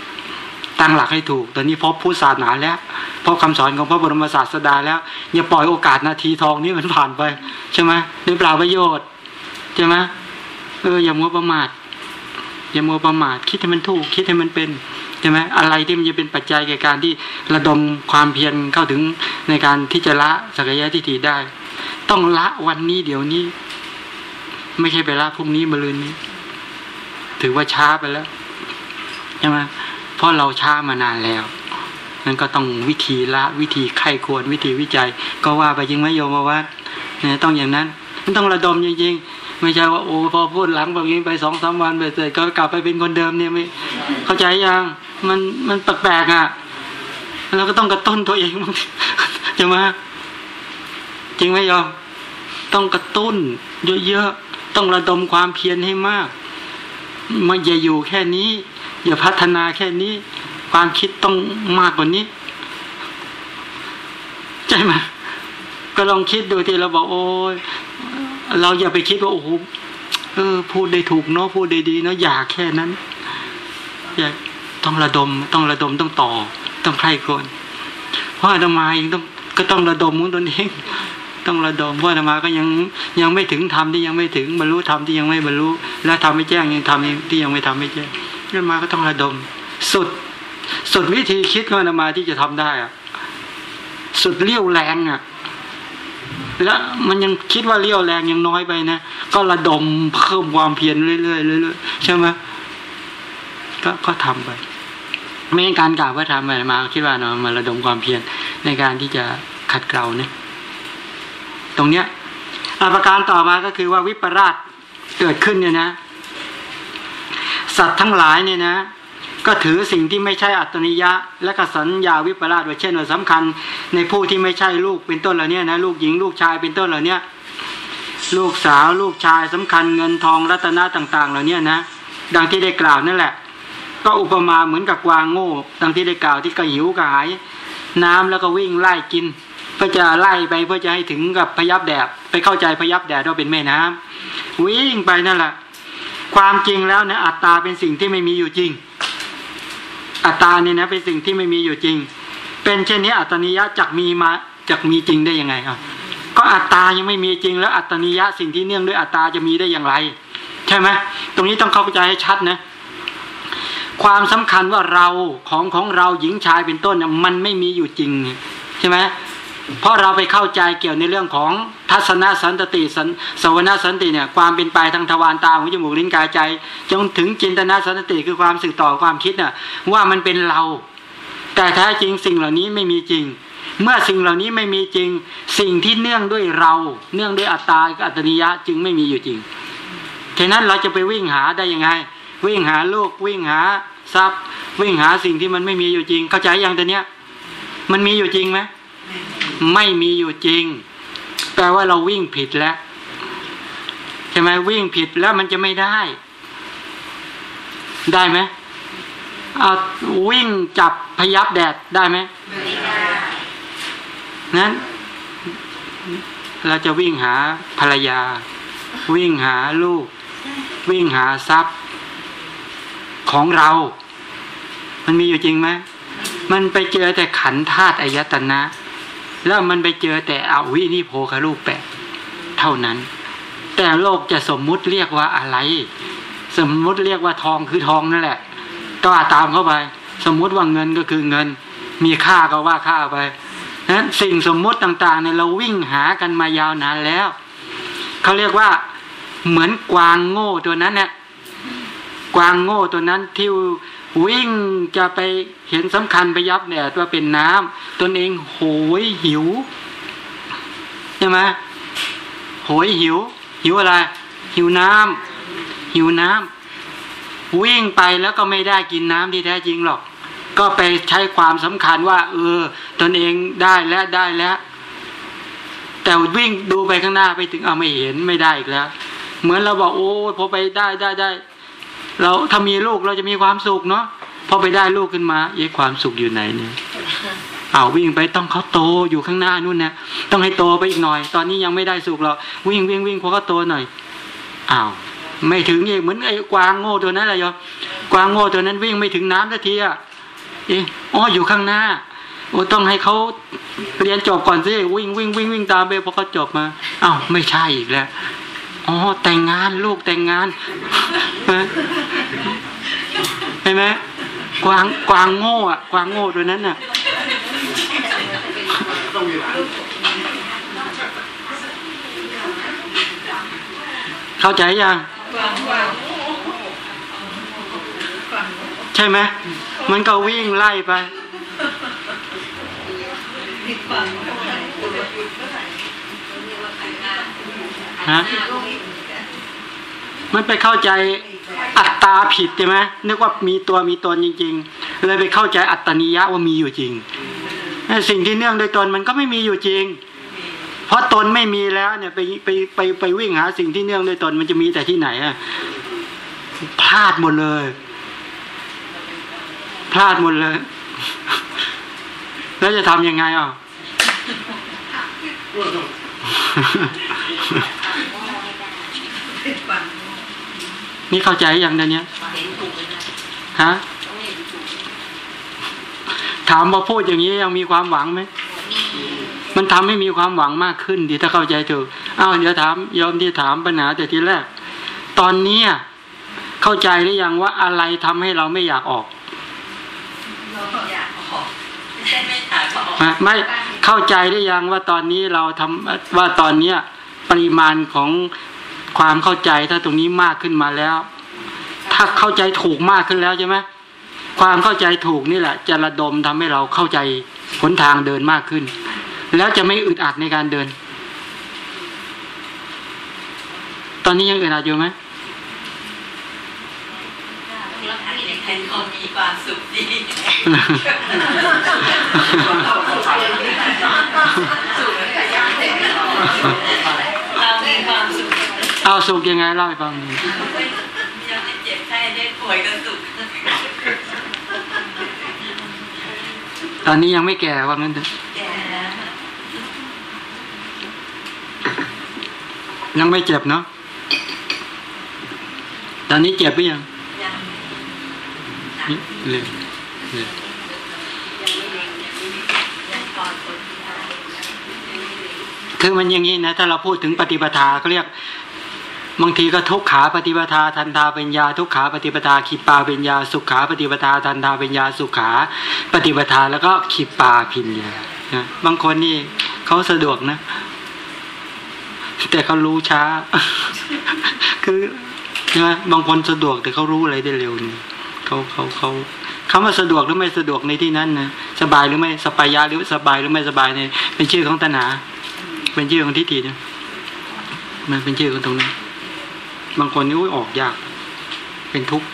ตั้งหลักให้ถูก ตอนนี้พบพุทธศาสนาแล้วพบคำสอนของพระบรมศาสดาแล้ว อย่าปล่อยโอกาสนาทีทองนี้มันผ่านไป ใช่ไหมด้วยเปล่าประโยชน์ใช่ไหมเอออย่ามัวประมาทอย่ามัวประมาทคิดให้มันถูก คิดให้มันเป็นใช่ไหมอะไรที่มันจะเป็นปัจจัยแก่การที่ระดมความเพียรเข้าถึงในการที่จะละสักยะทิฏฐิได้ ต้องละวันนี้เดี๋ยวนี้ ไม่ใช่ไปละพรุ่งนี้มะรืนนี้ ถือว่าช้าไปแล้วใช่ไหมเพราะเราช้ามานานแล้วนั่นก็ต้องวิธีละวิธีไข้ควรวิธีวิจัย ก็ว่าไปจริงไหมโยมวัดเนี่ยต้องอย่างนั้น มันต้องระดมจริงๆ ไม่ใช่ว่าโอ้พอพูดหลังแบบนี้ไปสองสามวันไปเสร็จก็กลับไปเป็นคนเดิมเนี่ยไม่เข้าใจยังมันมันแปลกๆอะเราก็ต้องกระตุ้นตัวเองใช่ไหม จริงไหมโยมต้องกระตุ้น เยอะๆต้องระดมความเพียรให้มากไม่อย่าอยู่แค่นี้ อย่าพัฒนาแค่นี้ ความคิดต้องมากกว่านี้ใช่ไหมก็ลองคิดดูที่เราบอกโอ้ยเราอย่าไปคิดว่าโอ้โหเออ พูดได้ถูกเนาะพูดได้ดีเนาะอยากแค่นั้น อยากต้องระดม ต้องระดมต้องต่อ ต้องใครคนเพราะอาตมาเองต้องก็ต้องระดมมุ้งตนเอง ต้องระดมเพราะอามาก็ยังยังไม่ถึงธรรมที่ยังไม่ถึงบรรลุธรรมที่ยังไม่บรรลุและทำไม่แจ้งยังทำที่ยังไม่ทำไม่แจ้งอาตมาก็ต้องระดม สุด สุดวิธีคิดของอาตมาที่จะทำได้อะสุดเลี้ยวแรงอะแล้วมันยังคิดว่าเลี้ยวแรงยังน้อยไปนะก็ระดมเพิ่มความเพียรเรื่อยๆเรื่อยๆใช่ไหมก็ก็ทำไปไม่ใช่การกล่าวว่าทำไปมาคิดว่าเนาะมาระดมความเพียรในการที่จะขัดเกลาเนี่ย ตรงเนี้ยอาประการต่อมาก็คือว่าวิปราชเกิดขึ้นเนี่ยนะ สัตว์ทั้งหลายเนี่ยนะก็ถือสิ่งที่ไม่ใช่อัตนิยะ และก็สัญญาวิปราชว่าเช่นว่าสำคัญ ในผู้ที่ไม่ใช่ลูกเป็นต้นเหล่านี้นะลูกหญิงลูกชายเป็นต้นเหล่านี้ลูกสาวลูกชายสำคัญเงินทองรัตนะต่าง ๆ เหล่านี้นะดังที่ได้กล่าวนั่นแหละ ก็อุปมาเหมือนกับกวางโง่ ดังที่ได้กล่าวที่กระหิวกระหาย น้ำแล้วก็วิ่งไล่กิน เพื่อจะไล่ไปเพื่อจะให้ถึงกับพยับแดดไปเข้าใจพยับแดดว่าเป็นแม่น้ำวิ่งไปนั่นแหละความจริงแล้วนะอัตตาเป็นสิ่งที่ไม่มีอยู่จริง อัตตาเนี่ยนะเป็นสิ่งที่ไม่มีอยู่จริง เป็นเช่นนี้อัตนิยะจักมีมาจักมีจริงได้ยังไงครับก็อัตตายังไม่มีจริง แล้วอัตนิยะสิ่งที่เนื่องด้วยอัตตาจะมีได้อย่างไร ใช่ไหมตรงนี้ต้องเข้าใจให้ชัดนะความสำคัญว่าเราของของเราหญิงชายเป็นต้นเนี่ยมันไม่มีอยู่จริงใช่ไหม เพราะเราไปเข้าใจเกี่ยวในเรื่องของทัศนสันติสันสวนาสันติเนี่ยความเป็นไปทางทวารตาหูจมูกลิ้นกายใจ จนถึงจินตนาสันติคือความสึกต่อความคิดน่ะว่ามันเป็นเรา แต่แท้จริงสิ่งเหล่านี้ไม่มีจริง เมื่อสิ่งเหล่านี้ไม่มีจริง สิ่งที่เนื่องด้วยเรา เนื่องด้วยอัตตาอัตนิยะจึงไม่มีอยู่จริงฉะนั้นเราจะไปวิ่งหาได้ยังไง วิ่งหาโลกวิ่งหาทรัพย์ วิ่งหาสิ่งที่มันไม่มีอยู่จริง เข้าใจยังตัวเนี้ยมันมีอยู่จริงไหม ไม่มีอยู่จริง แปลว่าเราวิ่งผิดแล้วใช่ไหมวิ่งผิดแล้วมันจะไม่ได้ ได้ไหมเอาวิ่งจับพยับแดดได้ไหมนั้น เราจะวิ่งหาภรรยา วิ่งหาลูก วิ่งหาทรัพย์ของเรา มันมีอยู่จริงไหมมันไปเจอแต่ขันธาตุอายตนะ แล้วมันไปเจอแต่อวินิโพคารูปแปดเท่านั้น แต่โลกจะสมมุติเรียกว่าอะไร สมมุติเรียกว่าทองคือทองนั่นแหละ ก็ตามเข้าไป สมมุติว่าเงินก็คือเงิน มีค่าก็ว่าค่าไปนั้นสิ่งสมมุติต่างๆเนี่ยเราวิ่งหากันมายาวนานแล้วเขาเรียกว่าเหมือนกวางโง่ตัวนั้นเนี่ยกวางโง่ตัวนั้นที่ วิ่งจะไปเห็นสำคัญไปยับแดดว่าเป็นน้ำตนเองโหยหิวใช่ไหมโหยหิว หิวอะไร หิวน้ำหิวน้ำวิ่งไปแล้วก็ไม่ได้กินน้ำที่แท้จริงหรอก ก็ไปใช้ความสำคัญว่า เออ ตนเองได้แล้วได้แล้ว แต่วิ่งดูไปข้างหน้าไปถึงเอาไม่เห็นไม่ได้อีกแล้ว เหมือนเราบอกโอ้พอไปได้ได้ได้ เราถ้ามีลูกเราจะมีความสุขเนาะพอไปได้ลูกขึ้นมาเอ๊ะความสุขอยู่ไหนเนี่ยเอาวิ่งไปต้องเขาโตอยู่ข้างหน้านู่นนะต้องให้โตไปอีกหน่อย ตอนนี้ยังไม่ได้สุขหรอกวิ่งวิ่งวิ่งพอเขาโตหน่อยอ้าวไม่ถึงอีกเหมือนไอ้กวางโง่ตัวนั้นแหละยกวางโง่ตัวนั้นวิ่งไม่ถึงน้ำสักทีอะเอ๊ะอ๋ออยู่ข้างหน้าโอ้ต้องให้เขาเรียนจบก่อนสิวิ่งวิ่งวิ่งวิ่งตามไปพอเขาจบมาอ้าวไม่ใช่อีกแล้ว อ๋อแต่งงานลูกแต่งงานเห็นไหมกวางกวางโง่อะกวางโง่ตัวนั้นน่ะเข้าใจยังใช่ไหมมันก็วิ่งไล่ไป ฮะมันไปเข้าใจอัตตาผิดใช่ไหมนึกว่ามีตัวมีตนจริง ๆ เลยไปเข้าใจอัตตนิยะว่ามีอยู่จริงสิ่งที่เนื่องโดยตนมันก็ไม่มีอยู่จริง เพราะตนไม่มีแล้วเนี่ยไปไปไปไปวิ่งหาสิ่งที่เนื่องโดยตนมันจะมีแต่ที่ไหนอะพลาดหมดเลย พลาดหมดเลย แล้วจะทำยังไงอะ นี่เข้าใจอย่างเดียวนี้ฮะถามว่าพูดอย่างนี้ยังมีความหวังไหมมันทำให้มีความหวังมากขึ้นดีถ้าเข้าใจถูกอ้าวเดี๋ยวถามยอมที่ถามปัญหาแต่ทีแรก ตอนนี้เข้าใจหรือยังว่าอะไรทำให้เราไม่อยากออก ไม่เข้าใจได้ยังว่าตอนนี้เราทำว่าตอนเนี้ยปริมาณของความเข้าใจถ้าตรงนี้มากขึ้นมาแล้ว ถ้าเข้าใจถูกมากขึ้นแล้วใช่ไหมความเข้าใจถูกนี่แหละ จะระดมทำให้เราเข้าใจหนทางเดินมากขึ้น แล้วจะไม่อึดอัดในการเดิน ตอนนี้ยังอึดอัดอยู่ไหม มีความสุขดีเอาสุขยังไงเล่าให้ฟังยังไม่เจ็บไข้ได้ป่วยก็สุขตอนนี้ยังไม่แก่ว่างั้นเถอะยังไม่เจ็บเนาะตอนนี้เจ็บหรือยัง เลยเลยคือมันอย่างนี้นะถ้าเราพูดถึงปฏิปทาเขาเรียกบางทีก็ทุกขาปฏิปทาทันทาเป็นยาทุกขาปฏิปทาขีปาเป็นยาสุขาปฏิปทาทันทาเป็นยาสุขา ปฏิปทาแล้วก็ขีปาพินยาบางคนนี่เขาสะดวกนะ แต่เขารู้ช้า คือใช่ไหมบางคนสะดวกแต่เขารู้อะไรได้เร็วนี่ เขาเขาเขาคำว่าสะดวกหรือไม่สะดวกในที่นั้นนะสบายหรือไม่สบายยาหรือสบายหรือไม่สบายเนี่ยเป็นชื่อของตนาเป็นชื่อของทิฏฐินะมันเป็นชื่อของตรงนี้บางคนนี่ออกยาก เป็นทุกข์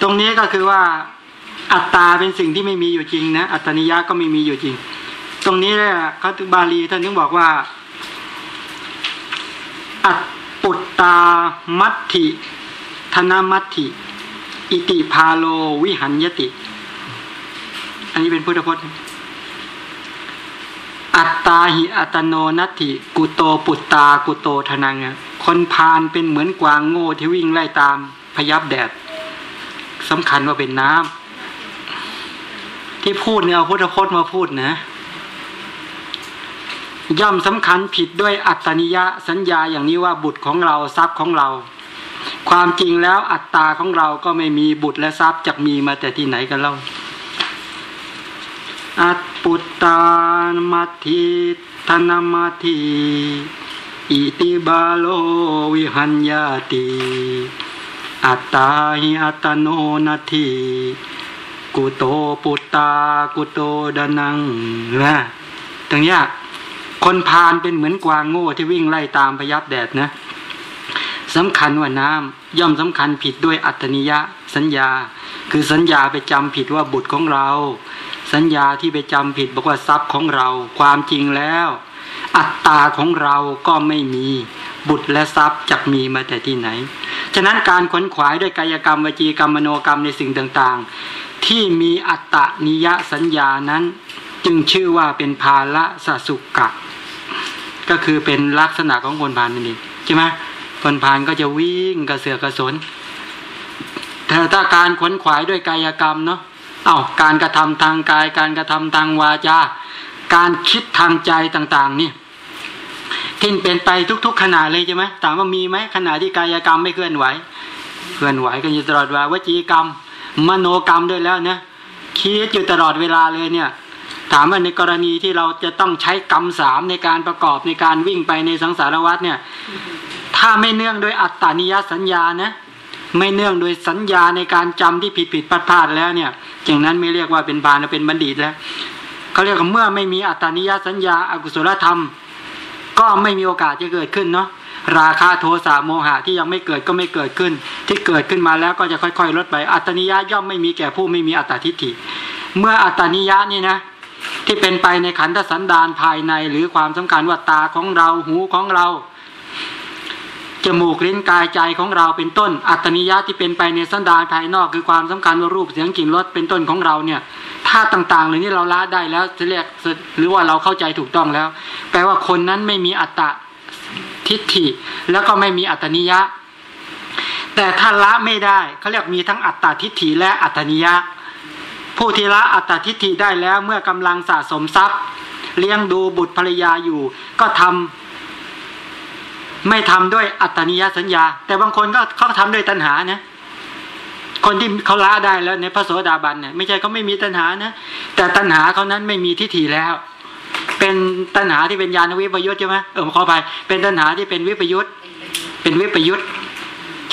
ตรงนี้ก็คือว่า อัตตาเป็นสิ่งที่ไม่มีอยู่จริงนะอัตตนิยะก็ไม่มีอยู่จริง ตรงนี้แหละเขาถึงบาลีท่านถึงบอกว่า อัตปุตตามัตถิธนามัตถิ อิติพาโลวิหันยติ อันนี้เป็นพุทธพจน์ อัตตาหิอัตโนนัตถิ กุโตปุตตากุโตทนังคนพานเป็นเหมือนกวางโง่ที่วิ่งไล่ตามพยับแดดสำคัญว่าเป็นน้ำที่พูดเนี่ยเอาพุทธพจน์มาพูดนะย่อมสำคัญผิดด้วยอัตตนิยะสัญญาอย่างนี้ว่าบุตรของเราทรัพย์ของเรา ความจริงแล้วอัตตาของเราก็ไม่มีบุตรและทรัพย์จะมีมาแต่ที่ไหนกันเล่า อัตปุตตานมัทิธนามัทิอิติบาโลวิหัญญาติอัตตาหิอัตโนนาทีกุโตปุตตากุโตดานังนะตรงนี้คนพานเป็นเหมือนกวางโง่ที่วิ่งไล่ตามพยับแดดนะ สำคัญว่าน้ำย่อมสำคัญผิดด้วยอัตนิยะสัญญา คือสัญญาไปจำผิดว่าบุตรของเรา สัญญาที่ไปจำผิดบอกว่าทรัพย์ของเราความจริงแล้ว อัตตาของเราก็ไม่มีบุตรและทรัพย์จักมีมาแต่ที่ไหน ฉะนั้นการขวนขวายด้วยกายกรรมวจีกรรมมโนกรรมในสิ่งต่างๆ ที่มีอัตตนิยสัญญานั้น จึงชื่อว่าเป็นภาละสสุกะ ก็คือเป็นลักษณะของคนพานนั่นเองใช่ไหม คนพานก็จะวิ่งกระเสือกกระสนแต่ถ้าการขวนขวายด้วยกายกรรมเนาะเอาการกระทำทางกาย การกระทำทางวาจา การคิดทางใจต่างๆนี่ที่เป็นไปทุก ๆ ขณะเลยใช่ไหมถามว่ามีไหมขณะที่กายกรรมไม่เคลื่อนไหว เคลื่อนไหวกันอยู่ตลอดเวลาวจีกรรม มโนกรรมด้วยแล้วเนี่ยคิดอยู่ตลอดเวลาเลยเนี่ย ถามว่าในกรณีที่เราจะต้องใช้กรรมสามในการประกอบในการวิ่งไปในสังสารวัฏเนี่ย ถ้าไม่เนื่องโดยอัตตานิยสัญญานะไม่เนื่องโดยสัญญาในการจำที่ผิดผิดพลาดพลาดแล้วเนี่ยอย่างนั้นไม่เรียกว่าเป็นบาลเป็นบัณฑิตแล้วเขาเรียกว่าเมื่อไม่มีอัตตานิยสัญญาอากุศลธรรม ก็ไม่มีโอกาสจะเกิดขึ้นเนาะราคาโทสะโมหะที่ยังไม่เกิดก็ไม่เกิดขึ้น ที่เกิดขึ้นมาแล้วก็จะค่อย ๆ ลดไป อัตนิยะย่อมไม่มีแก่ผู้ไม่มีอัตทิฏฐิ เมื่ออัตนิยะนี่นะที่เป็นไปในขันธสันดานภายในหรือความสำคัญว่าตาของเราหูของเรา จมูกลิ้นกายใจของเราเป็นต้น อัตนิยะที่เป็นไปในสันดานภายนอกคือความสำคัญว่ารูปเสียงกลิ่นรสเป็นต้นของเราเนี่ยธาตุต่างๆเหล่านี้เราละได้แล้วจะเรียกหรือว่าเราเข้าใจถูกต้องแล้ว แปลว่าคนนั้นไม่มีอัตตทิฏฐิ แล้วก็ไม่มีอัตนิยะ แต่ถ้าละไม่ได้เขาเรียกมีทั้งอัตตทิฏฐิและอัตนิยะ ผู้ที่ละอัตตทิฏฐิได้แล้วเมื่อกำลังสะสมทรัพย์ เลี้ยงดูบุตรภรรยาอยู่ ก็ทำ ไม่ทำด้วยอัตตนิยสัญญา แต่บางคนก็เขาทำด้วยตัณหานะคนที่เขาละได้แล้วในพระโสดาบันเนี่ยไม่ใช่เขาไม่มีตัณหานะแต่ตัณหาเขานั้นไม่มีทิฏฐิแล้ว เป็นตัณหาที่เป็นญาณวิปยุทธใช่ไหมเออขอไปเป็นตัณหาที่เป็นวิปยุทธเป็นวิปยุทธ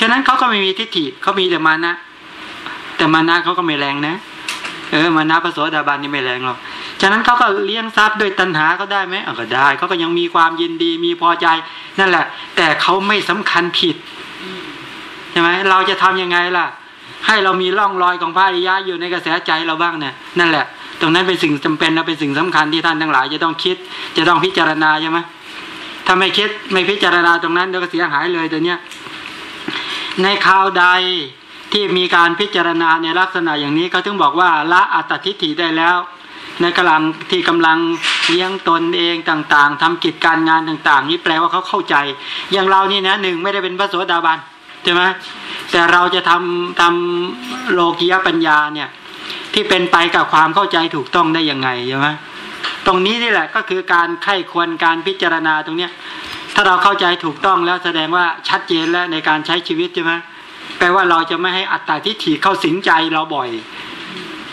ฉะนั้นเขาก็ไม่มีทิฏฐิเขามีแต่มานะ แต่มานะเขาก็ไม่แรงนะ เออมานะพระโสดาบันนี่ไม่แรงหรอกฉะนั้นเขาก็เลี้ยงทรัพย์ด้วยตัณหาเขาได้ไหมก็ได้เขาก็ยังมีความยินดีมีพอใจนั่นแหละ แต่เขาไม่สำคัญผิดใช่ไหมเราจะทำยังไงล่ะ ให้เรามีร่องรอยของพระอริยะอยู่ในกระแสใจเราบ้างเนี่ยนั่นแหละ ตรงนั้นเป็นสิ่งจำเป็นและเป็นสิ่งสำคัญที่ท่านทั้งหลาย จะต้องคิด จะต้องพิจารณาใช่ไหมถ้าไม่คิดไม่พิจารณาตรงนั้นเดี๋ยวก็เสียหายเลยตัวเนี้ยในข่าวใด ที่มีการพิจารณาในลักษณะอย่างนี้เขาถึงบอกว่าละอัตติฐิได้แล้ว ในกำลังที่กำลังเลี้ยงตนเองต่างๆทำกิจการงานต่างๆ นี่แปลว่าเขาเข้าใจ อย่างเรานี่นะหนึ่งไม่ได้เป็นพระโสดาบันใช่ไหมแต่เราจะทำทำโลกียปัญญาเนี่ยที่เป็นไปกับความเข้าใจถูกต้องได้ยังไงใช่ไหมตรงนี้นี่แหละก็คือการไข้ควรการพิจารณาตรงเนี้ยถ้าเราเข้าใจถูกต้องแล้วแสดงว่าชัดเจนแล้วในการใช้ชีวิตใช่ไหม แปลว่าเราจะไม่ให้อัตตาทิฏฐิเข้าสิงใจเราบ่อย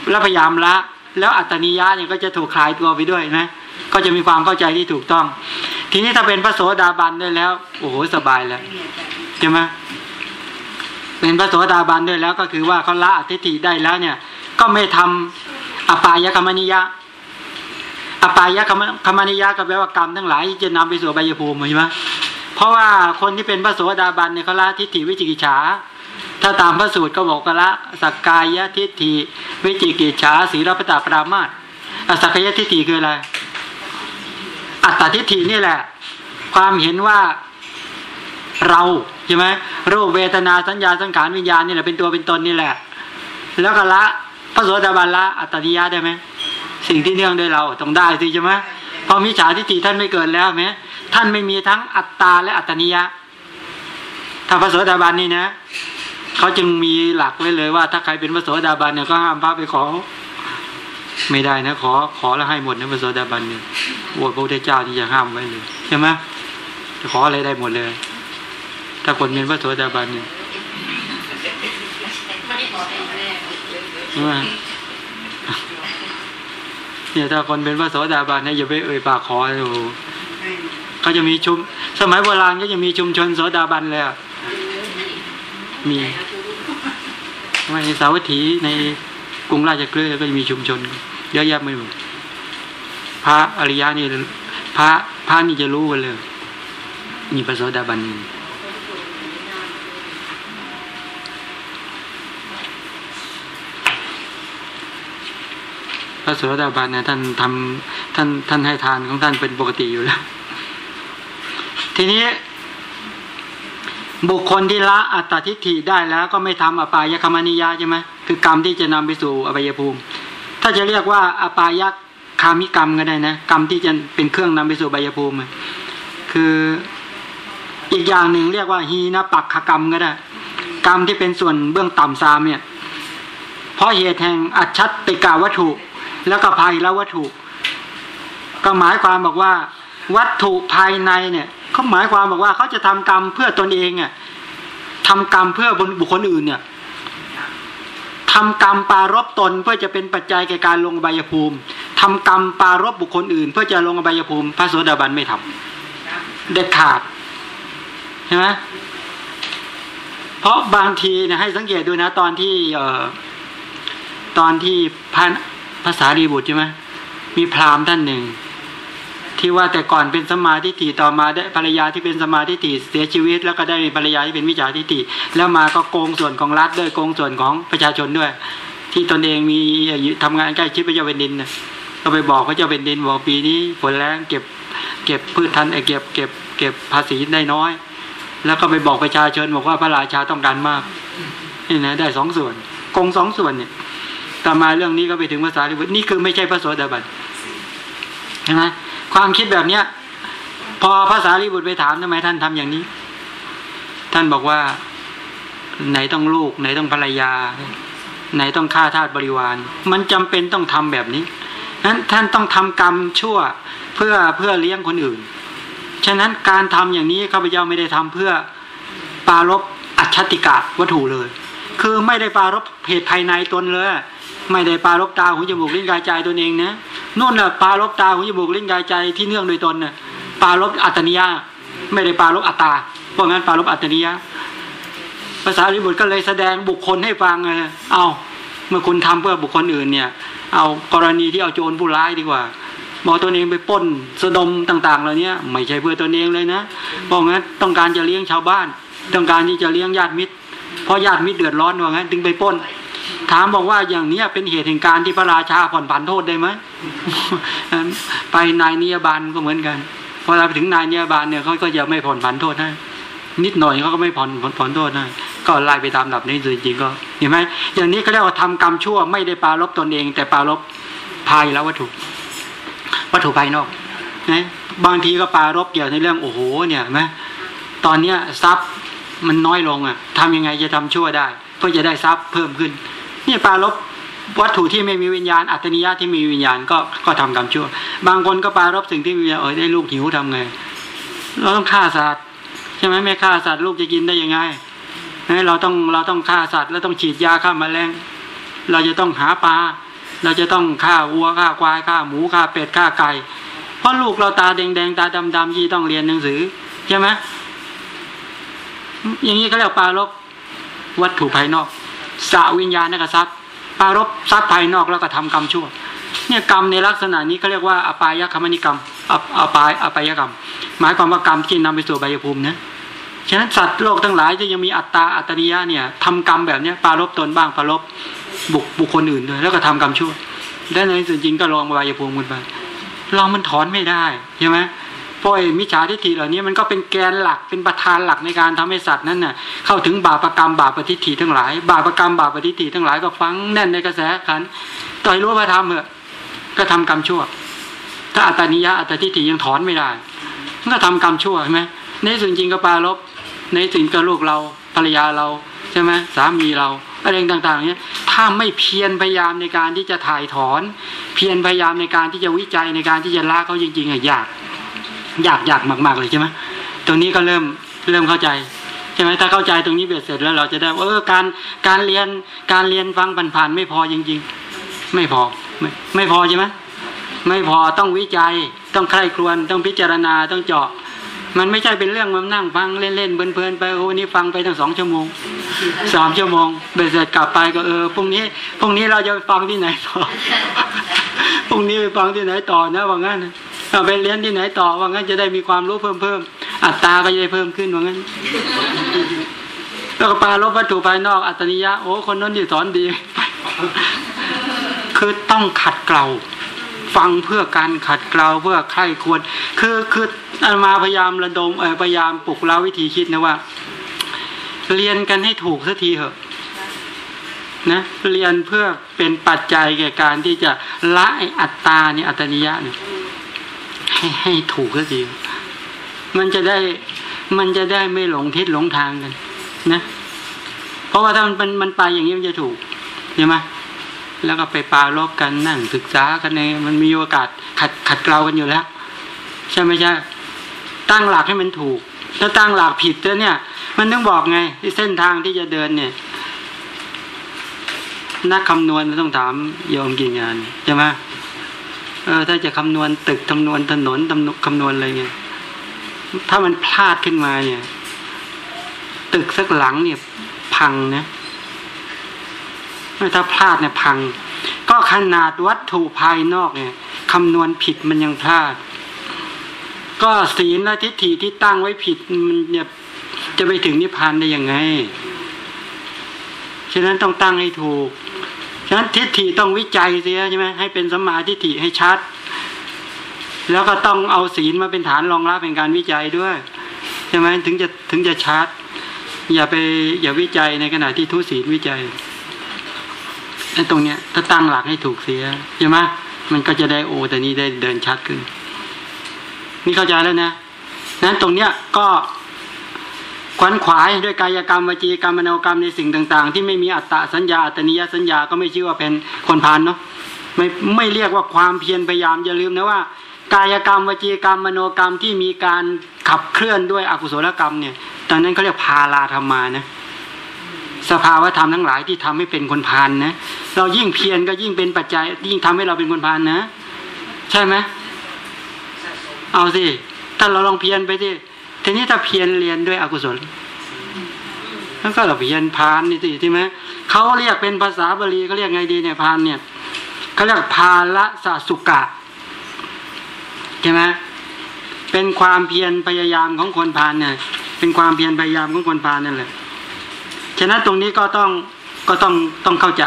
แล้วพยายามละ แล้วอัตตนิยะเนี่ยก็จะถูกคลายตัวไปด้วยนะ ก็จะมีความเข้าใจที่ถูกต้อง ทีนี้ถ้าเป็นพระโสดาบันได้แล้ว โอ้โหสบายแล้วใช่ไหมเป็นพระโสดาบันด้วยแล้วก็คือว่าเขาละอธิฏฐิได้แล้วเนี่ย ก็ไม่ทำอปายกรรมนิยะอปายกรรมนิยะก็แปลว่ากรรมทั้งหลายจะนำไปสู่ใบยภูมิใช่ไหมเพราะว่าคนที่เป็นพระโสดาบันเนี่ยเขาละทิฏฐิวิจิกิจฉา ถ้าตามพระสูตรก็บอกกละสักกายทิฏฐิวิจิกิจฉาสีรพตาปรามาตสักกายทิฏฐิคืออะไร อัตตทิฏฐินี่แหละ ความเห็นว่าเราใช่ไหมรูปเวทนาสัญญาสังขารวิญญาณนี่แหละเป็นตัวเป็นตนนี่แหละ แล้วก็ละพระโสดาบันละอัตติยะได้ไหมสิ่งที่เนื่องด้วยเราต้องได้สิใช่ไหมพอมิจฉาทิฏฐิท่านไม่เกิดแล้วไหมท่านไม่มีทั้งอัตตาและอัตนิยะถ้าพระโสดาบันนี่นะ เขาจึงมีหลักไว้เลยว่า ถ้าใครเป็นพระโสดาบันเนี่ยก็ห้ามพระไปขอ ไม่ได้นะขอขอแล้วให้หมดนะพระโสดาบันเนี่ยโอ้พระพุทธเจ้าที่จะห้ามไว้เลยใช่ไหมจะขออะไรได้หมดเลย ถ้าคนเป็นพระโสดาบันเนี่ยเนี่ยถ้าคนเป็นพระโสดาบันเนี่ยอย่าไปเอ่ยปากขอเลยเขาจะมีชุม สมัยโบราณก็จะมีชุมชนโสดาบันเลยอะ มีในสาวัตถีในกรุงราชเกลือก็จะมีชุมชนเยอะแยะไปหมดพระอริยะนี่พระพระนี่จะรู้กันเลยมีพระโสดาบันนี่พระโสดาบันเนี่ยท่านทำท่านท่านให้ทานของท่านเป็นปกติอยู่แล้ว ทีนี้ บุคคลที่ละอัตตทิฏฐิได้แล้วก็ไม่ทำอปายคมนิยาใช่ไหมคือกรรมที่จะนำไปสู่อบายภูมิ ถ้าจะเรียกว่าอปายคามิกรรมก็ได้นะกรรมที่จะเป็นเครื่องนำไปสู่อบายภูมิ คืออีกอย่างหนึ่งเรียกว่าฮีนปักขกรรมก็ได้ กรรมที่เป็นส่วนเบื้องต่ำสามเนี่ยเพราะเหตุแห่งอัจฉติกาวัตถุ แล้วก็ภายละวัตถุ ก็หมายความบอกว่า วัตถุภายในเนี่ยเขาหมายความบอกว่าเขาจะทำกรรมเพื่อตนเองเนี่ยทำกรรมเพื่อบุคคลอื่นเนี่ยทำกรรมปารบตนเพื่อจะเป็นปัจจัยแก่การลงอบายภูมิทำกรรมปารบบุคคลอื่น เพื่อจะลงอบายภูมิ พระโสดาบันไม่ทำเด็ดขาดใช่ไหมเพราะบางทีเนี่ยให้สังเกตดูนะตอนที่เอ่อตอนที่พระภาษารีบุตรใช่ไหมมีพราหมณ์ท่านหนึ่ง ที่ว่าแต่ก่อนเป็นสมาธิฏฐิต่อมาได้ภรรยาที่เป็นสมาธิฏฐิเสียชีวิต แล้วก็ได้มีภรรยาที่เป็นวิจาทิฏฐิแล้วมาก็โกงส่วนของรัฐด้วยโกงส่วนของประชาชนด้วย ที่ตนเองมีทำงานใกล้ชิดพระเจ้าแผ่นดินก็ไปบอกพระเจ้าแผ่นดินบอกปีนี้ฝนแรงเก็บเก็บพืชทันเก็บเก็บเก็บภาษีได้น้อย แล้วก็ไปบอกประชาชนบอกว่าพระราชาต้องการมากนี่นะได้สองส่วนโกงสองส่วนเนี่ยต่อมาเรื่องนี้ก็ไปถึงภาษาลิบุตรนี่คือไม่ใช่พระโสดาบันใช่ไหม ความคิดแบบเนี้ย พอภาษาลิบุตรไปถามทำไมท่านทำอย่างนี้ ท่านบอกว่า ไหนต้องลูก ไหนต้องภรรยา ไหนต้องฆ่าทาสบริวาร มันจำเป็นต้องทำแบบนี้นั้นท่านต้องทำกรรมชั่วเพื่อเพื่อเลี้ยงคนอื่น ฉะนั้นการทำอย่างนี้ข้าพเจ้าไม่ได้ทำเพื่อปารบอัจฉติกะวัตถุเลย คือไม่ได้ปารบเหตุภายในตนเลย ไม่ได้ปารบตาหูจมูกลิ้นกายใจตนเองนะนู่นน่ะปารบตาหูจมูกลิ้นกายใจที่เนื่องโดยตนน่ะปารบอัตนิยาไม่ได้ปารบอัตตาเพราะงั้นปารบอัตนิยาภาษาลิบุตรก็เลยแสดงบุคคลให้ฟังเลยเอาเมื่อคุณทำเพื่อบุคคลอื่นเนี่ย เอากรณีที่เอาโจรผู้ร้ายดีกว่าบอกตัวเองไปป้นสะดมต่างๆเหล่านี้ไม่ใช่เพื่อตัวเองเลยนะเพราะงั้นต้องการจะเลี้ยงชาวบ้าน ต้องการที่จะเลี้ยงญาติมิตรเพราะญาติมิตรเดือดร้อนว่างั้นจึงไปป้น ถามบอกว่าอย่างเนี้ยเป็นเหตุแห่งการที่พระราชาผ่อนผันโทษได้ไหมไปนายนิยบาลก็เหมือนกันพอเราไปถึงนายนิยบาลเนี่ยเขาก็จะไม่ผ่อนผันโทษให้นิดหน่อยเขาก็ไม่ผ่อนผ่อนผ่อนโทษให้ก็ไล่ไปตามดับนี้จริงๆก็เห็นไหมอย่างนี้เขาเรียกว่าทำกรรมชั่วไม่ได้ปารบตนเอง แต่ปารบภายแล้ววัตถุ วัตถุภายนอกนะบางทีก็ปารบเกี่ยวในเรื่องโอ้โหเนี่ยไหมตอนเนี้ยทรัพย์มันน้อยลงอะทำยังไงจะทำชั่วได้ เพื่อจะได้ทรัพย์เพิ่มขึ้นเนี่ปารบวัตถุที่ไม่มีวิญญาณ อัตนิยะที่มีวิญญาณก็ก็ทำกรรมชั่ว บางคนก็ปารบสิ่งที่มีเออได้ลูกหิวทำไง เราต้องฆ่าสัตว์ใช่ไหมไม่ฆ่าสัตว์ลูกจะกินได้ยังไงเราต้องเราต้องฆ่าสัตว์ แล้วต้องฉีดยาฆ่าแมลงเราจะต้องหาปลาเราจะต้องฆ่าวัวฆ่าควายฆ่าหมูฆ่าเป็ดฆ่าไก่เพราะลูกเราตาแดงๆตาดำๆยี่ต้องเรียนหนังสือใช่ไหมอย่างนี้เขาเรียกปารบวัตถุภายนอก สาวิญญาณนักทรัพย์ปารบทรัพย์ภายนอกแล้วก็ทำกรรมชั่ว เนี่ยกรรมในลักษณะนี้เขาเรียกว่าอปายคมนิกรรมอปายอปายกรรม หมายความว่ากรรมที่นำไปสู่ใบยภูมินะฉะนั้นสัตว์โลกทั้งหลายจะยังมีอัตตาอัตนิยะเนี่ยทำกรรมแบบเนี้ยปารบตนบ้างปารบบุคบุคคลอื่นด้วยแล้วก็ทำกรรมชั่วและในส่วนจริงก็ลองใบยภูมิกันไปลองมันถอนไม่ได้ใช่ไหม เพราะไอ้มิจฉาทิฏฐิเหล่านี้มันก็เป็นแกนหลักเป็นประธานหลักในการทำให้สัตว์นั้นน่ะเข้าถึงบาปรกรรมบาปทิฏฐิทั้งหลาย บาปรกรรมบาปทิฏฐิทั้งหลายก็ฟังแน่นในกระแสขันต่อยรู้ว่าทำเหอะก็ทำกรรมชั่ว ถ้าอัตตานิยะอัตตาทิฏฐิยังถอนไม่ได้มันก็ทำกรรมชั่วใช่ไหมในส่วนจริงก็ปาลบในสิ่งกับลูกเราภรรยาเราใช่ไหมสามีเราอะไรต่างๆเนี้ยถ้าไม่เพียรพยายามในการที่จะถ่ายถอน เพียรพยายามในการที่จะวิจัยในการที่จะละเขาจริงๆอะยาก ยากยากมาก ๆเลยใช่ไหมตรงนี้ก็เริ่มเริ่มเข้าใจใช่ไหมถ้าเข้าใจตรงนี้เบียดเสร็จแล้ว เราจะได้ว่าเออการการเรียนการเรียนฟังผ่านๆไม่พอจริง ๆ ไม่พอไม่ไม่พอใช่ไหมไม่พอต้องวิจัยต้องใคร่ครวญต้องพิจารณาต้องเจาะ มันไม่ใช่เป็นเรื่องมานั่งฟังเล่นๆเพลินๆไปโอ้นี่ฟังไปตั้งสองชั่วโมงสามชั่วโมงเบ็ดเสร็จกลับไปก็เออพรุ่งนี้พรุ่งนี้เราจะไปฟังที่ไหนต่อพรุ่งนี้ไปฟังที่ไหนต่อนะว่างั้น เอาไปเรียนที่ไหนต่อว่างั้นจะได้มีความรู้เพิ่มเพิ่มอัตราก็จะได้เพิ่มขึ้นว่างั้น แล้วก็ปลาลบวัตถุภายนอกอัตนิยะโอ้คนนั้นที่สอนดีคือต้องขัดเกลาฟังเพื่อการขัดเกลาเพื่อใครควร คือคืออามาพยายามระดมเออพยายามปลุกเร้าวิธีคิดนะว่า เรียนกันให้ถูกสักทีเถอะนะเรียนเพื่อเป็นปัจจัยแก่การที่จะละไอ้อัตตาเนี่ยอัตนิยะเนี่ย ให้ให้ถูกสักทีมันจะได้มันจะได้ไม่หลงทิศหลงทางกัน นะ เพราะว่าถ้ามันมันไปอย่างนี้มันจะถูกใช่ไหมแล้วก็ไปปาลบกันนั่งศึกษากันในมันมีโอกาสขัดขัดเกลากันอยู่แล้ว ใช่ไหมใช่ตั้งหลักให้มันถูก ถ้าตั้งหลักผิดแล้วเนี่ย มันต้องบอกไง ที่เส้นทางที่จะเดินเนี่ย นักคำนวณต้องถามโยมกี่งานใช่ไหม เออถ้าจะคำนวณตึกคำนวณถนนคำนวณอะไรเงี้ยถ้ามันพลาดขึ้นมาเนี่ย ตึกสักหลังเนี่ย พังนะถ้าพลาดเนี่ยพัง ก็ขนาดวัตถุภายนอกเนี่ยคำนวณผิดมันยังพลาด ก็ศีลและทิฏฐิที่ตั้งไว้ผิดมันเนี่ยจะไปถึงนิพพานได้ยังไง ฉะนั้นต้องตั้งให้ถูก ฉะนั้นทิฏฐิต้องวิจัยเสียใช่ไหมให้เป็นสมมาทิฏฐิให้ชัด แล้วก็ต้องเอาศีลมาเป็นฐานรองรับเป็นการวิจัยด้วยใช่ไหมถึงจะถึงจะชัด อย่าไปอย่าวิจัยในขณะที่ทุศีลวิจัยไอ้ตรงเนี้ยถ้าตั้งหลักให้ถูกเสียใช่ไหมมันก็จะได้โอแต่นี้ได้เดินชัดขึ้น นี่เข้าใจแล้วนะนั้นตรงเนี้ยก็ ขวนขวายด้วยกายกรรมวจีกรรมมโนกรรมในสิ่งต่าง ๆ ที่ไม่มีอัตตสัญญาอัตนิยสัญญาก็ไม่ชื่อว่าเป็นคนพานเนาะไม่ไม่เรียกว่าความเพียรพยายามอย่าลืมนะว่า กายกรรมวจีกรรมมโนกรรมที่มีการขับเคลื่อนด้วยอกุศลกรรมเนี่ยตอนนั้นเขาเรียกพาลาธรรมานะสภาวะธรรมทั้งหลายที่ทำให้เป็นคนพานนะเรายิ่งเพียรก็ยิ่งเป็นปัจจัยยิ่งทำให้เราเป็นคนพานนะ ใช่ไหมเอาสิถ้าเราลองเพียรไปสิ ทีนี้ถ้าเพียรเรียนด้วยอกุศลนั่นก็เราเพียรพานนี่สิใช่ไหมเขาเรียกเป็นภาษาบาลีเขาเรียกไงดีเนี่ยพานเนี่ยเขาเรียกพาละสสุกะใช่ไหมเป็นความเพียรพยายามของคนพานเนี่ย เป็นความเพียรพยายามของคนพานนั่นแหละฉะนั้นตรงนี้ก็ต้องก็ต้องต้องเข้าใจ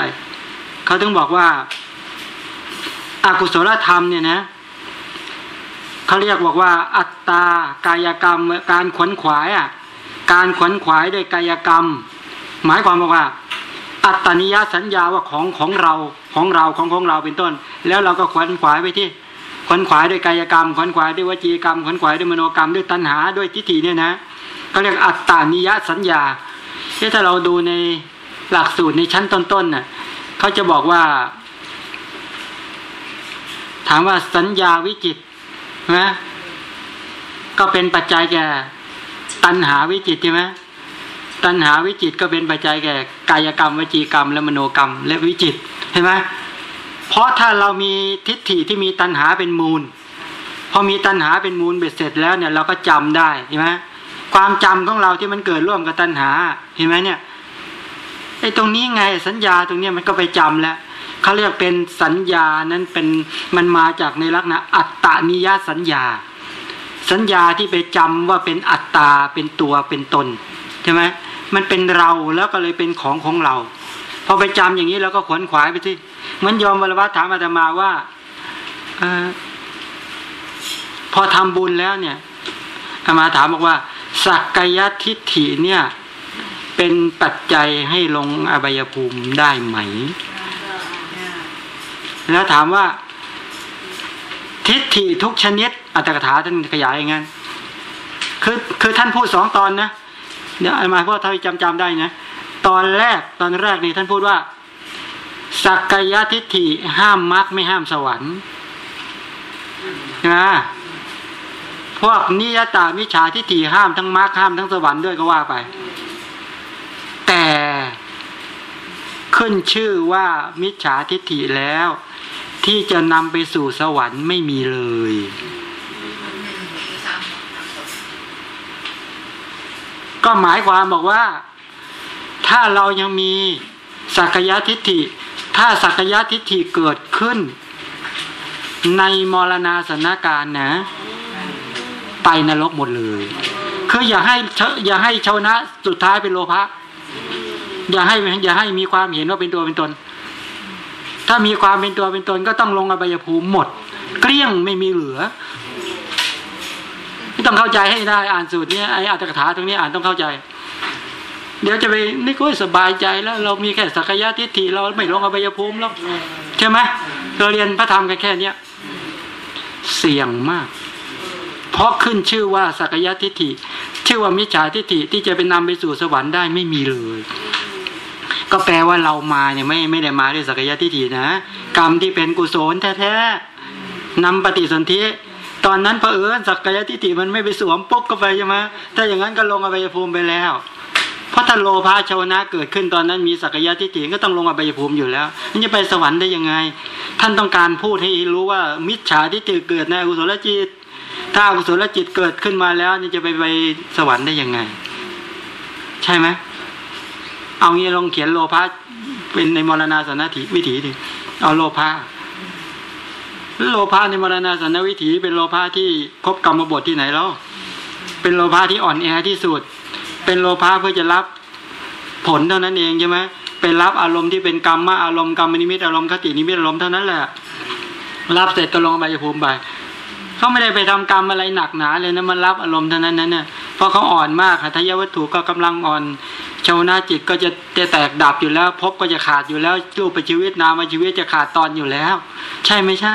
เขาถึงบอกว่าอากุศลธรรมเนี่ยนะ เขาเรียกบอกว่า อัตตากายกรรมการขวนขวายอะการขวนขวายด้วยกายกรรม หมายความว่า อัตตนิยสัญญาว่าของของเราของเราของของเราเป็นต้น แล้วเราก็ขวนขวายไปที่ขวนขวายด้วยกายกรรมขวนขวายด้วยวจีกรรมขวนขวายด้วยมโนกรรมด้วยตัณหาด้วยทิฏฐิเนี่ยนะเขาเรียกอัตตานิยสัญญาถ้าเราดูในหลักสูตรในชั้นต้นๆน่ะเขาจะบอกว่า ถามว่าสัญญาวิจิต นะก็เป็นปัจจัยแก่ตัณหาวิจิตใช่ไหมตัณหาวิจิตก็เป็นปัจจัยแก่กายกรรมวจีกรรม และมโนกรรม และวิจิตเห็นไหมเพราะถ้าเรามีทิฏฐิที่มีตัณหาเป็นมูล พอมีตัณหาเป็นมูลเบ็ดเสร็จแล้วเนี่ยเราก็จำได้ใช่ไหมความจำของเราที่มันเกิดร่วมกับตัณหาเห็นไหมเนี่ยไอ้ตรงนี้ไงสัญญาตรงนี้มันก็ไปจำแล้ว เขาเรียกเป็นสัญญานั้นเป็นมันมาจากในลักษณะอัตตานิยสัญญา สัญญาที่ไปจำว่าเป็นอัตตาเป็นตัวเป็นตนใช่ไหมมันเป็นเราแล้วก็เลยเป็นของของเรา พอไปจำอย่างนี้แล้วก็ขวนขวายไปที่มันยอมวรวัตถามอาตมาว่าพอทำบุญแล้วเนี่ยอามาถามบอกว่า สักกายทิฏฐิเนี่ย เป็นปัจจัยให้ลงอบายภูมิได้ไหม แล้วถามว่า ทิฏฐิทุกชนิด อัตถกถาท่านขยายอย่างนั้นคือคือท่านพูดสองตอนนะเดี๋ยวอามาพูดเท่าที่จำจำได้นะตอนแรกตอนแรกนี่ท่านพูดว่า สักกายทิฏฐิห้ามมรรคไม่ห้ามสวรรค์นะพวกนิยตามิจฉาทิฏฐิห้ามทั้งมรรคห้ามทั้งสวรรค์ด้วยก็ว่าไป แต่ขึ้นชื่อว่ามิจฉาทิฏฐิแล้ว ที่จะนำไปสู่สวรรค์ไม่มีเลย ก็หมายความบอกว่า ถ้าเรายังมีสักยะทิฏฐิ ถ้าสักยะทิฏฐิเกิดขึ้น ในมรณาสนการนะ ไปนรกหมดเลย คืออย่าให้อย่าให้ชาวนะสุดท้ายเป็นโลภะอย่าให้อย่าให้มีความเห็นว่าเป็นตัวเป็นตน ถ้ามีความเป็นตัวเป็นตนก็ต้องลงอบายภูมิหมด เกลี้ยงไม่มีเหลือต้องเข้าใจให้ได้อ่านสูตรนี้ไอ้อัตถกถาตรงนี้อ่านต้องเข้าใจ เดี๋ยวจะไปนี่ก็สบายใจแล้ว เรามีแค่สักยะทิฏฐิเราไม่ลงอบายภูมิหรอกใช่ไหมเราเรียนพระธรรมกันแค่เนี้ยเสี่ยงมาก เพราะขึ้นชื่อว่าสักยะทิฏฐิ ชื่อว่ามิจฉาทิฏฐิที่จะไปนำไปสู่สวรรค์ได้ไม่มีเลย ก็แปลว่าเรามาเนี่ยไม่ไม่ได้มาด้วยสักยะทิฏฐินะ กรรมที่เป็นกุศลแท้ๆนำปฏิสนธิตอนนั้นเผอิญสักยะทิฏฐิมันไม่ไปสวมปุ๊บก็ไปใช่ไหมถ้าอย่างนั้นก็ลงอบายภูมิไปแล้ว เพราะถ้าโลภะชาวนะเกิดขึ้นตอนนั้นมีสักยะทิฏฐิก็ต้องลงอบายภูมิอยู่แล้วมันจะไปสวรรค์ได้ยังไง ท่านต้องการพูดให้รู้ว่ามิจฉาทิฏฐิเกิดในอกุศลจิต ถ้าอกุศลจิตเกิดขึ้นมาแล้วนี่จะไปไปสวรรค์ได้ยังไง ใช่ไหม เอางี้ลองเขียนโลภะเป็นในมรณาสันนวิถีดิเอาโลภะโลภะในมรณาสันนวิถี เป็นโลภะที่ครบกรรมบถที่ไหนแล้วเป็นโลภะที่อ่อนแอที่สุด เป็นโลภะเพื่อจะรับผลเท่านั้นเองใช่ไหมเป็นรับอารมณ์ที่เป็นกรรมมาอารมณ์กรรมนิมิตอารมณ์คตินิมิตอารมณ์เท่านั้นแหละรับเสร็จก็ลงอบายภูมิไป เขาไม่ได้ไปทำกรรมอะไรหนักหนาเลยนะมันรับอารมณ์เท่านั้นนั่นเนี่ยเพราะเขาอ่อนมากหัตถยวัตถุก็กำลังอ่อนชาวนาจิตก็จะจะแตกดับอยู่แล้ว พบก็จะขาดอยู่แล้วรูปชีวิตนามชีวิตจะขาดตอนอยู่แล้ว ใช่ไม่ใช่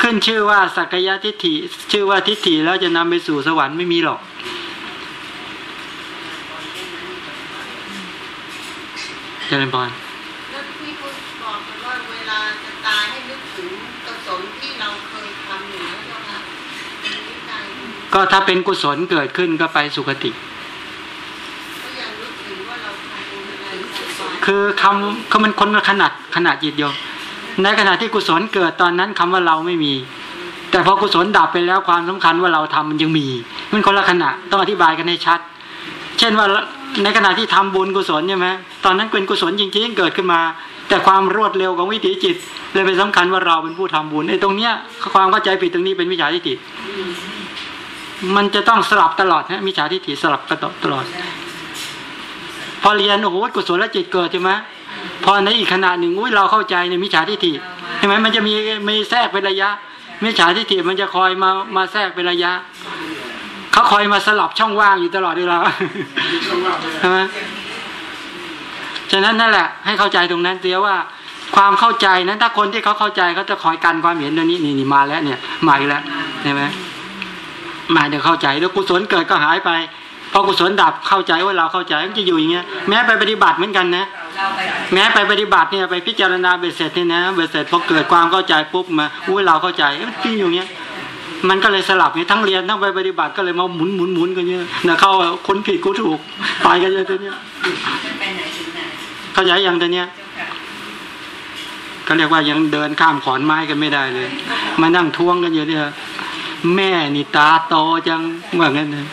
ขึ้นชื่อว่าสักยะทิฏฐิ ชื่อว่าทิฏฐิแล้วจะนำไปสู่สวรรค์ไม่มีหรอกเจริญพร แล้วที่พูดบอกกันว่าเวลาจะตายให้นึกถึงกุศลที่เราเคยทำอยู่แล้วเจ้าค่ะนิสัย ก็ถ้าเป็นกุศลเกิดขึ้นก็ไปสุคติ คือคำคือมันคนละขนาดขนาดจิตโยมในขณะที่กุศลเกิดตอนนั้นคำว่าเราไม่มี แต่พอกุศลดับไปแล้วความสำคัญว่าเราทำมันยังมี มันคนละขณะต้องอธิบายกันให้ชัด เช่นว่าในขณะที่ทำบุญกุศลใช่ไหมตอนนั้นเป็นกุศลจริงๆเกิดขึ้นมา แต่ความรวดเร็วของวิถีจิต เลยเป็นสำคัญว่าเราเป็นผู้ทำบุญไอ้ตรงเนี้ยความเข้าใจผิดตรงนี้เป็นวิชาทิฏฐิ มันจะต้องสลับตลอดฮะมิจฉาทิฏฐิสลับกันตลอด พอเรียนโอ้โหกุศลจิตเกิดใช่ไหมพอในอีกขณะหนึ่งอุ้ยเราเข้าใจในมิจฉาทิฏฐิใช่ไหมมันจะมีมีแทรกเป็นระยะมิจฉาทิฏฐิมันจะคอยมามาแทรกเป็นระยะเขาคอยมาสลับช่องว่างอยู่ตลอดเวลาใช่ไหมฉะนั้นนั่นแหละ ให้เข้าใจตรงนั้นเสียว่าความเข้าใจนั้นถ้าคนที่เขาเข้าใจเขาจะคอยกันความเห็นตัวนี้นี่นี่มาแล้วเนี่ยมาอีกแล้วใช่ไหม มาเดี๋ยวเข้าใจแล้วกุศลเกิดก็หายไปพอกุศลดับเข้าใจว่าเราเข้าใจมันจะอยู่อย่างเงี้ยแม้ไปปฏิบัติเหมือนกันนะแม้ไปปฏิบัติเนี่ยไปพิจารณาเบ็ดเสร็จเนี่ยนะเบ็ดเสร็จพอเกิดความเข้าใจปุ๊บมาอุ้ยเราเข้าใจมันจริงอยู่เงี้ยมันก็เลยสลับเนี่ยทั้งเรียนทั้งไปปฏิบัติก็เลยมาหมุนหมุนหมุนกันเยอะนะเข้าคนผิดกูถูกไปกันเยอะตัวเนี้ยเข้าใจอยังตัวเนี้ยก็เรียกว่ายังเดินข้ามขอนไม้กันไม่ได้เลย มานั่งท้วงกันอยู่เนี่ย แม่นี่ตาโตจังว่างั้นนะ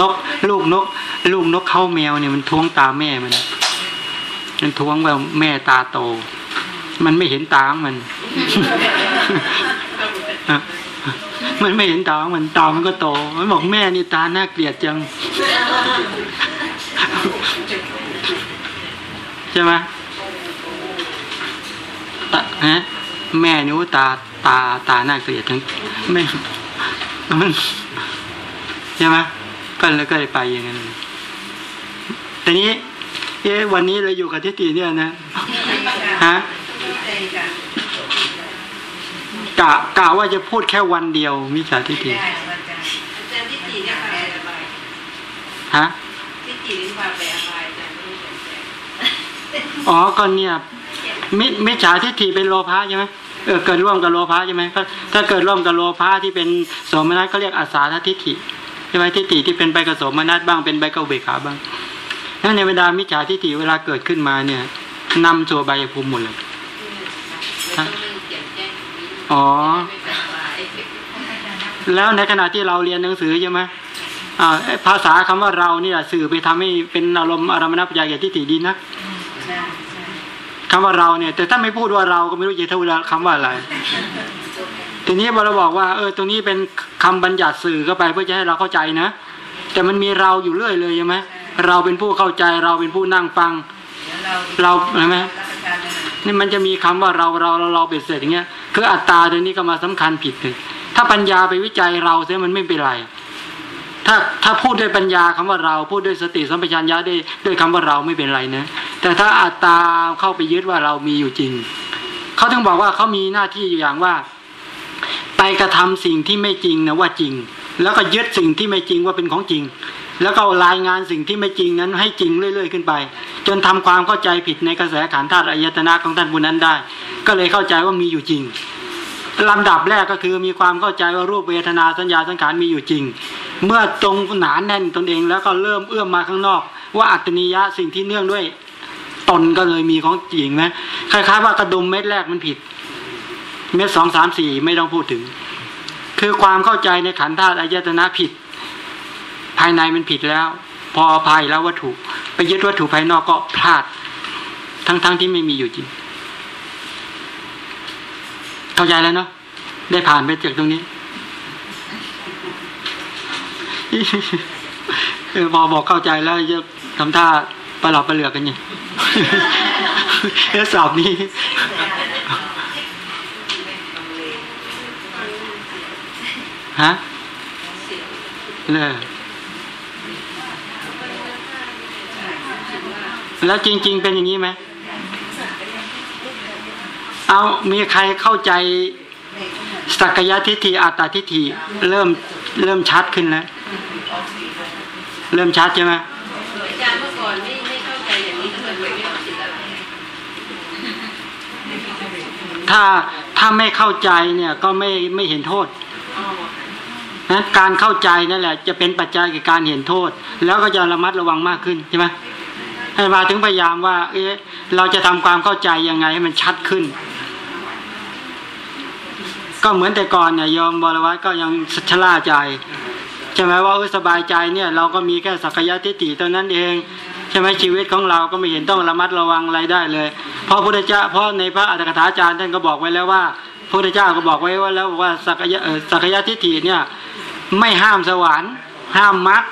นกลูกนก ลูกนกเข้าแมวเนี่ยมันท้วงตาแม่มัน มันท้วงว่าแม่ตาโต มันไม่เห็นตาของมันมันไม่เห็นตาของมันตามันก็โต มันบอกแม่นี่ตาน่าเกลียดจัง ใช่ไหมฮะแม่นิ้วตาต ตาตาหน่าเกลียดทั้งแม่มันใช่ไหมก็เลยก็เลยไปอย่างนั้นแต่นี้ เอ๊ะวันนี้เราอยู่กับทิฏฐิเนี่ยนะฮะกะกะว่าจะพูดแค่วันเดียวมิจฉาทิฏฐิอาจารย์ที่ตีฮะอบายอก่อ๋อก็เนี่ยมิมิจฉาทิฏฐิเป็นโลภะใช่ไหม เกิดร่วมกับโลภะใช่ไหมถ้าเกิดร่วมกับโลภะที่เป็นโสมนัสเขาเรียกอาสาทิฏฐิใช่ไหมทิฏฐิที่เป็นไปกับโสมนัสบ้างเป็นไปกับเบกขาบ้างนั่นในเวลามิจฉาทิฏฐิเวลาเกิดขึ้นมาเนี่ยนำสู่ใบายภูมิหมดเลยอ๋อ แล้วในขณะที่เราเรียนหนังสือใช่ไหมอ่าภาษาคำว่าเราเนี่ยสื่อไปทำให้เป็นอารมณ์อารมณปัญญาแก่ทิฏฐิดีนัก คำว่าเราเนี่ย แต่ถ้าไม่พูดว่าเราก็ไม่รู้จะพูดคำว่าอะไร ทีนี้พอเราบอกว่า เออ ตรงนี้เป็นคำบัญญัติสื่อเข้าไปเพื่อจะให้เราเข้าใจนะ แต่มันมีเราอยู่เรื่อยเลยใช่ไหมเราเป็นผู้เข้าใจเราเป็นผู้นั่งฟัง เราเราเห็นไหมนี่มันจะมีคำว่าเราเราเราเราเป็นเสร็จอย่างเงี้ยคืออัตตาตัวนี้ก็มาสำคัญผิดเลยถ้าปัญญาไปวิจัยเราเสียมันไม่เป็นไร ถ้าถ้าพูดด้วยปัญญาคำว่าเราพูดด้วยสติสัมปชัญญะได้ด้วยคำว่าเราไม่เป็นไรนะ แต่ถ้าอัตตาเข้าไปยึดว่าเรามีอยู่จริงเขาถึงบอกว่าเขามีหน้าที่อยู่อย่างว่า ไปกระทำสิ่งที่ไม่จริงนะว่าจริง แล้วก็ยึดสิ่งที่ไม่จริงว่าเป็นของจริง แล้วก็รายงานสิ่งที่ไม่จริงนั้นให้จริงเรื่อย ๆ ขึ้นไป จนทำความเข้าใจผิดในกระแสขันธ์ธาตุอายตนะของท่านผู้นั้นได้ ก็เลยเข้าใจว่ามีอยู่จริง ลำดับแรกก็คือมีความเข้าใจว่ารูปเวทนาสัญญาสังขารมีอยู่จริง เมื่อตรงหนาแน่นตนเองแล้วก็เริ่มเอื้อมมาข้างนอก ว่าอัตนิยะสิ่งที่เนื่องด้วย ตนก็เลยมีของจริงนะคล้ายๆว่ากระดุมเม็ดแรกมันผิด เม็ดสองสามสี่ไม่ต้องพูดถึง คือความเข้าใจในขันธ์ธาตุอายตนะผิด ภายในมันผิดแล้ว พอภัยแล้ววัตถุ ไปยึดวัตถุภายนอกก็พลาด ทั้งๆทที่ไม่มีอยู่จริง เข้าใจแล้วเนาะได้ผ่านไปจากตรงนี้เออพอบอกเข้าใจแล้วจะทำท่าประหลอดประเหลือกกันเนี่ยแล้วสอบนี้ฮะเลยแล้วจริง ๆ เป็นอย่างนี้ไหม เอามีใครเข้าใจสักยะทิฏฐิอัตตาทิฏฐิเริ่มเริ่มชัดขึ้นแล้วเริ่มชัดใช่ไหมอาจารย์เมื่อก่อนไม่ไม่เข้าใจอย่างนี้ทำไมไม่เอาสิทธิ์อะไรถ้าถ้าไม่เข้าใจเนี่ยก็ไม่ไม่เห็นโทษนะการเข้าใจนั่นแหละ จะเป็นปัจจัยแก่การเห็นโทษ แล้วก็จะระมัดระวังมากขึ้นใช่ไหมให้มาถึงพยายามว่า เอ๊ะเราจะทำความเข้าใจยังไงให้มันชัดขึ้น ก็เหมือนแต่ก่อนเนี่ยโยมบรวัตก็ยังชะล่าใจใช่ไหมว่าเออสบายใจเนี่ยเราก็มีแค่สักยะทิฏฐิเท่านั้นเองใช่ไหมชีวิตของเราก็ไม่เห็นต้องระมัดระวังอะไรได้เลย เพราะพุทธเจ้าเพราะในพระอัตถกถาจารย์ท่านก็บอกไว้แล้วว่าพระพุทธเจ้าก็บอกไว้ว่าแล้วว่าสักยะสักยะทิฏฐิเนี่ยไม่ห้ามสวรรค์ ห้ามมรรค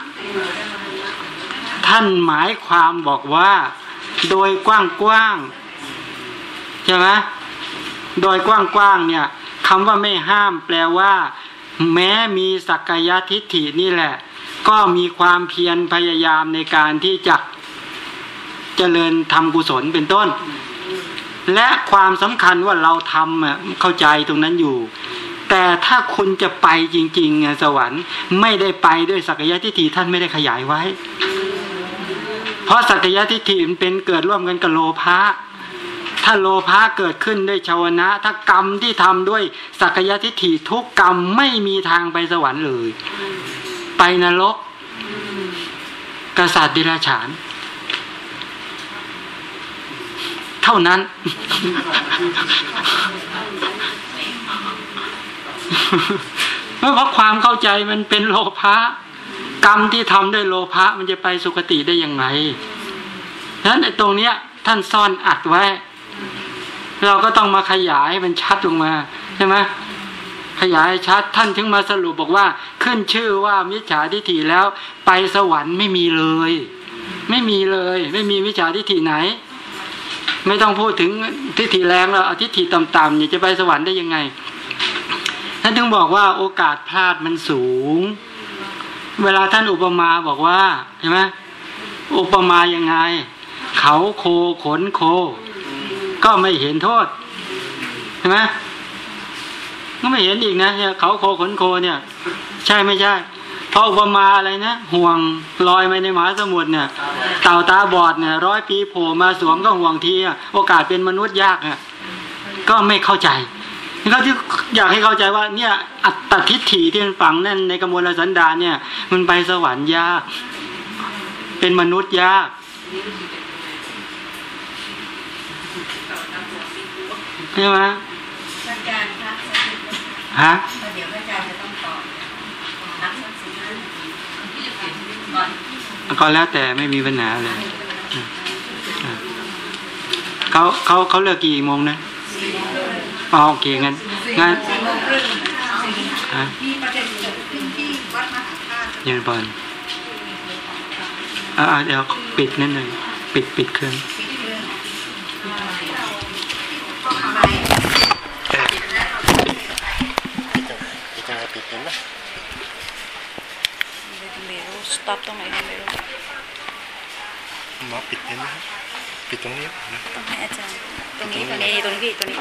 ท่านหมายความบอกว่าโดยกว้างๆใช่ไหมโดยกว้างๆเนี่ย คำว่าไม่ห้ามแปลว่า แม้มีสักกายทิฏฐินี่แหละ ก็มีความเพียรพยายามในการที่จะเจริญทำกุศลเป็นต้น และความสำคัญว่าเราทำอะเข้าใจตรงนั้นอยู่ แต่ถ้าคุณจะไปจริงๆอะสวรรค์ไม่ได้ไปด้วยสักยะทิฏฐิท่านไม่ได้ขยายไว้ เพราะสักยะทิฏฐิมันเป็นเกิดร่วมกันกับโลภะ ถ้าโลภะเกิดขึ้นด้วยชาวนะ ถ้ากรรมที่ทำด้วยสักยทิฏฐิทุกกรรมไม่มีทางไปสวรรค์เลย ไปนรกกษัตริย์ดิราฉาน เท่านั้น เพราะความเข้าใจมันเป็นโลภะกรรมที่ทำด้วยโลภะมันจะไปสุคติได้ยังไงฉะนั้นไอ้ตรงเนี้ยท่านซ่อนอัดไว้ เราก็ต้องมาขยายให้มันชัดลงมาใช่ไหมขยายชัดท่านถึงมาสรุปบอกว่าขึ้นชื่อว่ามิจฉาทิฏฐิแล้วไปสวรรค์ไม่มีเลย ไม่มีเลย ไม่มีมิจฉาทิฏฐิไหน ไม่ต้องพูดถึงทิฏฐิแรงแล้วเอาทิฏฐิต่ำๆเนี่ยจะไปสวรรค์ได้ยังไงท่านถึงบอกว่าโอกาสพลาดมันสูง เวลาท่านอุปมาบอกว่าเห็นไหมอุปมายังไง เขาโคขนโค ก็ไม่เห็นโทษเห็นไหมก็ไม่เห็นอีกนะเนี่ยเขาโคขนโคเนี่ย ใช่ไม่ใช่เพราะอุปมาอะไรนะห่วงลอยไปในมหาสมุทรเนี่ย เต่าตาบอดเนี่ยร้อยปีโผล่มาสวมก็ห่วงทีโอกาสเป็นมนุษย์ยากอะก็ไม่เข้าใจนี่เขาที่อยากให้เข้าใจว่าเนี่ยอัตตทิฏฐิที่มันฝังแน่นในกมลสันดานเนี่ย มันไปสวรรค์ยาก เป็นมนุษย์ยาก ใช่ไหมอาจารย์คะฮะเดี๋ยวอาจารย์จะต้องตอบนับสักสิบห้านาทีก่อนก็แล้วแต่ไม่มีปัญหาเลยอะเขาเขาเขาเลิกกี่โมงนะอ๋อโอเคงั้นงั้นสี่โมงครึ่งฮะมีประเด็นเกิดขึ้นที่วัดมหาธาตุยืนบอลอ่าเดี๋ยวปิดนิดหนึ่งปิดปิดเครื่องปิดเครื่อง ไม่รู้สต็อปตรงไหนก็ไม่รู้หมอปิดเห็นไหมครับปิดตรงนี้ต้องให้อาจารย์ ตรงนี้ตรงนี้ตรงนี้ตรงนี้